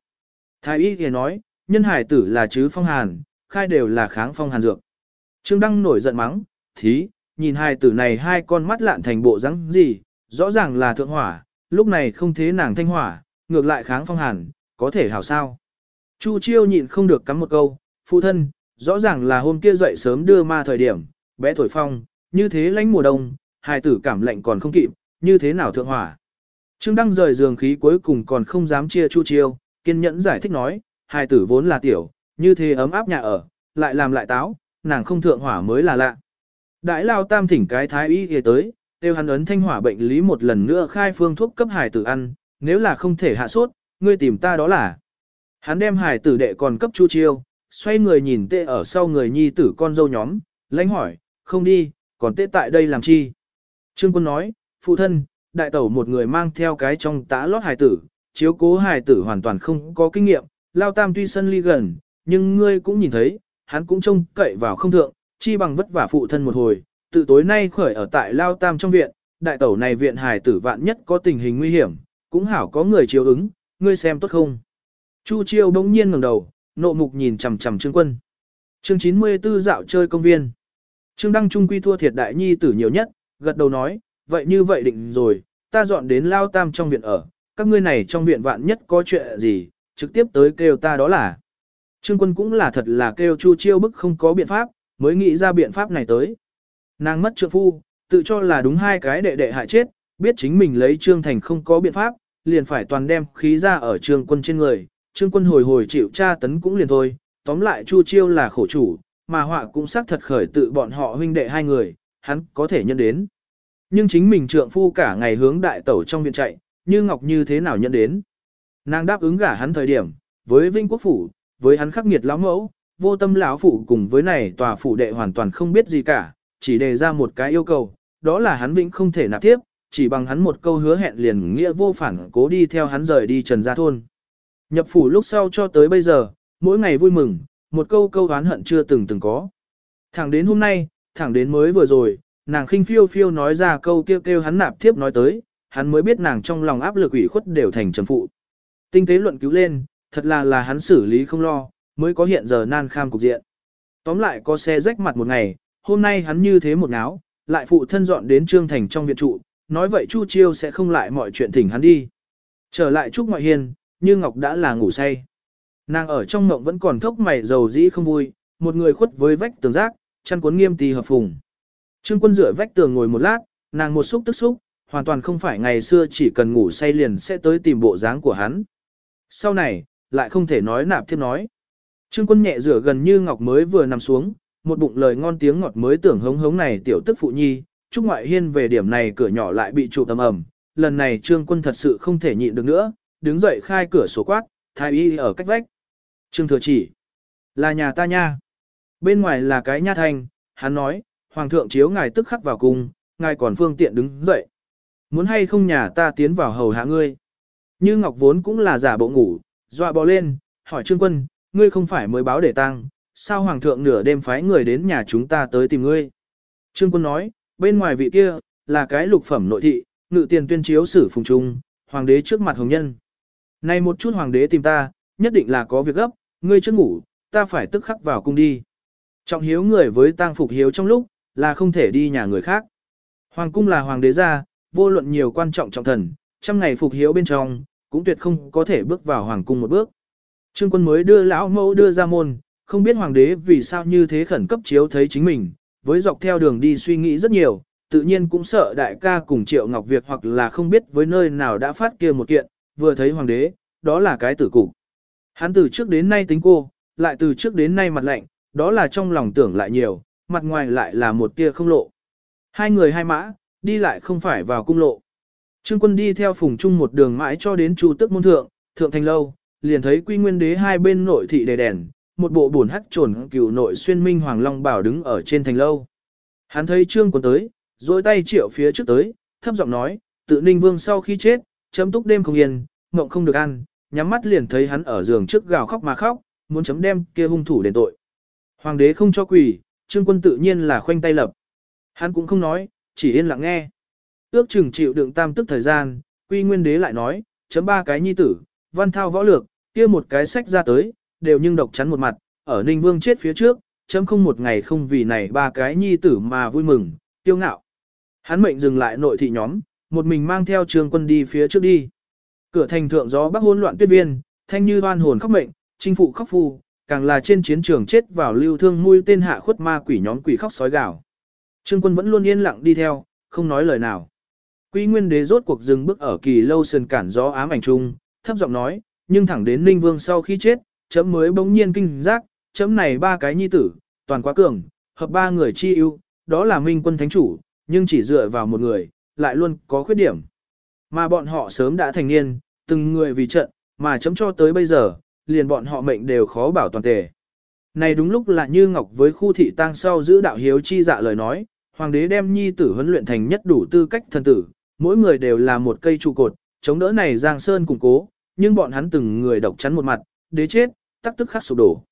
Thái y thì nói, nhân hài tử là chứ phong hàn, khai đều là kháng phong hàn dược. Trương Đăng nổi giận mắng, thí, nhìn hai tử này hai con mắt lạn thành bộ rắn gì, rõ ràng là thượng hỏa, lúc này không thế nàng thanh hỏa, ngược lại kháng phong hàn, có thể hảo sao. Chu chiêu nhịn không được cắm một câu, phụ thân, rõ ràng là hôm kia dậy sớm đưa ma thời điểm, bé thổi phong, như thế lánh mùa đông, hài tử cảm lạnh còn không kịp, như thế nào thượng hỏa. Trương Đăng rời giường khí cuối cùng còn không dám chia Chu Chiêu, kiên nhẫn giải thích nói, hài tử vốn là tiểu, như thế ấm áp nhà ở, lại làm lại táo, nàng không thượng hỏa mới là lạ. Đại lao tam thỉnh cái thái y y tới, tiêu hắn ấn thanh hỏa bệnh lý một lần nữa khai phương thuốc cấp hải tử ăn, nếu là không thể hạ sốt, ngươi tìm ta đó là. Hắn đem hải tử đệ còn cấp chu chiêu, xoay người nhìn tệ ở sau người nhi tử con dâu nhóm, lãnh hỏi, không đi, còn tệ tại đây làm chi? Trương quân nói, phụ thân, đại tẩu một người mang theo cái trong tã lót hải tử, chiếu cố hải tử hoàn toàn không có kinh nghiệm, lao tam tuy sân ly gần, nhưng ngươi cũng nhìn thấy, hắn cũng trông cậy vào không thượng, chi bằng vất vả phụ thân một hồi, tự tối nay khởi ở tại Lao Tam trong viện, đại tẩu này viện hài tử vạn nhất có tình hình nguy hiểm, cũng hảo có người chiếu ứng, ngươi xem tốt không. Chu Chiêu bỗng nhiên ngẩng đầu, nộ mục nhìn chằm chằm Trương Quân. Chương 94 dạo chơi công viên. Trương Đăng Trung quy thua thiệt đại nhi tử nhiều nhất, gật đầu nói, vậy như vậy định rồi, ta dọn đến Lao Tam trong viện ở, các ngươi này trong viện vạn nhất có chuyện gì, trực tiếp tới kêu ta đó là. Trương Quân cũng là thật là kêu Chu Chiêu bức không có biện pháp, mới nghĩ ra biện pháp này tới. Nàng mất trượng phu, tự cho là đúng hai cái đệ đệ hại chết, biết chính mình lấy Trương Thành không có biện pháp, liền phải toàn đem khí ra ở Trương Quân trên người. Trương Quân hồi hồi chịu tra tấn cũng liền thôi, tóm lại Chu Chiêu là khổ chủ, mà họa cũng xác thật khởi tự bọn họ huynh đệ hai người, hắn có thể nhận đến. Nhưng chính mình trượng phu cả ngày hướng đại tẩu trong viện chạy, như Ngọc như thế nào nhận đến. Nàng đáp ứng gả hắn thời điểm, với Vinh Quốc Phủ, với hắn khắc nghiệt lão mẫu, vô tâm lão phụ cùng với này tòa phủ đệ hoàn toàn không biết gì cả, chỉ đề ra một cái yêu cầu, đó là hắn vĩnh không thể nạp tiếp, chỉ bằng hắn một câu hứa hẹn liền nghĩa vô phản cố đi theo hắn rời đi Trần Gia Thôn. Nhập phủ lúc sau cho tới bây giờ, mỗi ngày vui mừng, một câu câu oán hận chưa từng từng có. Thẳng đến hôm nay, thẳng đến mới vừa rồi, nàng khinh phiêu phiêu nói ra câu kêu kêu hắn nạp thiếp nói tới, hắn mới biết nàng trong lòng áp lực ủy khuất đều thành trầm phụ. Tinh tế luận cứu lên, thật là là hắn xử lý không lo, mới có hiện giờ nan kham cục diện. Tóm lại có xe rách mặt một ngày, hôm nay hắn như thế một áo, lại phụ thân dọn đến Trương Thành trong viện trụ, nói vậy Chu Chiêu sẽ không lại mọi chuyện thỉnh hắn đi. Trở lại Trúc Ngoại Hiền, như Ngọc đã là ngủ say. Nàng ở trong mộng vẫn còn thốc mày dầu dĩ không vui, một người khuất với vách tường rác, chăn cuốn nghiêm tì hợp phùng. Trương quân dựa vách tường ngồi một lát, nàng một xúc tức xúc, hoàn toàn không phải ngày xưa chỉ cần ngủ say liền sẽ tới tìm bộ dáng của hắn. Sau này, lại không thể nói nạp thêm nói. Trương quân nhẹ rửa gần như ngọc mới vừa nằm xuống, một bụng lời ngon tiếng ngọt mới tưởng hống hống này tiểu tức phụ nhi, Trúc Ngoại Hiên về điểm này cửa nhỏ lại bị trụ tầm ẩm, lần này Trương quân thật sự không thể nhịn được nữa, đứng dậy khai cửa sổ quát, thái y ở cách vách. Trương thừa chỉ, là nhà ta nha. Bên ngoài là cái nha thanh, hắn nói, Hoàng thượng chiếu ngài tức khắc vào cung, ngài còn phương tiện đứng dậy. Muốn hay không nhà ta tiến vào hầu hạ ngươi. Như Ngọc vốn cũng là giả bộ ngủ, dọa bò lên, hỏi Trương quân, ngươi không phải mới báo để tăng, sao Hoàng thượng nửa đêm phái người đến nhà chúng ta tới tìm ngươi. Trương quân nói, bên ngoài vị kia, là cái lục phẩm nội thị, ngự tiền tuyên chiếu sử phùng trung, hoàng đế trước mặt hồng nhân. Này một chút hoàng đế tìm ta, nhất định là có việc gấp, ngươi chưa ngủ, ta phải tức khắc vào cung đi. Trọng hiếu người với tang phục hiếu trong lúc, là không thể đi nhà người khác. Hoàng cung là hoàng đế gia, vô luận nhiều quan trọng trọng thần, trăm ngày phục hiếu bên trong, cũng tuyệt không có thể bước vào hoàng cung một bước. Trương quân mới đưa lão mẫu đưa ra môn, không biết hoàng đế vì sao như thế khẩn cấp chiếu thấy chính mình, với dọc theo đường đi suy nghĩ rất nhiều, tự nhiên cũng sợ đại ca cùng triệu ngọc việc hoặc là không biết với nơi nào đã phát kia một kiện, vừa thấy hoàng đế, đó là cái tử cục. Hắn từ trước đến nay tính cô, lại từ trước đến nay mặt lạnh, đó là trong lòng tưởng lại nhiều, mặt ngoài lại là một tia không lộ. Hai người hai mã, đi lại không phải vào cung lộ. Trương quân đi theo phùng trung một đường mãi cho đến chu tức môn thượng, thượng thành lâu, liền thấy quy nguyên đế hai bên nội thị đề đèn, một bộ buồn hắc trồn cựu nội xuyên minh hoàng long bảo đứng ở trên thành lâu. Hắn thấy trương quân tới, dối tay triệu phía trước tới, thấp giọng nói, tự ninh vương sau khi chết, chấm túc đêm không yên, ngộng không được ăn, nhắm mắt liền thấy hắn ở giường trước gào khóc mà khóc, muốn chấm đem kia hung thủ đền tội. Hoàng đế không cho quỳ, trương quân tự nhiên là khoanh tay lập. Hắn cũng không nói, chỉ yên lặng nghe. Ước chừng chịu đựng tam tức thời gian, quy nguyên đế lại nói, chấm ba cái nhi tử, văn thao võ lược, kia một cái sách ra tới, đều nhưng độc chắn một mặt, ở Ninh Vương chết phía trước, chấm không một ngày không vì này ba cái nhi tử mà vui mừng, tiêu ngạo. Hắn mệnh dừng lại nội thị nhóm, một mình mang theo trường quân đi phía trước đi. Cửa thành thượng gió bắc hỗn loạn tuyết viên, thanh như hoan hồn khóc mệnh, chinh phụ khóc phù càng là trên chiến trường chết vào lưu thương mũi tên hạ khuất ma quỷ nhóm quỷ khóc sói gào. Trương quân vẫn luôn yên lặng đi theo, không nói lời nào. Quy nguyên đế rốt cuộc dừng bước ở kỳ lâu sườn cản gió ám ảnh trung, thấp giọng nói, nhưng thẳng đến Ninh Vương sau khi chết, chấm mới bỗng nhiên kinh giác, chấm này ba cái nhi tử, toàn quá cường, hợp ba người chi ưu, đó là minh quân thánh chủ, nhưng chỉ dựa vào một người, lại luôn có khuyết điểm. Mà bọn họ sớm đã thành niên, từng người vì trận, mà chấm cho tới bây giờ, liền bọn họ mệnh đều khó bảo toàn tề. Này đúng lúc là như Ngọc với khu thị tang sau giữ đạo hiếu chi dạ lời nói, hoàng đế đem nhi tử huấn luyện thành nhất đủ tư cách thần tử, mỗi người đều là một cây trụ cột, chống đỡ này giang sơn củng cố, nhưng bọn hắn từng người độc chắn một mặt, đế chết, tắc tức khắc sụp đổ.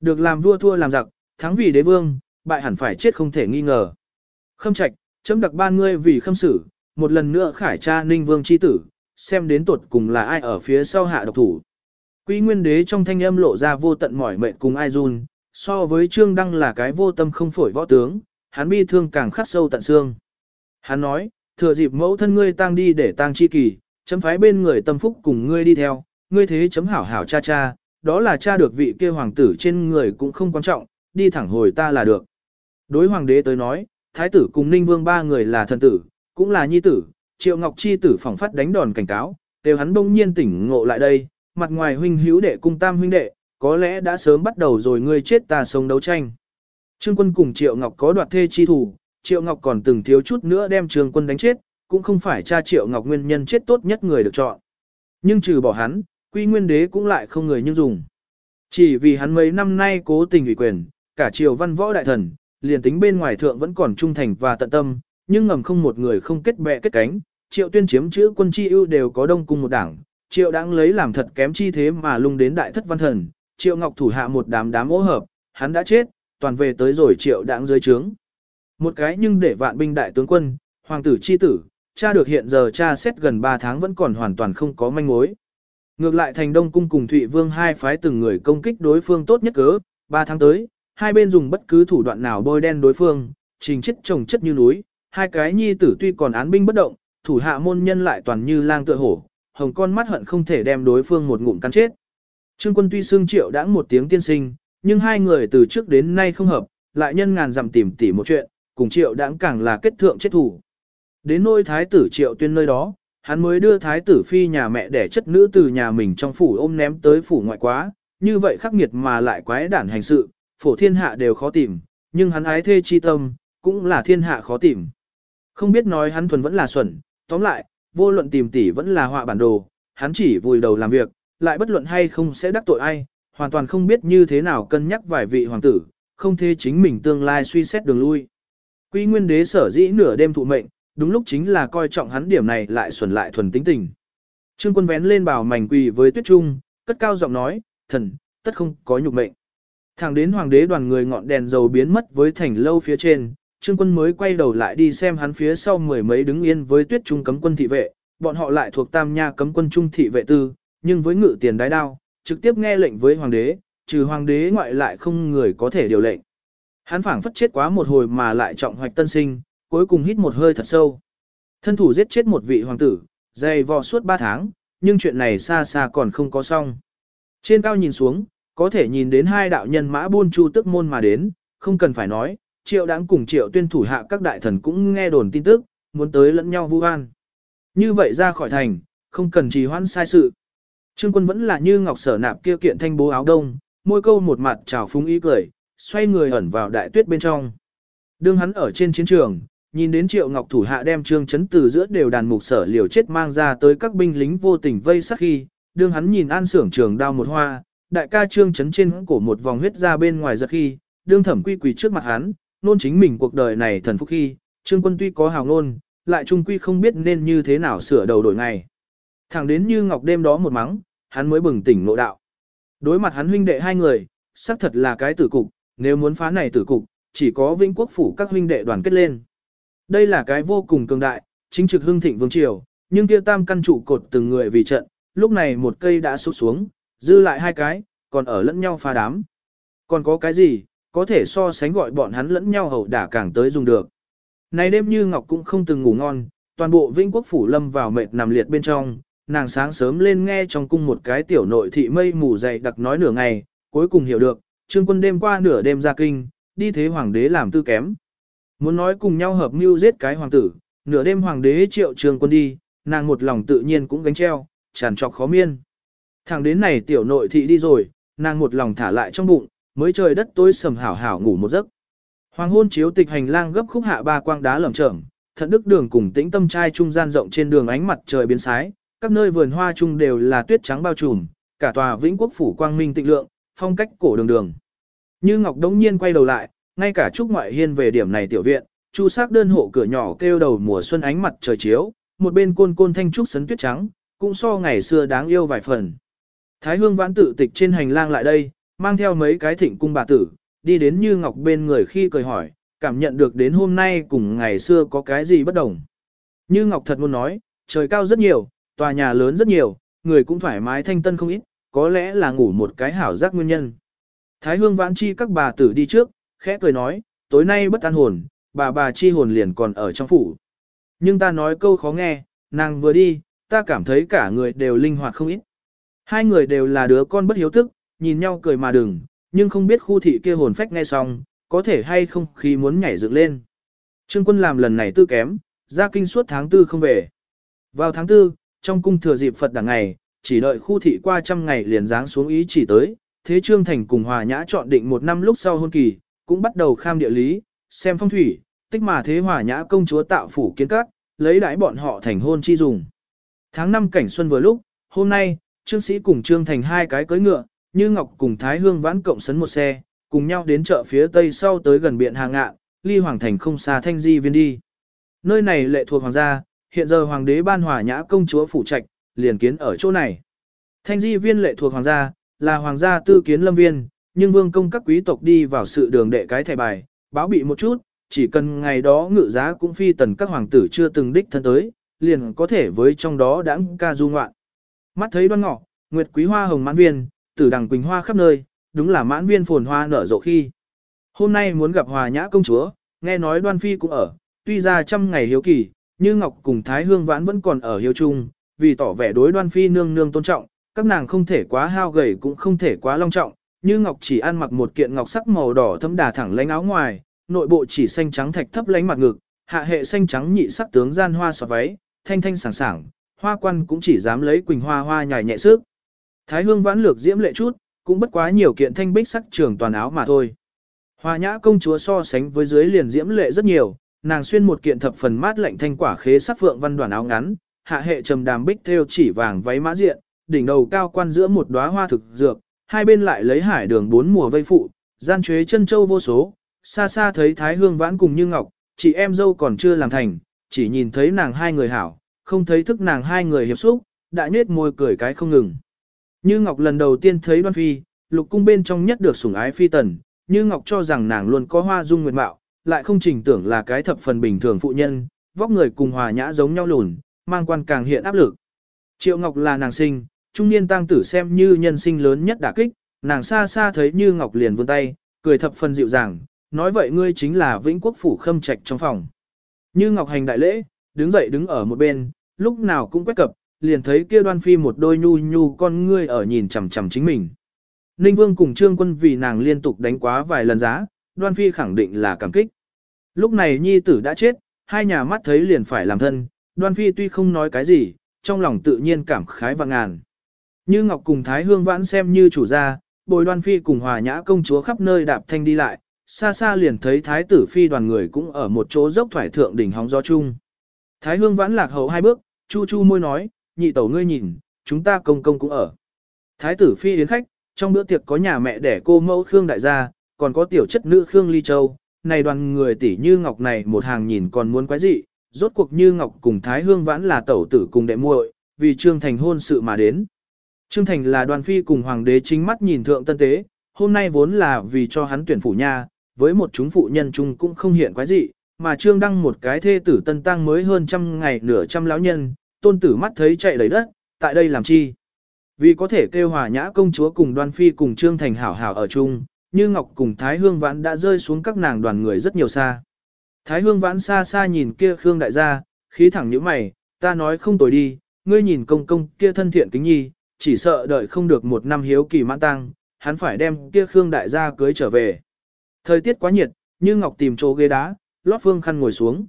Được làm vua thua làm giặc, thắng vì đế vương, bại hẳn phải chết không thể nghi ngờ. Khâm trạch, chấm đặc ban ngươi vì khâm xử, một lần nữa khải tra ninh vương chi tử, xem đến tuột cùng là ai ở phía sau hạ độc thủ. Quý nguyên đế trong thanh âm lộ ra vô tận mỏi mệt cùng ai run, so với trương đăng là cái vô tâm không phổi võ tướng, hắn bi thương càng khắc sâu tận xương. Hắn nói, thừa dịp mẫu thân ngươi tang đi để tang chi kỳ, chấm phái bên người tâm phúc cùng ngươi đi theo, ngươi thế chấm hảo hảo cha cha, đó là cha được vị kia hoàng tử trên người cũng không quan trọng, đi thẳng hồi ta là được. Đối hoàng đế tới nói, thái tử cùng ninh vương ba người là thần tử, cũng là nhi tử, triệu ngọc chi tử phỏng phát đánh đòn cảnh cáo, đều hắn bỗng nhiên tỉnh ngộ lại đây, mặt ngoài huynh hữu đệ cung tam huynh đệ, có lẽ đã sớm bắt đầu rồi ngươi chết ta sống đấu tranh. Trương quân cùng triệu ngọc có đoạt thê chi thủ, triệu ngọc còn từng thiếu chút nữa đem trương quân đánh chết, cũng không phải cha triệu ngọc nguyên nhân chết tốt nhất người được chọn. Nhưng trừ bỏ hắn, quy nguyên đế cũng lại không người như dùng. Chỉ vì hắn mấy năm nay cố tình ủy quyền, cả triều văn võ đại thần, liền tính bên ngoài thượng vẫn còn trung thành và tận tâm, nhưng ngầm không một người không kết bè kết cánh, triệu tuyên chiếm chữ quân chi ưu đều có đông cung một đảng, triệu đáng lấy làm thật kém chi thế mà lung đến đại thất văn thần, Triệu Ngọc thủ hạ một đám đám ô hợp, hắn đã chết, toàn về tới rồi Triệu đáng dưới trướng. Một cái nhưng để vạn binh đại tướng quân, hoàng tử chi tử, cha được hiện giờ cha xét gần 3 tháng vẫn còn hoàn toàn không có manh mối. Ngược lại thành Đông Cung cùng Thụy Vương hai phái từng người công kích đối phương tốt nhất cớ, 3 tháng tới, hai bên dùng bất cứ thủ đoạn nào bôi đen đối phương, trình chất trồng chất như núi, hai cái nhi tử tuy còn án binh bất động, thủ hạ môn nhân lại toàn như lang tựa hổ, hồng con mắt hận không thể đem đối phương một ngụm cắn chết. Trương quân tuy xương triệu đã một tiếng tiên sinh, nhưng hai người từ trước đến nay không hợp, lại nhân ngàn dặm tìm tỉ một chuyện, cùng triệu đãng càng là kết thượng chết thủ. Đến nôi thái tử triệu tuyên nơi đó, hắn mới đưa thái tử phi nhà mẹ để chất nữ từ nhà mình trong phủ ôm ném tới phủ ngoại quá, như vậy khắc nghiệt mà lại quái đản hành sự, phổ thiên hạ đều khó tìm, nhưng hắn ái thê chi tâm, cũng là thiên hạ khó tìm. Không biết nói hắn thuần vẫn là xuẩn, tóm lại, vô luận tìm tỉ vẫn là họa bản đồ, hắn chỉ vùi đầu làm việc, lại bất luận hay không sẽ đắc tội ai, hoàn toàn không biết như thế nào cân nhắc vài vị hoàng tử, không thế chính mình tương lai suy xét đường lui. Quy nguyên đế sở dĩ nửa đêm thụ mệnh, đúng lúc chính là coi trọng hắn điểm này lại xuẩn lại thuần tính tình. Trương quân vén lên bảo mảnh quỳ với tuyết trung, cất cao giọng nói, thần, tất không có nhục mệnh. Thẳng đến hoàng đế đoàn người ngọn đèn dầu biến mất với thành lâu phía trên, trương quân mới quay đầu lại đi xem hắn phía sau mười mấy đứng yên với tuyết trung cấm quân thị vệ, bọn họ lại thuộc tam nha cấm quân trung thị vệ tư, nhưng với ngự tiền đái đao, trực tiếp nghe lệnh với hoàng đế, trừ hoàng đế ngoại lại không người có thể điều lệnh. Hắn phảng phất chết quá một hồi mà lại trọng hoạch tân sinh, cuối cùng hít một hơi thật sâu. Thân thủ giết chết một vị hoàng tử, dày vò suốt ba tháng, nhưng chuyện này xa xa còn không có xong. Trên cao nhìn xuống, có thể nhìn đến hai đạo nhân mã buôn chu tức môn mà đến, không cần phải nói, triệu đáng cùng triệu tuyên thủ hạ các đại thần cũng nghe đồn tin tức, muốn tới lẫn nhau vu oan. Như vậy ra khỏi thành, không cần trì hoãn sai sự. Trương quân vẫn là như ngọc sở nạp kia kiện thanh bố áo đông, môi câu một mặt trào phúng ý cười, xoay người ẩn vào đại tuyết bên trong. Đương hắn ở trên chiến trường, nhìn đến triệu ngọc thủ hạ đem trương chấn từ giữa đều đàn mục sở liều chết mang ra tới các binh lính vô tình vây sát khi, đương hắn nhìn an sưởng trường đao một hoa, đại ca trương chấn trên cổ một vòng huyết ra bên ngoài giật khi, đương thẩm quy quỳ trước mặt hắn, nôn chính mình cuộc đời này thần phúc khi, trương quân tuy có hào ngôn, lại trung quy không biết nên như thế nào sửa đầu đổi ngày. Thẳng đến như ngọc đêm đó một mắng, hắn mới bừng tỉnh nội đạo. Đối mặt hắn huynh đệ hai người, xác thật là cái tử cục, nếu muốn phá này tử cục, chỉ có vĩnh quốc phủ các huynh đệ đoàn kết lên. Đây là cái vô cùng cường đại, chính trực hưng thịnh vương triều, nhưng kia tam căn trụ cột từng người vì trận, lúc này một cây đã sụp xuống, dư lại hai cái, còn ở lẫn nhau pha đám. Còn có cái gì, có thể so sánh gọi bọn hắn lẫn nhau hầu đả càng tới dùng được. Này đêm như Ngọc cũng không từng ngủ ngon, toàn bộ Vinh Quốc Phủ lâm vào mệt nằm liệt bên trong, nàng sáng sớm lên nghe trong cung một cái tiểu nội thị mây mù dày đặc nói nửa ngày, cuối cùng hiểu được, trương quân đêm qua nửa đêm ra kinh, đi thế hoàng đế làm tư kém. Muốn nói cùng nhau hợp mưu giết cái hoàng tử, nửa đêm hoàng đế triệu trương quân đi, nàng một lòng tự nhiên cũng gánh treo, tràn trọc khó miên. Thẳng đến này tiểu nội thị đi rồi, nàng một lòng thả lại trong bụng, mới trời đất tối sầm hảo hảo ngủ một giấc. Hoàng hôn chiếu tịch hành lang gấp khúc hạ ba quang đá lởm chởm, thận đức đường cùng tĩnh tâm trai trung gian rộng trên đường ánh mặt trời biến sái, các nơi vườn hoa chung đều là tuyết trắng bao trùm, cả tòa vĩnh quốc phủ quang minh tịnh lượng, phong cách cổ đường đường. Như Ngọc đống nhiên quay đầu lại, ngay cả trúc ngoại hiên về điểm này tiểu viện, chu sắc đơn hộ cửa nhỏ kêu đầu mùa xuân ánh mặt trời chiếu, một bên côn côn thanh trúc sấn tuyết trắng, cũng so ngày xưa đáng yêu vài phần. Thái hương vãn tự tịch trên hành lang lại đây, mang theo mấy cái thịnh cung bà tử, đi đến Như Ngọc bên người khi cười hỏi, cảm nhận được đến hôm nay cùng ngày xưa có cái gì bất đồng. Như Ngọc thật muốn nói, trời cao rất nhiều, tòa nhà lớn rất nhiều, người cũng thoải mái thanh tân không ít, có lẽ là ngủ một cái hảo giác nguyên nhân. Thái hương vãn chi các bà tử đi trước, khẽ cười nói, tối nay bất an hồn, bà bà chi hồn liền còn ở trong phủ. Nhưng ta nói câu khó nghe, nàng vừa đi, ta cảm thấy cả người đều linh hoạt không ít. Hai người đều là đứa con bất hiếu thức, nhìn nhau cười mà đừng, nhưng không biết khu thị kia hồn phách nghe xong, có thể hay không khi muốn nhảy dựng lên. Trương quân làm lần này tư kém, ra kinh suốt tháng tư không về. Vào tháng tư, trong cung thừa dịp Phật đằng ngày, chỉ đợi khu thị qua trăm ngày liền dáng xuống ý chỉ tới, thế Trương Thành cùng Hòa Nhã chọn định một năm lúc sau hôn kỳ, cũng bắt đầu kham địa lý, xem phong thủy, tích mà thế Hòa Nhã công chúa tạo phủ kiến các, lấy đãi bọn họ thành hôn chi dùng. Tháng năm cảnh xuân vừa lúc, hôm nay, Trương Sĩ cùng Trương Thành hai cái cưới ngựa, như Ngọc cùng Thái Hương vãn cộng sấn một xe, cùng nhau đến chợ phía tây sau tới gần biện hàng ngạn, ly hoàng thành không xa thanh di viên đi. Nơi này lệ thuộc hoàng gia, hiện giờ hoàng đế ban hòa nhã công chúa phủ trạch, liền kiến ở chỗ này. Thanh di viên lệ thuộc hoàng gia, là hoàng gia tư kiến lâm viên, nhưng vương công các quý tộc đi vào sự đường đệ cái thẻ bài, báo bị một chút, chỉ cần ngày đó ngự giá cũng phi tần các hoàng tử chưa từng đích thân tới, liền có thể với trong đó đãng ca du ngoạn. Mắt thấy đoan ngọ, nguyệt quý hoa hồng mãn viên, tử đằng quỳnh hoa khắp nơi, đúng là mãn viên phồn hoa nở rộ khi. Hôm nay muốn gặp hòa nhã công chúa, nghe nói đoan phi cũng ở, tuy ra trăm ngày hiếu kỳ, như Ngọc cùng Thái Hương Vãn vẫn còn ở hiếu chung, vì tỏ vẻ đối đoan phi nương nương tôn trọng, các nàng không thể quá hao gầy cũng không thể quá long trọng, như Ngọc chỉ ăn mặc một kiện ngọc sắc màu đỏ thấm đà thẳng lánh áo ngoài, nội bộ chỉ xanh trắng thạch thấp lánh mặt ngực, hạ hệ xanh trắng nhị sắc tướng gian hoa xòa váy, thanh thanh sảng sảng, hoa quan cũng chỉ dám lấy quỳnh hoa hoa nhài nhẹ sức. Thái hương vãn lược diễm lệ chút, cũng bất quá nhiều kiện thanh bích sắc trường toàn áo mà thôi. Hoa nhã công chúa so sánh với dưới liền diễm lệ rất nhiều, nàng xuyên một kiện thập phần mát lạnh thanh quả khế sắc phượng văn đoàn áo ngắn, hạ hệ trầm đàm bích theo chỉ vàng váy mã diện, đỉnh đầu cao quan giữa một đóa hoa thực dược, hai bên lại lấy hải đường bốn mùa vây phụ, gian chế chân châu vô số, xa xa thấy Thái Hương vãn cùng như ngọc, chị em dâu còn chưa làm thành, chỉ nhìn thấy nàng hai người hảo, không thấy thức nàng hai người hiệp xúc, đại nết môi cười cái không ngừng. Như Ngọc lần đầu tiên thấy đoan phi, lục cung bên trong nhất được sủng ái phi tần, như Ngọc cho rằng nàng luôn có hoa dung nguyệt mạo, lại không trình tưởng là cái thập phần bình thường phụ nhân, vóc người cùng hòa nhã giống nhau lùn, mang quan càng hiện áp lực. Triệu Ngọc là nàng sinh, trung niên tăng tử xem như nhân sinh lớn nhất đả kích, nàng xa xa thấy như Ngọc liền vươn tay, cười thập phần dịu dàng, nói vậy ngươi chính là vĩnh quốc phủ khâm trạch trong phòng. Như Ngọc hành đại lễ, đứng dậy đứng ở một bên, lúc nào cũng quét cập, liền thấy kia đoan phi một đôi nhu nhu con ngươi ở nhìn chằm chằm chính mình. Ninh Vương cùng Trương Quân vì nàng liên tục đánh quá vài lần giá, đoan phi khẳng định là cảm kích. Lúc này nhi tử đã chết, hai nhà mắt thấy liền phải làm thân, đoan phi tuy không nói cái gì, trong lòng tự nhiên cảm khái và ngàn. Như Ngọc cùng Thái Hương vãn xem như chủ gia, bồi đoan phi cùng hòa nhã công chúa khắp nơi đạp thanh đi lại, xa xa liền thấy Thái tử phi đoàn người cũng ở một chỗ dốc thoải thượng đỉnh hóng gió chung. Thái Hương vãn lạc hậu hai bước, chu chu môi nói, nhị tẩu ngươi nhìn, chúng ta công công cũng ở. Thái tử phi yến khách, trong bữa tiệc có nhà mẹ đẻ cô mẫu Khương đại gia, còn có tiểu chất nữ Khương Ly Châu, này đoàn người tỷ như ngọc này một hàng nhìn còn muốn quái dị, rốt cuộc như ngọc cùng Thái Hương vãn là tẩu tử cùng đệ muội, vì Trương Thành hôn sự mà đến. Trương Thành là đoàn phi cùng hoàng đế chính mắt nhìn thượng tân tế, hôm nay vốn là vì cho hắn tuyển phủ nha, với một chúng phụ nhân chung cũng không hiện quái dị, mà Trương Đăng một cái thê tử tân tăng mới hơn trăm ngày nửa trăm lão nhân, tôn tử mắt thấy chạy đầy đất, tại đây làm chi? Vì có thể kêu hòa nhã công chúa cùng đoan phi cùng Trương Thành hảo hảo ở chung, như Ngọc cùng Thái Hương Vãn đã rơi xuống các nàng đoàn người rất nhiều xa. Thái Hương Vãn xa xa nhìn kia Khương đại gia, khí thẳng như mày, ta nói không tồi đi, ngươi nhìn công công kia thân thiện kính nhi, chỉ sợ đợi không được một năm hiếu kỳ mãn tăng, hắn phải đem kia Khương đại gia cưới trở về. Thời tiết quá nhiệt, như Ngọc tìm chỗ ghế đá, lót phương khăn ngồi xuống.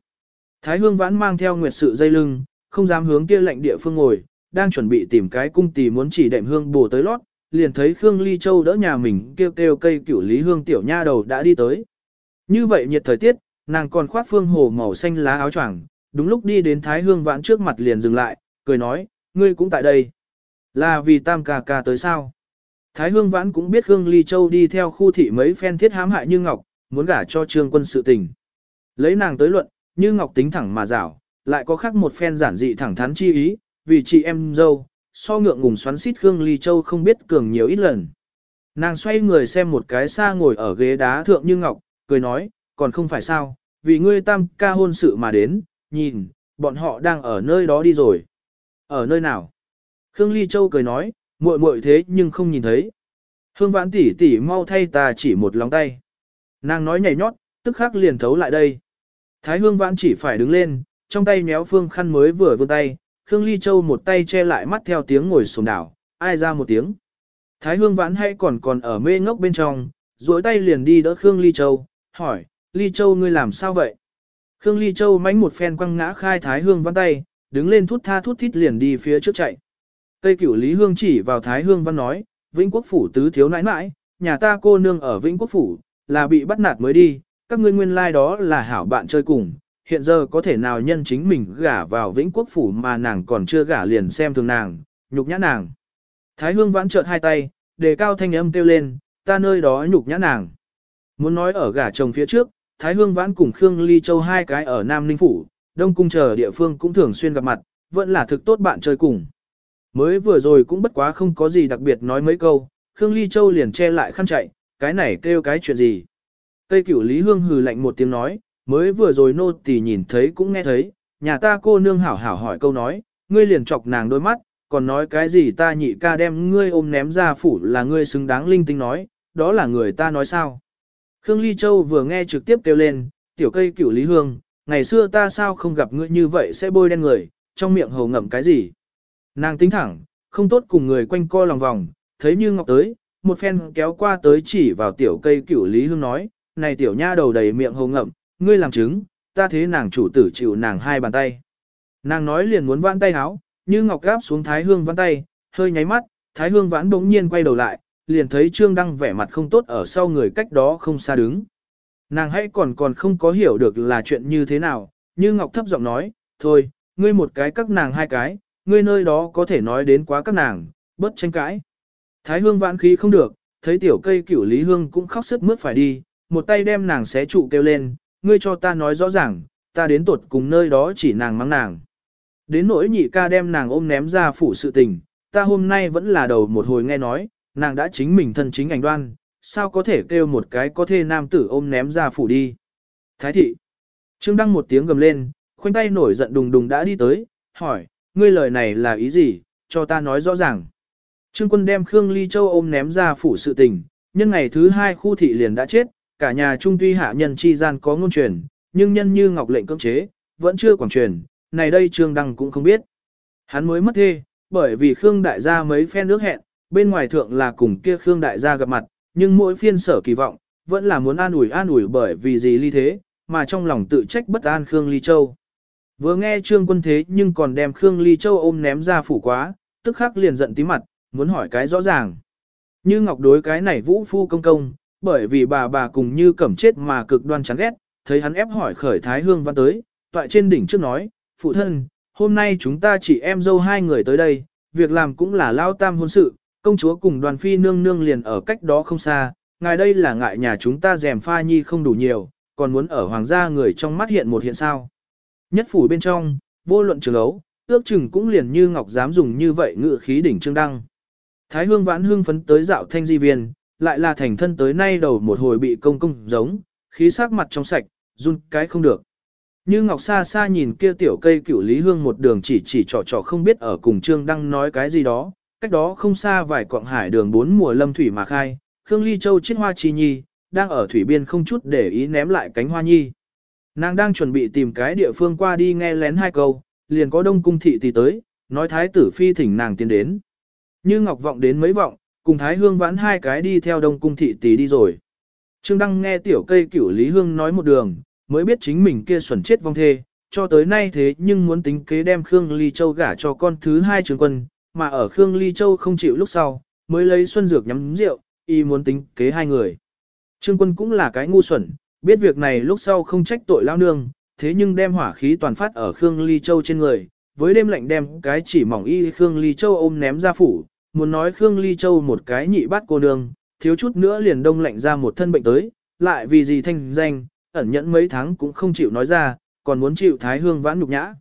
Thái Hương Vãn mang theo nguyệt sự dây lưng, không dám hướng kia lạnh địa phương ngồi, đang chuẩn bị tìm cái cung tỳ muốn chỉ đệm hương bổ tới lót, liền thấy Khương Ly Châu đỡ nhà mình kêu kêu cây cửu lý hương tiểu nha đầu đã đi tới. Như vậy nhiệt thời tiết, nàng còn khoác phương hồ màu xanh lá áo choàng, đúng lúc đi đến Thái Hương Vãn trước mặt liền dừng lại, cười nói, ngươi cũng tại đây. Là vì tam ca ca tới sao? Thái Hương Vãn cũng biết Khương Ly Châu đi theo khu thị mấy phen thiết hãm hại như ngọc, muốn gả cho trương quân sự tình. Lấy nàng tới luận, như ngọc tính thẳng mà rảo, lại có khác một phen giản dị thẳng thắn chi ý, vì chị em dâu, so ngượng ngùng xoắn xít Khương Ly Châu không biết cường nhiều ít lần. Nàng xoay người xem một cái xa ngồi ở ghế đá thượng như ngọc, cười nói, còn không phải sao, vì ngươi tam ca hôn sự mà đến, nhìn, bọn họ đang ở nơi đó đi rồi. Ở nơi nào? Khương Ly Châu cười nói, muội muội thế nhưng không nhìn thấy. Hương vãn tỷ tỷ mau thay ta chỉ một lòng tay. Nàng nói nhảy nhót, tức khắc liền thấu lại đây. Thái hương vãn chỉ phải đứng lên, trong tay méo phương khăn mới vừa vươn tay, Khương Ly Châu một tay che lại mắt theo tiếng ngồi sồn đảo, ai ra một tiếng. Thái hương vãn hay còn còn ở mê ngốc bên trong, duỗi tay liền đi đỡ Khương Ly Châu, hỏi, Ly Châu ngươi làm sao vậy? Khương Ly Châu mánh một phen quăng ngã khai Thái hương vãn tay, đứng lên thút tha thút thít liền đi phía trước chạy. Tây cửu Lý Hương chỉ vào Thái hương văn nói, Vĩnh Quốc Phủ tứ thiếu nãi nãi, nhà ta cô nương ở Vĩnh Quốc Phủ, là bị bắt nạt mới đi, các ngươi nguyên lai like đó là hảo bạn chơi cùng, hiện giờ có thể nào nhân chính mình gả vào vĩnh quốc phủ mà nàng còn chưa gả liền xem thường nàng, nhục nhã nàng. Thái hương vãn trợn hai tay, đề cao thanh âm kêu lên, ta nơi đó nhục nhã nàng. Muốn nói ở gả chồng phía trước, Thái hương vãn cùng Khương Ly Châu hai cái ở Nam Ninh Phủ, Đông Cung chờ địa phương cũng thường xuyên gặp mặt, vẫn là thực tốt bạn chơi cùng. Mới vừa rồi cũng bất quá không có gì đặc biệt nói mấy câu, Khương Ly Châu liền che lại khăn chạy, cái này kêu cái chuyện gì. Tây cửu Lý Hương hừ lạnh một tiếng nói, mới vừa rồi nô tỳ nhìn thấy cũng nghe thấy, nhà ta cô nương hảo hảo hỏi câu nói, ngươi liền chọc nàng đôi mắt, còn nói cái gì ta nhị ca đem ngươi ôm ném ra phủ là ngươi xứng đáng linh tinh nói, đó là người ta nói sao. Khương Ly Châu vừa nghe trực tiếp kêu lên, tiểu cây cửu Lý Hương, ngày xưa ta sao không gặp ngươi như vậy sẽ bôi đen người, trong miệng hầu ngậm cái gì. Nàng tính thẳng, không tốt cùng người quanh co lòng vòng, thấy như ngọc tới, một phen kéo qua tới chỉ vào tiểu cây cửu Lý Hương nói, này tiểu nha đầu đầy miệng hầu ngậm, ngươi làm chứng, ta thế nàng chủ tử chịu nàng hai bàn tay. Nàng nói liền muốn vãn tay háo, như ngọc gáp xuống thái hương vãn tay, hơi nháy mắt, thái hương vãn bỗng nhiên quay đầu lại, liền thấy trương đăng vẻ mặt không tốt ở sau người cách đó không xa đứng. Nàng hãy còn còn không có hiểu được là chuyện như thế nào, như ngọc thấp giọng nói, thôi, ngươi một cái các nàng hai cái, ngươi nơi đó có thể nói đến quá các nàng, bất tranh cãi. Thái hương vãn khí không được, thấy tiểu cây cửu lý hương cũng khóc sức mướt phải đi, một tay đem nàng xé trụ kêu lên, ngươi cho ta nói rõ ràng, ta đến tuột cùng nơi đó chỉ nàng mắng nàng. Đến nỗi nhị ca đem nàng ôm ném ra phủ sự tình, ta hôm nay vẫn là đầu một hồi nghe nói, nàng đã chính mình thân chính ảnh đoan, sao có thể kêu một cái có thể nam tử ôm ném ra phủ đi. Thái thị, Trương Đăng một tiếng gầm lên, khoanh tay nổi giận đùng đùng đã đi tới, hỏi, ngươi lời này là ý gì, cho ta nói rõ ràng. Trương quân đem Khương Ly Châu ôm ném ra phủ sự tình, nhân ngày thứ hai khu thị liền đã chết, cả nhà trung tuy hạ nhân chi gian có ngôn truyền, nhưng nhân như ngọc lệnh cưỡng chế, vẫn chưa quảng truyền, này đây Trương Đăng cũng không biết. Hắn mới mất thê, bởi vì Khương đại gia mấy phen nước hẹn, bên ngoài thượng là cùng kia Khương đại gia gặp mặt, nhưng mỗi phiên sở kỳ vọng, vẫn là muốn an ủi an ủi bởi vì gì ly thế, mà trong lòng tự trách bất an Khương Ly Châu. Vừa nghe Trương quân thế nhưng còn đem Khương Ly Châu ôm ném ra phủ quá, tức khắc liền giận tí mặt, muốn hỏi cái rõ ràng. Như Ngọc đối cái này vũ phu công công, bởi vì bà bà cùng như cẩm chết mà cực đoan chán ghét, thấy hắn ép hỏi khởi Thái Hương văn tới, toại trên đỉnh trước nói, phụ thân, hôm nay chúng ta chỉ em dâu hai người tới đây, việc làm cũng là lao tam hôn sự, công chúa cùng đoàn phi nương nương liền ở cách đó không xa, ngài đây là ngại nhà chúng ta rèm pha nhi không đủ nhiều, còn muốn ở hoàng gia người trong mắt hiện một hiện sao. Nhất phủ bên trong, vô luận trường ấu, ước chừng cũng liền như ngọc dám dùng như vậy ngự khí đỉnh trương đăng. Thái hương vãn hương phấn tới dạo thanh di viên, lại là thành thân tới nay đầu một hồi bị công công giống, khí sắc mặt trong sạch, run cái không được. Như Ngọc xa xa nhìn kia tiểu cây cửu lý hương một đường chỉ chỉ trò trò không biết ở cùng Trương đang nói cái gì đó, cách đó không xa vài quạng hải đường bốn mùa lâm thủy mà khai, Khương Ly Châu chiếc hoa chi nhi, đang ở thủy biên không chút để ý ném lại cánh hoa nhi. Nàng đang chuẩn bị tìm cái địa phương qua đi nghe lén hai câu, liền có đông cung thị thì tới, nói thái tử phi thỉnh nàng tiến đến. Như Ngọc vọng đến mấy vọng, cùng Thái Hương vãn hai cái đi theo đông cung thị tỷ đi rồi. Trương Đăng nghe tiểu cây cửu Lý Hương nói một đường, mới biết chính mình kia xuẩn chết vong thê, cho tới nay thế nhưng muốn tính kế đem Khương Ly Châu gả cho con thứ hai trường quân, mà ở Khương Ly Châu không chịu lúc sau, mới lấy xuân dược nhắm rượu, y muốn tính kế hai người. Trương quân cũng là cái ngu xuẩn, biết việc này lúc sau không trách tội lao nương, thế nhưng đem hỏa khí toàn phát ở Khương Ly Châu trên người, với đêm lạnh đem cái chỉ mỏng y Khương Ly Châu ôm ném ra phủ, muốn nói Khương Ly Châu một cái nhị bát cô nương, thiếu chút nữa liền đông lạnh ra một thân bệnh tới, lại vì gì thanh danh, ẩn nhẫn mấy tháng cũng không chịu nói ra, còn muốn chịu thái hương vãn nhục nhã.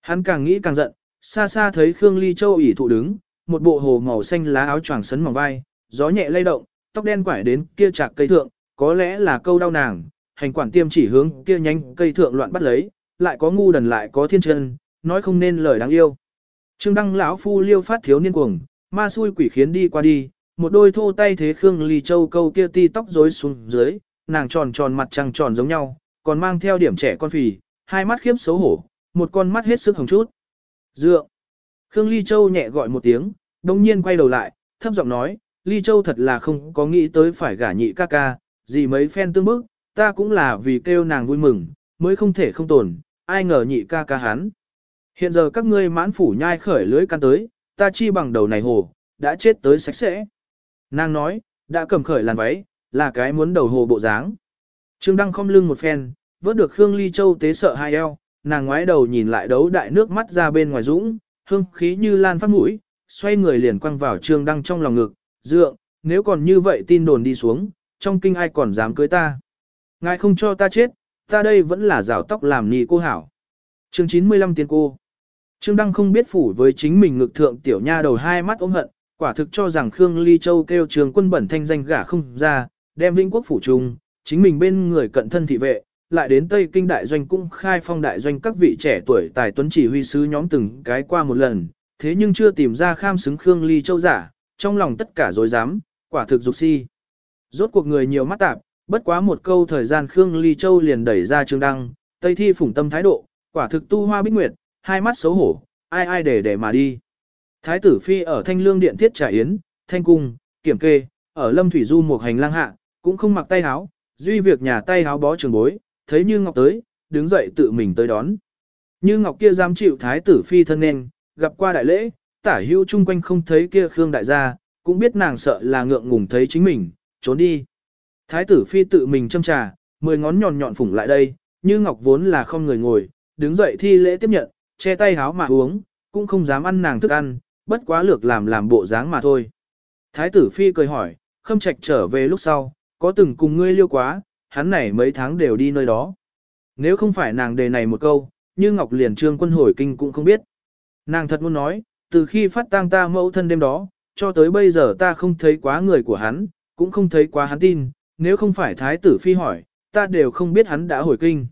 Hắn càng nghĩ càng giận, xa xa thấy Khương Ly Châu ỉ thụ đứng, một bộ hồ màu xanh lá áo choàng sấn mỏng vai, gió nhẹ lay động, tóc đen quải đến kia chạc cây thượng, có lẽ là câu đau nàng, hành quản tiêm chỉ hướng kia nhanh cây thượng loạn bắt lấy, lại có ngu đần lại có thiên chân, nói không nên lời đáng yêu. Trương Đăng lão phu liêu phát thiếu niên cuồng, ma xui quỷ khiến đi qua đi, một đôi thô tay thế Khương Ly Châu câu kia ti tóc rối xuống dưới, nàng tròn tròn mặt trăng tròn giống nhau, còn mang theo điểm trẻ con phì, hai mắt khiếp xấu hổ, một con mắt hết sức hồng chút. Dựa. Khương Ly Châu nhẹ gọi một tiếng, đồng nhiên quay đầu lại, thấp giọng nói, Ly Châu thật là không có nghĩ tới phải gả nhị ca ca, gì mấy phen tương bức, ta cũng là vì kêu nàng vui mừng, mới không thể không tồn, ai ngờ nhị ca ca hắn. Hiện giờ các ngươi mãn phủ nhai khởi lưới căn tới, ta chi bằng đầu này hồ, đã chết tới sạch sẽ. Nàng nói, đã cầm khởi làn váy, là cái muốn đầu hồ bộ dáng. Trương Đăng không lưng một phen, vớt được Khương Ly Châu tế sợ hai eo, nàng ngoái đầu nhìn lại đấu đại nước mắt ra bên ngoài dũng, hương khí như lan phát mũi, xoay người liền quăng vào Trương Đăng trong lòng ngực, dượng, nếu còn như vậy tin đồn đi xuống, trong kinh ai còn dám cưới ta. Ngài không cho ta chết, ta đây vẫn là rào tóc làm nì cô hảo. Chương 95 tiên cô. Trương Đăng không biết phủ với chính mình ngực thượng tiểu nha đầu hai mắt ôm hận, Quả thực cho rằng Khương Ly Châu kêu trường quân bẩn thanh danh gả không ra, đem Vĩnh Quốc phủ trung, chính mình bên người cận thân thị vệ, lại đến Tây Kinh đại doanh cũng khai phong đại doanh các vị trẻ tuổi tài tuấn chỉ huy sứ nhóm từng cái qua một lần, thế nhưng chưa tìm ra kham xứng Khương Ly Châu giả, trong lòng tất cả dối dám, quả thực dục si. Rốt cuộc người nhiều mắt tạp, bất quá một câu thời gian Khương Ly Châu liền đẩy ra trương đăng, Tây Thi phủng tâm thái độ, quả thực tu hoa bích nguyệt, hai mắt xấu hổ, ai ai để để mà đi. Thái tử phi ở thanh lương điện thiết trả yến, thanh cung, kiểm kê, ở lâm thủy du một hành lang hạ, cũng không mặc tay háo, duy việc nhà tay háo bó trường bối, thấy Như Ngọc tới, đứng dậy tự mình tới đón. Như Ngọc kia dám chịu thái tử phi thân nên, gặp qua đại lễ, tả hữu chung quanh không thấy kia Khương đại gia, cũng biết nàng sợ là ngượng ngùng thấy chính mình, trốn đi. Thái tử phi tự mình châm trà, mười ngón nhọn nhọn phủng lại đây, Như Ngọc vốn là không người ngồi, đứng dậy thi lễ tiếp nhận, che tay háo mà uống, cũng không dám ăn nàng thức ăn, bất quá lược làm làm bộ dáng mà thôi. Thái tử phi cười hỏi, khâm trạch trở về lúc sau, có từng cùng ngươi liêu quá, hắn này mấy tháng đều đi nơi đó. Nếu không phải nàng đề này một câu, như Ngọc liền trương quân hồi kinh cũng không biết. Nàng thật muốn nói, từ khi phát tang ta mẫu thân đêm đó, cho tới bây giờ ta không thấy quá người của hắn, cũng không thấy quá hắn tin, nếu không phải thái tử phi hỏi, ta đều không biết hắn đã hồi kinh.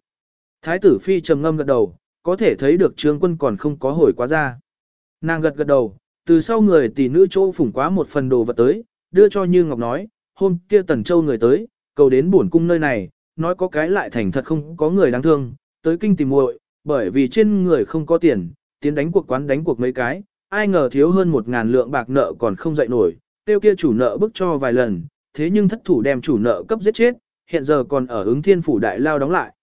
Thái tử phi trầm ngâm gật đầu, có thể thấy được trương quân còn không có hồi quá ra. Nàng gật gật đầu, từ sau người tỷ nữ chỗ phủng quá một phần đồ vật tới, đưa cho Như Ngọc nói, hôm kia Tần Châu người tới, cầu đến bổn cung nơi này, nói có cái lại thành thật không có người đáng thương, tới kinh tìm muội, bởi vì trên người không có tiền, tiến đánh cuộc quán đánh cuộc mấy cái, ai ngờ thiếu hơn một ngàn lượng bạc nợ còn không dậy nổi, tiêu kia chủ nợ bức cho vài lần, thế nhưng thất thủ đem chủ nợ cấp giết chết, hiện giờ còn ở ứng thiên phủ đại lao đóng lại.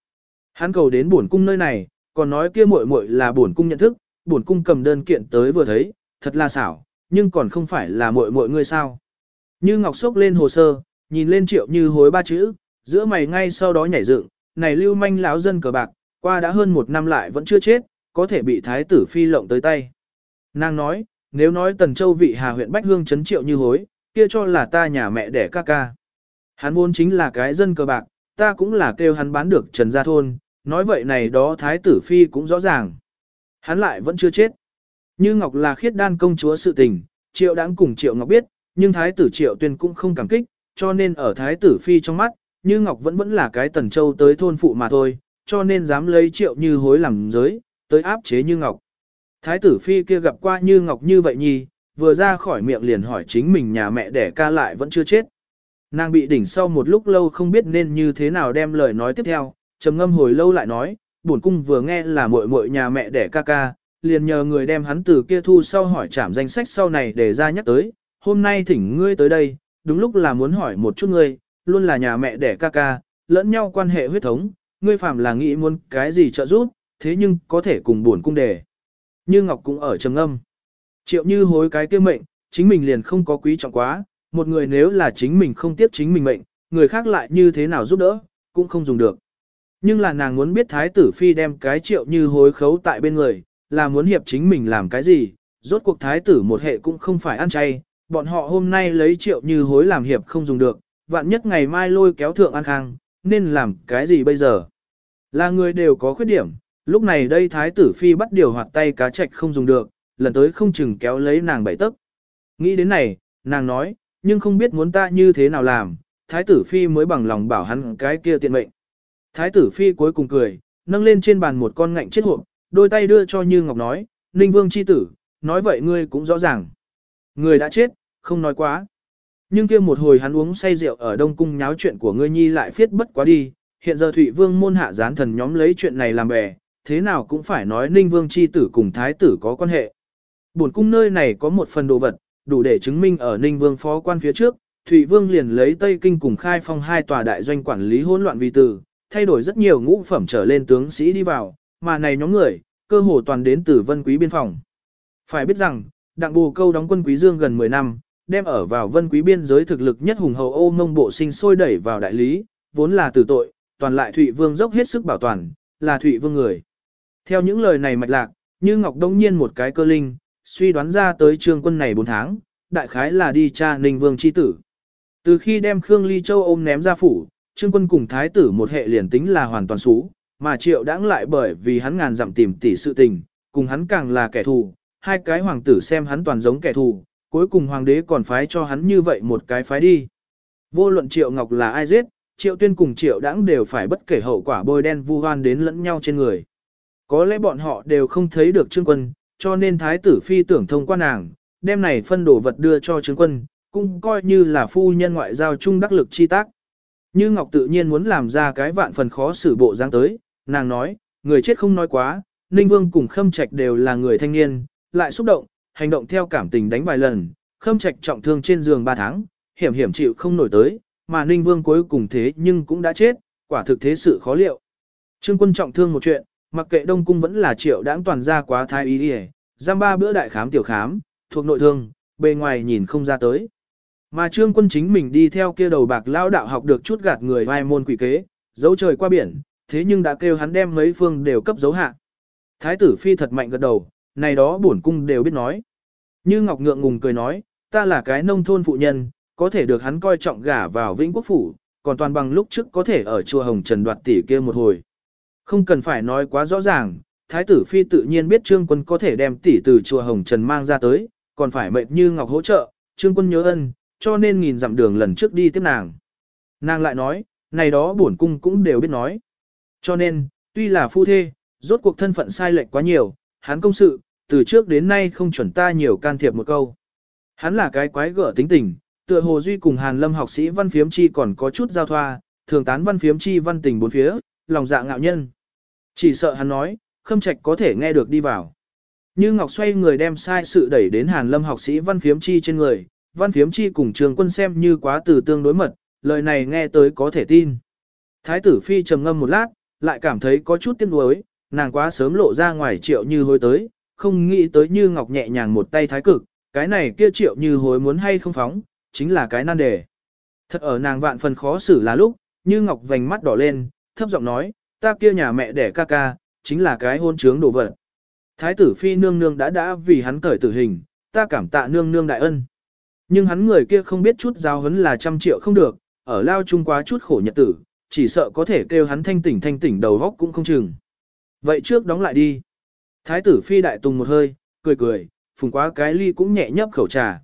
Hắn cầu đến bổn cung nơi này, còn nói kia muội muội là bổn cung nhận thức, bổn cung cầm đơn kiện tới vừa thấy, thật là xảo, nhưng còn không phải là muội muội ngươi sao. Như Ngọc sốc lên hồ sơ, nhìn lên triệu như hối ba chữ, giữa mày ngay sau đó nhảy dựng, này lưu manh lão dân cờ bạc, qua đã hơn một năm lại vẫn chưa chết, có thể bị thái tử phi lộng tới tay. Nàng nói, nếu nói Tần Châu vị Hà huyện Bách Hương chấn triệu như hối, kia cho là ta nhà mẹ đẻ ca ca. Hắn vốn chính là cái dân cờ bạc, ta cũng là kêu hắn bán được Trần Gia Thôn, nói vậy này đó thái tử phi cũng rõ ràng. Hắn lại vẫn chưa chết. Như Ngọc là khiết đan công chúa sự tình, triệu đáng cùng triệu Ngọc biết, nhưng thái tử triệu tuyên cũng không cảm kích, cho nên ở thái tử phi trong mắt, Như Ngọc vẫn vẫn là cái tần châu tới thôn phụ mà thôi, cho nên dám lấy triệu như hối làm giới, tới áp chế Như Ngọc. Thái tử phi kia gặp qua Như Ngọc như vậy nhi, vừa ra khỏi miệng liền hỏi chính mình nhà mẹ đẻ ca lại vẫn chưa chết. Nàng bị đỉnh sau một lúc lâu không biết nên như thế nào đem lời nói tiếp theo, trầm ngâm hồi lâu lại nói, bổn cung vừa nghe là muội muội nhà mẹ đẻ ca ca, liền nhờ người đem hắn từ kia thu sau hỏi trảm danh sách sau này để ra nhắc tới, hôm nay thỉnh ngươi tới đây, đúng lúc là muốn hỏi một chút ngươi, luôn là nhà mẹ đẻ ca ca, lẫn nhau quan hệ huyết thống, ngươi phạm là nghĩ muốn cái gì trợ giúp, thế nhưng có thể cùng buồn cung đề. Như Ngọc cũng ở trầm âm. Triệu như hối cái kia mệnh, chính mình liền không có quý trọng quá, một người nếu là chính mình không tiếp chính mình mệnh, người khác lại như thế nào giúp đỡ, cũng không dùng được. Nhưng là nàng muốn biết thái tử phi đem cái triệu như hối khấu tại bên người, là muốn hiệp chính mình làm cái gì, rốt cuộc thái tử một hệ cũng không phải ăn chay, bọn họ hôm nay lấy triệu như hối làm hiệp không dùng được, vạn nhất ngày mai lôi kéo thượng an khang, nên làm cái gì bây giờ? Là người đều có khuyết điểm, lúc này đây thái tử phi bắt điều hoạt tay cá chạch không dùng được, lần tới không chừng kéo lấy nàng bảy tấc. Nghĩ đến này, nàng nói, nhưng không biết muốn ta như thế nào làm, thái tử phi mới bằng lòng bảo hắn cái kia tiện mệnh. Thái tử phi cuối cùng cười, nâng lên trên bàn một con ngạnh chết hộp, đôi tay đưa cho Như Ngọc nói, Ninh Vương chi tử, nói vậy ngươi cũng rõ ràng. Người đã chết, không nói quá. Nhưng kia một hồi hắn uống say rượu ở Đông Cung nháo chuyện của ngươi nhi lại phiết bất quá đi, hiện giờ Thụy Vương môn hạ gián thần nhóm lấy chuyện này làm bè, thế nào cũng phải nói Ninh Vương chi tử cùng Thái tử có quan hệ. Buồn cung nơi này có một phần đồ vật, đủ để chứng minh ở Ninh Vương phó quan phía trước, Thụy Vương liền lấy Tây Kinh cùng khai phong hai tòa đại doanh quản lý hỗn loạn vì tử, thay đổi rất nhiều ngũ phẩm trở lên tướng sĩ đi vào, mà này nhóm người, cơ hồ toàn đến từ vân quý biên phòng. Phải biết rằng, đặng bù câu đóng quân quý dương gần 10 năm, đem ở vào vân quý biên giới thực lực nhất hùng hậu ô mông bộ sinh sôi đẩy vào đại lý, vốn là tử tội, toàn lại Thụy Vương dốc hết sức bảo toàn, là Thụy Vương người. Theo những lời này mạch lạc, như Ngọc Đông Nhiên một cái cơ linh, suy đoán ra tới trương quân này 4 tháng, đại khái là đi cha Ninh Vương chi tử. Từ khi đem Khương Ly Châu ôm ném ra phủ, trương quân cùng thái tử một hệ liền tính là hoàn toàn xú, mà triệu đãng lại bởi vì hắn ngàn dặm tìm tỉ sự tình, cùng hắn càng là kẻ thù, hai cái hoàng tử xem hắn toàn giống kẻ thù, cuối cùng hoàng đế còn phái cho hắn như vậy một cái phái đi. Vô luận Triệu Ngọc là ai giết, Triệu Tuyên cùng Triệu Đãng đều phải bất kể hậu quả bôi đen vu hoan đến lẫn nhau trên người. Có lẽ bọn họ đều không thấy được Trương Quân, cho nên Thái tử Phi tưởng thông qua nàng, đem này phân đồ vật đưa cho Trương Quân, cũng coi như là phu nhân ngoại giao chung đắc lực chi tác. Như Ngọc tự nhiên muốn làm ra cái vạn phần khó xử bộ dáng tới, nàng nói, người chết không nói quá, Ninh Vương cùng Khâm Trạch đều là người thanh niên, lại xúc động, hành động theo cảm tình đánh vài lần, Khâm Trạch trọng thương trên giường 3 tháng, hiểm hiểm chịu không nổi tới, mà Ninh Vương cuối cùng thế nhưng cũng đã chết, quả thực thế sự khó liệu. Trương quân trọng thương một chuyện, mặc kệ Đông Cung vẫn là triệu đãng toàn ra quá thái ý đi giam ba bữa đại khám tiểu khám, thuộc nội thương, bề ngoài nhìn không ra tới. Mà trương quân chính mình đi theo kia đầu bạc lao đạo học được chút gạt người vai môn quỷ kế, dấu trời qua biển, thế nhưng đã kêu hắn đem mấy phương đều cấp dấu hạ. Thái tử phi thật mạnh gật đầu, này đó bổn cung đều biết nói. Như Ngọc ngượng ngùng cười nói, ta là cái nông thôn phụ nhân, có thể được hắn coi trọng gả vào Vĩnh Quốc Phủ, còn toàn bằng lúc trước có thể ở chùa Hồng Trần đoạt tỷ kia một hồi. Không cần phải nói quá rõ ràng, Thái tử Phi tự nhiên biết Trương Quân có thể đem tỷ từ chùa Hồng Trần mang ra tới, còn phải mệt như Ngọc hỗ trợ, Trương Quân nhớ ân, cho nên nghìn dặm đường lần trước đi tiếp nàng. Nàng lại nói, này đó bổn cung cũng đều biết nói. Cho nên, tuy là phu thê, rốt cuộc thân phận sai lệch quá nhiều, hắn công sự, từ trước đến nay không chuẩn ta nhiều can thiệp một câu. Hắn là cái quái gở tính tình, tựa hồ duy cùng Hàn Lâm học sĩ văn phiếm chi còn có chút giao thoa, thường tán văn phiếm chi văn tình bốn phía, lòng dạ ngạo nhân. Chỉ sợ hắn nói, khâm trạch có thể nghe được đi vào. Như Ngọc xoay người đem sai sự đẩy đến Hàn Lâm học sĩ văn phiếm chi trên người, văn phiếm chi cùng trường quân xem như quá từ tương đối mật, lời này nghe tới có thể tin. Thái tử phi trầm ngâm một lát, lại cảm thấy có chút tiếc nuối, nàng quá sớm lộ ra ngoài triệu như hối tới, không nghĩ tới như Ngọc nhẹ nhàng một tay thái cực, cái này kia triệu như hối muốn hay không phóng, chính là cái nan đề. Thật ở nàng vạn phần khó xử là lúc, như Ngọc vành mắt đỏ lên, thấp giọng nói, ta kia nhà mẹ đẻ ca ca, chính là cái hôn trướng đồ vật. Thái tử phi nương nương đã đã vì hắn cởi tử hình, ta cảm tạ nương nương đại ân. Nhưng hắn người kia không biết chút giao hấn là trăm triệu không được, ở lao chung quá chút khổ nhật tử, chỉ sợ có thể kêu hắn thanh tỉnh thanh tỉnh đầu góc cũng không chừng. Vậy trước đóng lại đi. Thái tử phi đại tùng một hơi, cười cười, phùng quá cái ly cũng nhẹ nhấp khẩu trà.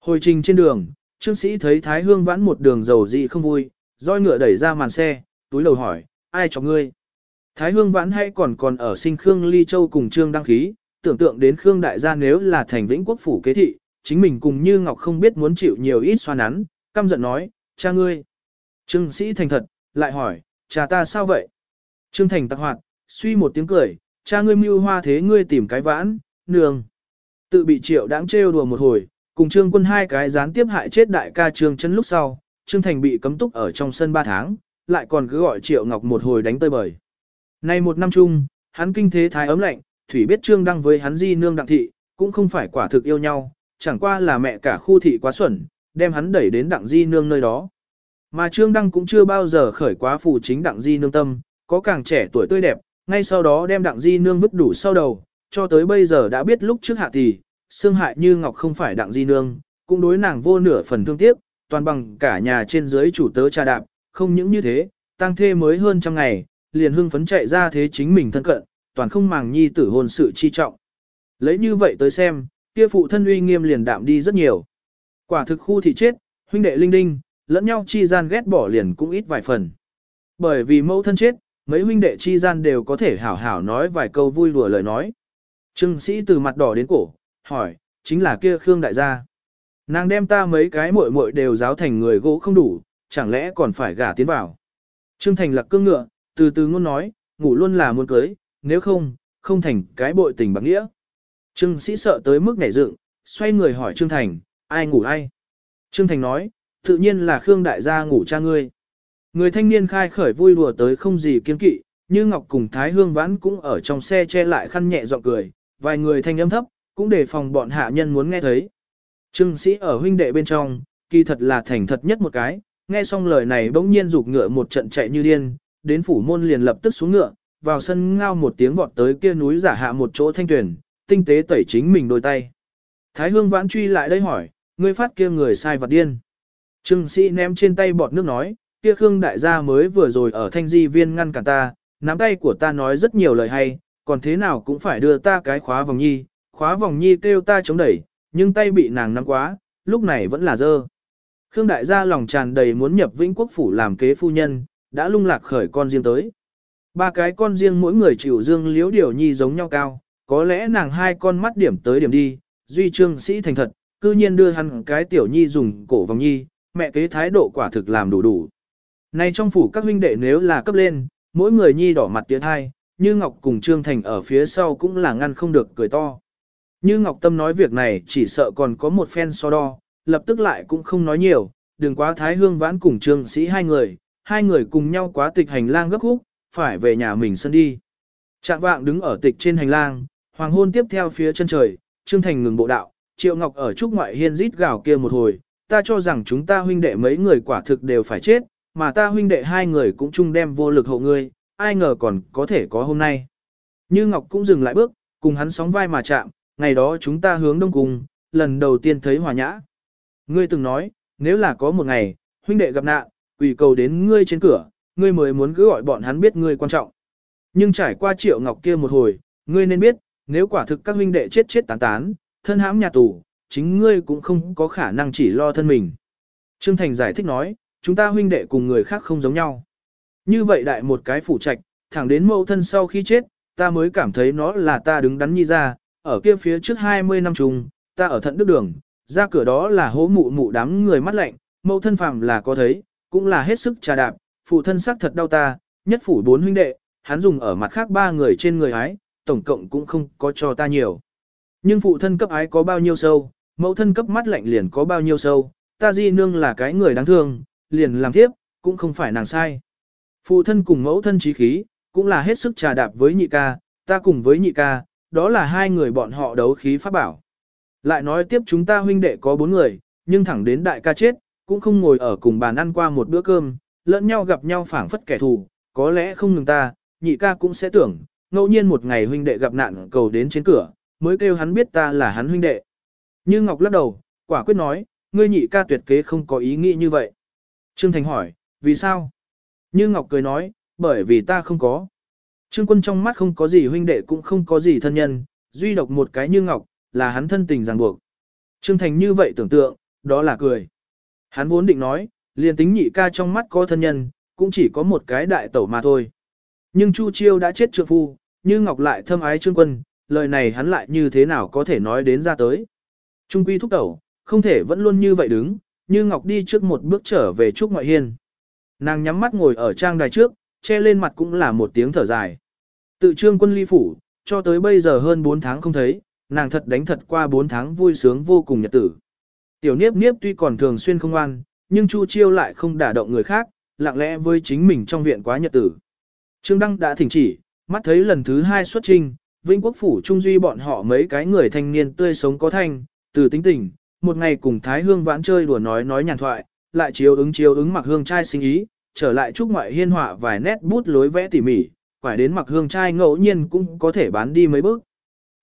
Hồi trình trên đường, trương sĩ thấy Thái Hương vãn một đường dầu dị không vui, roi ngựa đẩy ra màn xe, túi lầu hỏi, ai cho ngươi? Thái Hương vãn hay còn còn ở sinh Khương Ly Châu cùng trương đăng khí, tưởng tượng đến Khương đại gia nếu là thành vĩnh quốc phủ kế thị, chính mình cùng như Ngọc không biết muốn chịu nhiều ít xoa nắn, căm giận nói, cha ngươi. Trương sĩ thành thật, lại hỏi, cha ta sao vậy? Trương thành tặc hoạt, suy một tiếng cười, cha ngươi mưu hoa thế ngươi tìm cái vãn, nương. Tự bị triệu đáng trêu đùa một hồi, cùng trương quân hai cái gián tiếp hại chết đại ca trương chân lúc sau, trương thành bị cấm túc ở trong sân ba tháng, lại còn cứ gọi triệu ngọc một hồi đánh tơi bời. Nay một năm chung, hắn kinh thế thái ấm lạnh, thủy biết trương đăng với hắn di nương đặng thị, cũng không phải quả thực yêu nhau, chẳng qua là mẹ cả khu thị quá xuẩn, đem hắn đẩy đến đặng di nương nơi đó. Mà trương đăng cũng chưa bao giờ khởi quá phù chính đặng di nương tâm, có càng trẻ tuổi tươi đẹp, ngay sau đó đem đặng di nương vứt đủ sau đầu, cho tới bây giờ đã biết lúc trước hạ thì, xương hại như ngọc không phải đặng di nương, cũng đối nàng vô nửa phần thương tiếc, toàn bằng cả nhà trên dưới chủ tớ cha đạp, không những như thế, tăng thê mới hơn trăm ngày, liền hưng phấn chạy ra thế chính mình thân cận, toàn không màng nhi tử hôn sự chi trọng. Lấy như vậy tới xem, kia phụ thân uy nghiêm liền đạm đi rất nhiều. Quả thực khu thị chết, huynh đệ linh đinh, lẫn nhau chi gian ghét bỏ liền cũng ít vài phần. Bởi vì mẫu thân chết, mấy huynh đệ chi gian đều có thể hảo hảo nói vài câu vui đùa lời nói. Trương sĩ từ mặt đỏ đến cổ, hỏi, chính là kia Khương đại gia. Nàng đem ta mấy cái muội muội đều giáo thành người gỗ không đủ, chẳng lẽ còn phải gả tiến vào. Trương Thành lặc cương ngựa, từ từ ngôn nói, ngủ luôn là muốn cưới, nếu không, không thành cái bội tình bằng nghĩa. Trương sĩ sợ tới mức nhảy dựng, xoay người hỏi Trương Thành, ai ngủ ai? Trương Thành nói, tự nhiên là Khương đại gia ngủ cha ngươi. Người thanh niên khai khởi vui đùa tới không gì kiên kỵ, như Ngọc cùng Thái Hương Vãn cũng ở trong xe che lại khăn nhẹ giọng cười, vài người thanh âm thấp, cũng để phòng bọn hạ nhân muốn nghe thấy. Trương sĩ ở huynh đệ bên trong, kỳ thật là thành thật nhất một cái, nghe xong lời này bỗng nhiên rụt ngựa một trận chạy như điên, đến phủ môn liền lập tức xuống ngựa, vào sân ngao một tiếng vọt tới kia núi giả hạ một chỗ thanh tuyển, tinh tế tẩy chính mình đôi tay. Thái hương vãn truy lại đây hỏi, ngươi phát kia người sai vật điên. Trương sĩ ném trên tay bọt nước nói, kia Khương đại gia mới vừa rồi ở thanh di viên ngăn cản ta, nắm tay của ta nói rất nhiều lời hay, còn thế nào cũng phải đưa ta cái khóa vòng nhi, khóa vòng nhi kêu ta chống đẩy, nhưng tay bị nàng nắm quá, lúc này vẫn là dơ. Khương đại gia lòng tràn đầy muốn nhập Vĩnh Quốc phủ làm kế phu nhân, đã lung lạc khởi con riêng tới. Ba cái con riêng mỗi người chịu dương liếu điều nhi giống nhau cao, có lẽ nàng hai con mắt điểm tới điểm đi, duy trương sĩ thành thật, cư nhiên đưa hắn cái tiểu nhi dùng cổ vòng nhi, mẹ kế thái độ quả thực làm đủ đủ. nay trong phủ các huynh đệ nếu là cấp lên, mỗi người nhi đỏ mặt tiến hai, như Ngọc cùng Trương Thành ở phía sau cũng là ngăn không được cười to. Như Ngọc Tâm nói việc này chỉ sợ còn có một phen so đo, lập tức lại cũng không nói nhiều, đừng quá thái hương vãn cùng Trương Sĩ hai người, hai người cùng nhau quá tịch hành lang gấp khúc, phải về nhà mình sân đi. Trạng vạng đứng ở tịch trên hành lang, hoàng hôn tiếp theo phía chân trời, Trương Thành ngừng bộ đạo, Triệu Ngọc ở trúc ngoại hiên rít gào kia một hồi, ta cho rằng chúng ta huynh đệ mấy người quả thực đều phải chết, mà ta huynh đệ hai người cũng chung đem vô lực hộ ngươi, ai ngờ còn có thể có hôm nay. Như Ngọc cũng dừng lại bước, cùng hắn sóng vai mà chạm, ngày đó chúng ta hướng đông cùng, lần đầu tiên thấy hòa nhã. Ngươi từng nói, nếu là có một ngày, huynh đệ gặp nạn, quỷ cầu đến ngươi trên cửa, ngươi mới muốn cứ gọi bọn hắn biết ngươi quan trọng. Nhưng trải qua triệu ngọc kia một hồi, ngươi nên biết, nếu quả thực các huynh đệ chết chết tán tán, thân hãm nhà tù, chính ngươi cũng không có khả năng chỉ lo thân mình. Trương Thành giải thích nói, chúng ta huynh đệ cùng người khác không giống nhau. Như vậy đại một cái phủ trạch, thẳng đến mẫu thân sau khi chết, ta mới cảm thấy nó là ta đứng đắn nhi ra, ở kia phía trước 20 năm trùng, ta ở thận đức đường, ra cửa đó là hố mụ mụ đám người mắt lạnh, mẫu thân phàm là có thấy, cũng là hết sức trà đạp, phụ thân sắc thật đau ta, nhất phủ bốn huynh đệ, hắn dùng ở mặt khác ba người trên người hái tổng cộng cũng không có cho ta nhiều. Nhưng phụ thân cấp ái có bao nhiêu sâu, mẫu thân cấp mắt lạnh liền có bao nhiêu sâu, ta di nương là cái người đáng thương, liền làm tiếp, cũng không phải nàng sai. Phụ thân cùng mẫu thân trí khí, cũng là hết sức trà đạp với nhị ca, ta cùng với nhị ca, đó là hai người bọn họ đấu khí pháp bảo. Lại nói tiếp chúng ta huynh đệ có bốn người, nhưng thẳng đến đại ca chết, cũng không ngồi ở cùng bàn ăn qua một bữa cơm, lẫn nhau gặp nhau phảng phất kẻ thù, có lẽ không ngừng ta, nhị ca cũng sẽ tưởng, ngẫu nhiên một ngày huynh đệ gặp nạn cầu đến trên cửa, mới kêu hắn biết ta là hắn huynh đệ. Như Ngọc lắc đầu, quả quyết nói, ngươi nhị ca tuyệt kế không có ý nghĩ như vậy. Trương Thành hỏi, vì sao? Như Ngọc cười nói, bởi vì ta không có. Trương quân trong mắt không có gì huynh đệ cũng không có gì thân nhân, duy độc một cái như Ngọc, là hắn thân tình ràng buộc. Trương Thành như vậy tưởng tượng, đó là cười. Hắn vốn định nói, liền tính nhị ca trong mắt có thân nhân, cũng chỉ có một cái đại tẩu mà thôi. Nhưng Chu Chiêu đã chết trượng phu, như Ngọc lại thâm ái Trương Quân, lời này hắn lại như thế nào có thể nói đến ra tới. Trung quy thúc đầu, không thể vẫn luôn như vậy đứng, như Ngọc đi trước một bước trở về Trúc Ngoại Hiên. Nàng nhắm mắt ngồi ở trang đài trước, che lên mặt cũng là một tiếng thở dài. Tự trương quân ly phủ, cho tới bây giờ hơn 4 tháng không thấy, nàng thật đánh thật qua 4 tháng vui sướng vô cùng nhật tử. Tiểu niếp niếp tuy còn thường xuyên không ăn, nhưng Chu Chiêu lại không đả động người khác, lặng lẽ với chính mình trong viện quá nhật tử. Trương Đăng đã thỉnh chỉ, mắt thấy lần thứ hai xuất trình, Vĩnh Quốc Phủ Trung Duy bọn họ mấy cái người thanh niên tươi sống có thanh, từ tính tình, một ngày cùng Thái Hương vãn chơi đùa nói nói nhàn thoại, lại chiếu ứng chiếu ứng mặc hương trai sinh ý, trở lại chúc ngoại hiên họa vài nét bút lối vẽ tỉ mỉ, quải đến mặc hương trai ngẫu nhiên cũng có thể bán đi mấy bước.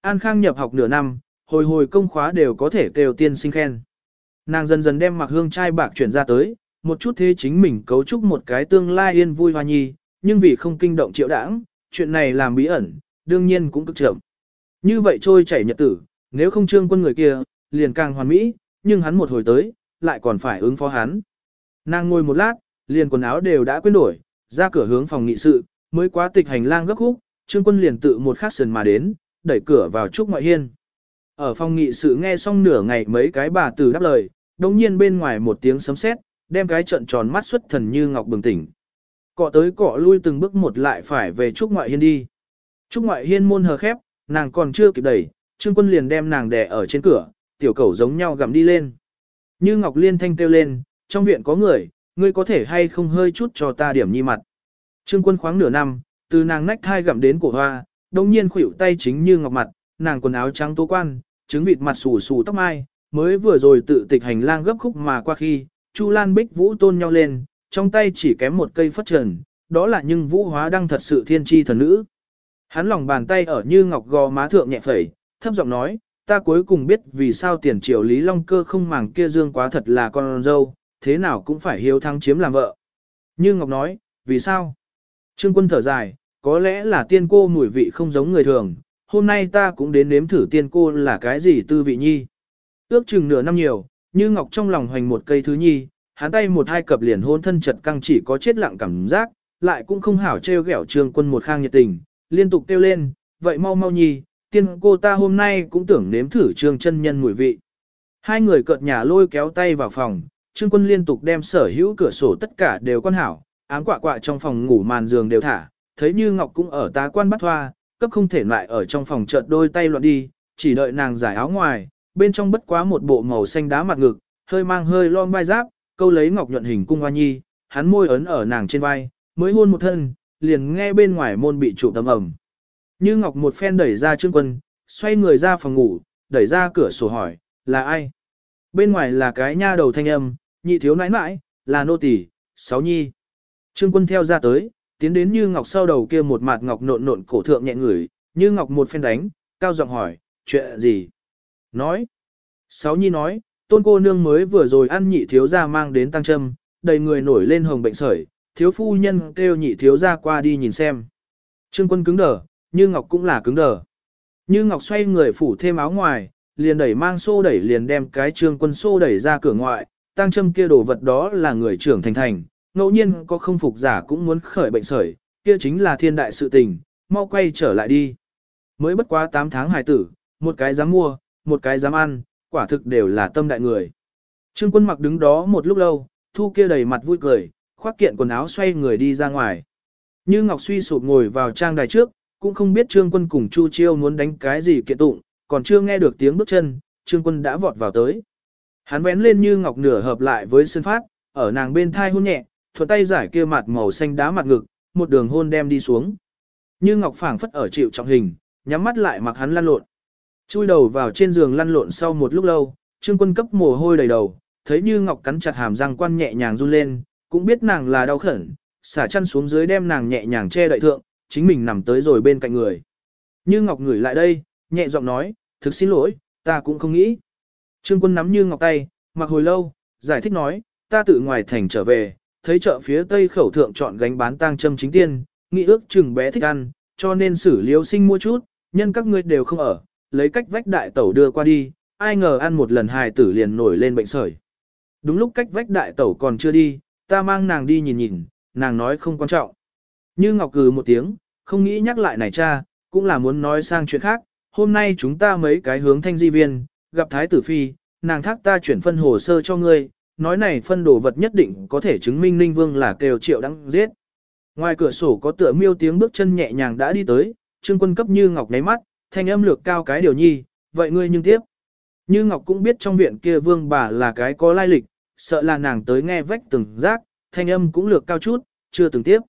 An Khang nhập học nửa năm, hồi hồi công khóa đều có thể kêu tiên sinh khen. Nàng dần dần đem mặc hương trai bạc chuyển ra tới, một chút thế chính mình cấu trúc một cái tương lai yên vui hoa nhi, nhưng vì không kinh động triệu đảng, chuyện này làm bí ẩn, đương nhiên cũng cực chậm. Như vậy trôi chảy nhật tử, nếu không trương quân người kia, liền càng hoàn mỹ, nhưng hắn một hồi tới, lại còn phải ứng phó hắn. Nàng ngồi một lát, liền quần áo đều đã quên đổi, ra cửa hướng phòng nghị sự, mới quá tịch hành lang gấp khúc, trương quân liền tự một khắc sườn mà đến, đẩy cửa vào trúc ngoại hiên. Ở phòng nghị sự nghe xong nửa ngày mấy cái bà tử đáp lời, đồng nhiên bên ngoài một tiếng sấm sét, đem cái trận tròn mắt xuất thần như ngọc bừng tỉnh. Cọ tới cọ lui từng bước một lại phải về trúc ngoại hiên đi. Trúc ngoại hiên môn hờ khép, nàng còn chưa kịp đẩy, trương quân liền đem nàng đè ở trên cửa, tiểu cẩu giống nhau gặm đi lên. Như Ngọc Liên thanh kêu lên, trong viện có người, ngươi có thể hay không hơi chút cho ta điểm nhi mặt. Trương quân khoáng nửa năm, từ nàng nách thai gặm đến cổ hoa, đồng nhiên khuỷu tay chính như ngọc mặt, nàng quần áo trắng tố quan, trứng vịt mặt xù xù tóc mai, mới vừa rồi tự tịch hành lang gấp khúc mà qua khi, Chu Lan Bích Vũ tôn nhau lên, trong tay chỉ kém một cây phất trần, đó là nhưng Vũ Hóa đang thật sự thiên tri thần nữ. Hắn lòng bàn tay ở như ngọc gò má thượng nhẹ phẩy, thấp giọng nói, ta cuối cùng biết vì sao tiền triều Lý Long Cơ không màng kia dương quá thật là con dâu, thế nào cũng phải hiếu thắng chiếm làm vợ. Như Ngọc nói, vì sao? Trương quân thở dài, có lẽ là tiên cô mùi vị không giống người thường, hôm nay ta cũng đến nếm thử tiên cô là cái gì tư vị nhi. Ước chừng nửa năm nhiều, như ngọc trong lòng hoành một cây thứ nhi, hắn tay một hai cập liền hôn thân chật căng chỉ có chết lặng cảm giác, lại cũng không hảo trêu ghẹo trương quân một khang nhiệt tình, liên tục kêu lên, vậy mau mau nhi, tiên cô ta hôm nay cũng tưởng nếm thử trương chân nhân mùi vị. Hai người cợt nhà lôi kéo tay vào phòng, trương quân liên tục đem sở hữu cửa sổ tất cả đều quan hảo, ám quạ quạ trong phòng ngủ màn giường đều thả, thấy như ngọc cũng ở tá quan bắt hoa, cấp không thể lại ở trong phòng chợt đôi tay loạn đi, chỉ đợi nàng giải áo ngoài, bên trong bất quá một bộ màu xanh đá mặt ngực, hơi mang hơi lon vai giáp, câu lấy ngọc nhuận hình cung hoa nhi, hắn môi ấn ở nàng trên vai, mới hôn một thân, liền nghe bên ngoài môn bị trụ tấm ẩm. Như ngọc một phen đẩy ra trương quân, xoay người ra phòng ngủ, đẩy ra cửa sổ hỏi, là ai? Bên ngoài là cái nha đầu thanh âm, nhị thiếu nãi nãi, là nô tỳ, sáu nhi. Trương quân theo ra tới, tiến đến như ngọc sau đầu kia một mặt ngọc nộn nộn cổ thượng nhẹ ngửi, như ngọc một phen đánh, cao giọng hỏi, chuyện gì? Nói. Sáu nhi nói, tôn cô nương mới vừa rồi ăn nhị thiếu gia mang đến tăng châm, đầy người nổi lên hồng bệnh sởi, thiếu phu nhân kêu nhị thiếu gia qua đi nhìn xem. Trương quân cứng đờ, như ngọc cũng là cứng đờ. Như ngọc xoay người phủ thêm áo ngoài, liền đẩy mang xô đẩy liền đem cái trương quân xô đẩy ra cửa ngoại, tăng châm kia đồ vật đó là người trưởng thành thành, ngẫu nhiên có không phục giả cũng muốn khởi bệnh sởi, kia chính là thiên đại sự tình, mau quay trở lại đi. Mới bất quá 8 tháng hài tử, một cái dám mua, một cái dám ăn, quả thực đều là tâm đại người. Trương quân mặc đứng đó một lúc lâu, thu kia đầy mặt vui cười, khoác kiện quần áo xoay người đi ra ngoài. Như Ngọc suy sụp ngồi vào trang đài trước, cũng không biết Trương quân cùng Chu Chiêu muốn đánh cái gì kiện tụng, còn chưa nghe được tiếng bước chân, Trương quân đã vọt vào tới. Hắn vén lên Như Ngọc nửa hợp lại với sơn phát, ở nàng bên thai hôn nhẹ, thuận tay giải kia mặt màu xanh đá mặt ngực, một đường hôn đem đi xuống. Như Ngọc phảng phất ở chịu trọng hình, nhắm mắt lại mặc hắn lăn lộn. Chui đầu vào trên giường lăn lộn sau một lúc lâu, Trương Quân cấp mồ hôi đầy đầu, thấy Như Ngọc cắn chặt hàm răng quan nhẹ nhàng run lên, cũng biết nàng là đau khẩn, xả chăn xuống dưới đem nàng nhẹ nhàng che đậy thượng, chính mình nằm tới rồi bên cạnh người. Như Ngọc ngửi lại đây, nhẹ giọng nói, thực xin lỗi, ta cũng không nghĩ. Trương Quân nắm Như Ngọc tay, mặc hồi lâu, giải thích nói, ta tự ngoài thành trở về, thấy chợ phía tây khẩu thượng chọn gánh bán tang châm chính tiên, nghĩ ước chừng bé thích ăn, cho nên xử liếu sinh mua chút, nhân các ngươi đều không ở, lấy cách vách đại tẩu đưa qua đi, ai ngờ ăn một lần hài tử liền nổi lên bệnh sởi. Đúng lúc cách vách đại tẩu còn chưa đi, ta mang nàng đi nhìn nhìn, nàng nói không quan trọng. Như Ngọc cừ một tiếng, không nghĩ nhắc lại này cha, cũng là muốn nói sang chuyện khác, hôm nay chúng ta mấy cái hướng thanh di viên, gặp thái tử phi, nàng thác ta chuyển phân hồ sơ cho ngươi, nói này phân đồ vật nhất định có thể chứng minh Ninh Vương là kêu triệu đắng giết. Ngoài cửa sổ có tựa miêu tiếng bước chân nhẹ nhàng đã đi tới, trương quân cấp như ngọc nháy mắt, thanh âm lược cao cái điều nhi, vậy ngươi nhưng tiếp. Như ngọc cũng biết trong viện kia vương bà là cái có lai lịch, sợ là nàng tới nghe vách từng giác, thanh âm cũng lược cao chút, chưa từng tiếp.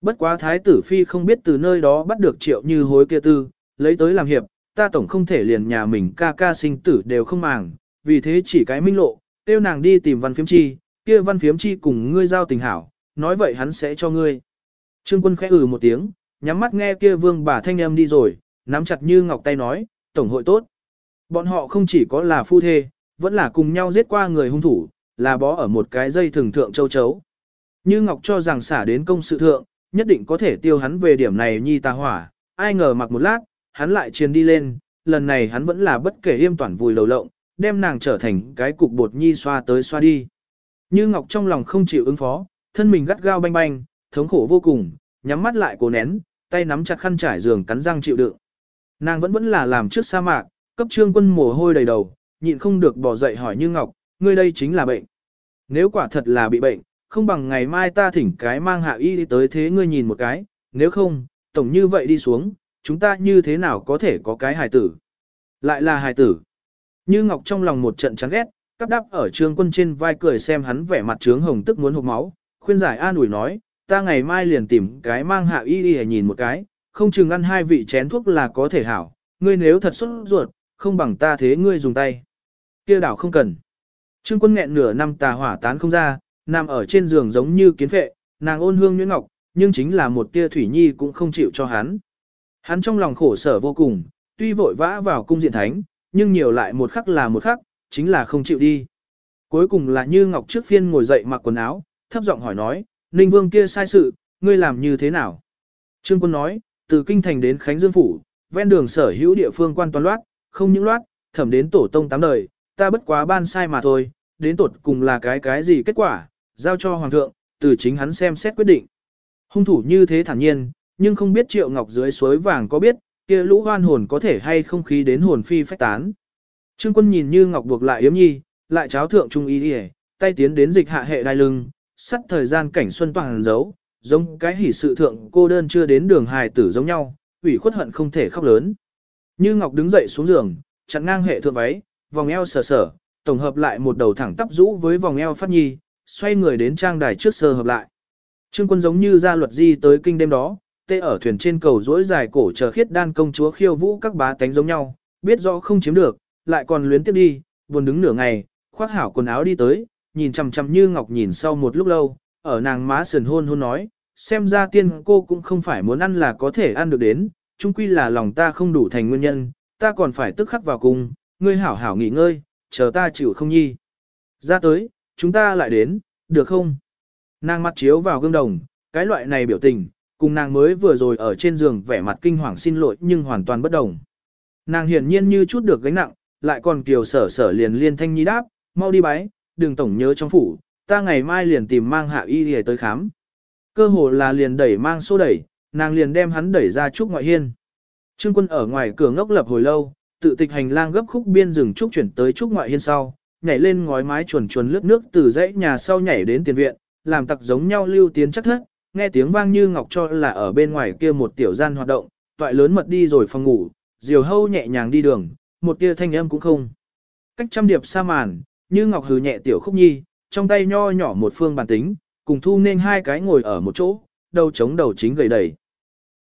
Bất quá thái tử phi không biết từ nơi đó bắt được triệu như hối kia tư, lấy tới làm hiệp, ta tổng không thể liền nhà mình ca ca sinh tử đều không màng, vì thế chỉ cái minh lộ, tiêu nàng đi tìm văn phiếm chi, kia văn phiếm chi cùng ngươi giao tình hảo, nói vậy hắn sẽ cho ngươi. Trương quân khẽ ừ một tiếng, nhắm mắt nghe kia vương bà thanh âm đi rồi, nắm chặt như ngọc tay nói, tổng hội tốt. Bọn họ không chỉ có là phu thê, vẫn là cùng nhau giết qua người hung thủ, là bó ở một cái dây thường thượng châu chấu. Như Ngọc cho rằng xả đến công sự thượng, nhất định có thể tiêu hắn về điểm này nhi tà hỏa, ai ngờ mặc một lát, hắn lại chiến đi lên, lần này hắn vẫn là bất kể yêm toàn vùi lầu lộng, đem nàng trở thành cái cục bột nhi xoa tới xoa đi. Như Ngọc trong lòng không chịu ứng phó, thân mình gắt gao banh banh, thống khổ vô cùng, nhắm mắt lại cố nén, tay nắm chặt khăn trải giường cắn răng chịu đựng. Nàng vẫn vẫn là làm trước sa mạc, cấp trương quân mồ hôi đầy đầu, nhịn không được bỏ dậy hỏi Như Ngọc, ngươi đây chính là bệnh. Nếu quả thật là bị bệnh, không bằng ngày mai ta thỉnh cái mang hạ y đi tới thế ngươi nhìn một cái, nếu không, tổng như vậy đi xuống, chúng ta như thế nào có thể có cái hài tử. Lại là hài tử. Như Ngọc trong lòng một trận chán ghét, cắp đắp ở trương quân trên vai cười xem hắn vẻ mặt trướng hồng tức muốn hụt máu, khuyên giải an ủi nói, ta ngày mai liền tìm cái mang hạ y đi nhìn một cái, không chừng ăn hai vị chén thuốc là có thể hảo, ngươi nếu thật xuất ruột, không bằng ta thế ngươi dùng tay. Kia đảo không cần. Trương quân nghẹn nửa năm tà hỏa tán không ra, nằm ở trên giường giống như kiến phệ, nàng ôn hương nhuyễn ngọc, nhưng chính là một tia thủy nhi cũng không chịu cho hắn. Hắn trong lòng khổ sở vô cùng, tuy vội vã vào cung diện thánh, nhưng nhiều lại một khắc là một khắc, chính là không chịu đi. Cuối cùng là như ngọc trước phiên ngồi dậy mặc quần áo, thấp giọng hỏi nói, Ninh Vương kia sai sự, ngươi làm như thế nào? Trương quân nói, từ Kinh Thành đến Khánh Dương Phủ, ven đường sở hữu địa phương quan toàn loát, không những loát, thẩm đến tổ tông tám đời, ta bất quá ban sai mà thôi, đến tột cùng là cái cái gì kết quả, giao cho hoàng thượng, từ chính hắn xem xét quyết định. Hung thủ như thế thản nhiên, nhưng không biết Triệu Ngọc dưới suối vàng có biết, kia lũ hoan hồn có thể hay không khí đến hồn phi phách tán. Trương quân nhìn như Ngọc buộc lại yếm nhi, lại cháo thượng trung y đi tay tiến đến dịch hạ hệ đai lưng, sắt thời gian cảnh xuân toàn giấu, giống cái hỉ sự thượng cô đơn chưa đến đường hài tử giống nhau, ủy khuất hận không thể khóc lớn. Như Ngọc đứng dậy xuống giường, chặn ngang hệ thượng váy, vòng eo sờ sờ, tổng hợp lại một đầu thẳng tắp rũ với vòng eo phát nhi, xoay người đến trang đài trước sờ hợp lại. Trương quân giống như ra luật di tới kinh đêm đó, tê ở thuyền trên cầu rỗi dài cổ chờ khiết đan công chúa khiêu vũ các bá tánh giống nhau, biết rõ không chiếm được, lại còn luyến tiếp đi, buồn đứng nửa ngày, khoác hảo quần áo đi tới, nhìn chằm chằm như ngọc nhìn sau một lúc lâu, ở nàng má sườn hôn hôn nói, xem ra tiên cô cũng không phải muốn ăn là có thể ăn được đến, chung quy là lòng ta không đủ thành nguyên nhân, ta còn phải tức khắc vào cùng, ngươi hảo hảo nghỉ ngơi, chờ ta chịu không nhi. Ra tới, chúng ta lại đến, được không? Nàng mặt chiếu vào gương đồng, cái loại này biểu tình, cùng nàng mới vừa rồi ở trên giường vẻ mặt kinh hoàng xin lỗi nhưng hoàn toàn bất đồng. Nàng hiển nhiên như chút được gánh nặng, lại còn kiều sở sở liền liên thanh nhi đáp, mau đi bái, đừng tổng nhớ trong phủ, ta ngày mai liền tìm mang hạ y để tới khám. Cơ hồ là liền đẩy mang xô đẩy, nàng liền đem hắn đẩy ra trúc ngoại hiên. Trương quân ở ngoài cửa ngốc lập hồi lâu, tự tịch hành lang gấp khúc biên rừng trúc chuyển tới trúc ngoại hiên sau, nhảy lên ngói mái chuồn chuồn lướt nước từ dãy nhà sau nhảy đến tiền viện, làm tặc giống nhau lưu tiến chắc thất, nghe tiếng vang như ngọc cho là ở bên ngoài kia một tiểu gian hoạt động, toại lớn mật đi rồi phòng ngủ, diều hâu nhẹ nhàng đi đường, một tia thanh âm cũng không. Cách trăm điệp xa màn, như ngọc hừ nhẹ tiểu khúc nhi, trong tay nho nhỏ một phương bàn tính, cùng thu nên hai cái ngồi ở một chỗ, đầu chống đầu chính gầy đầy.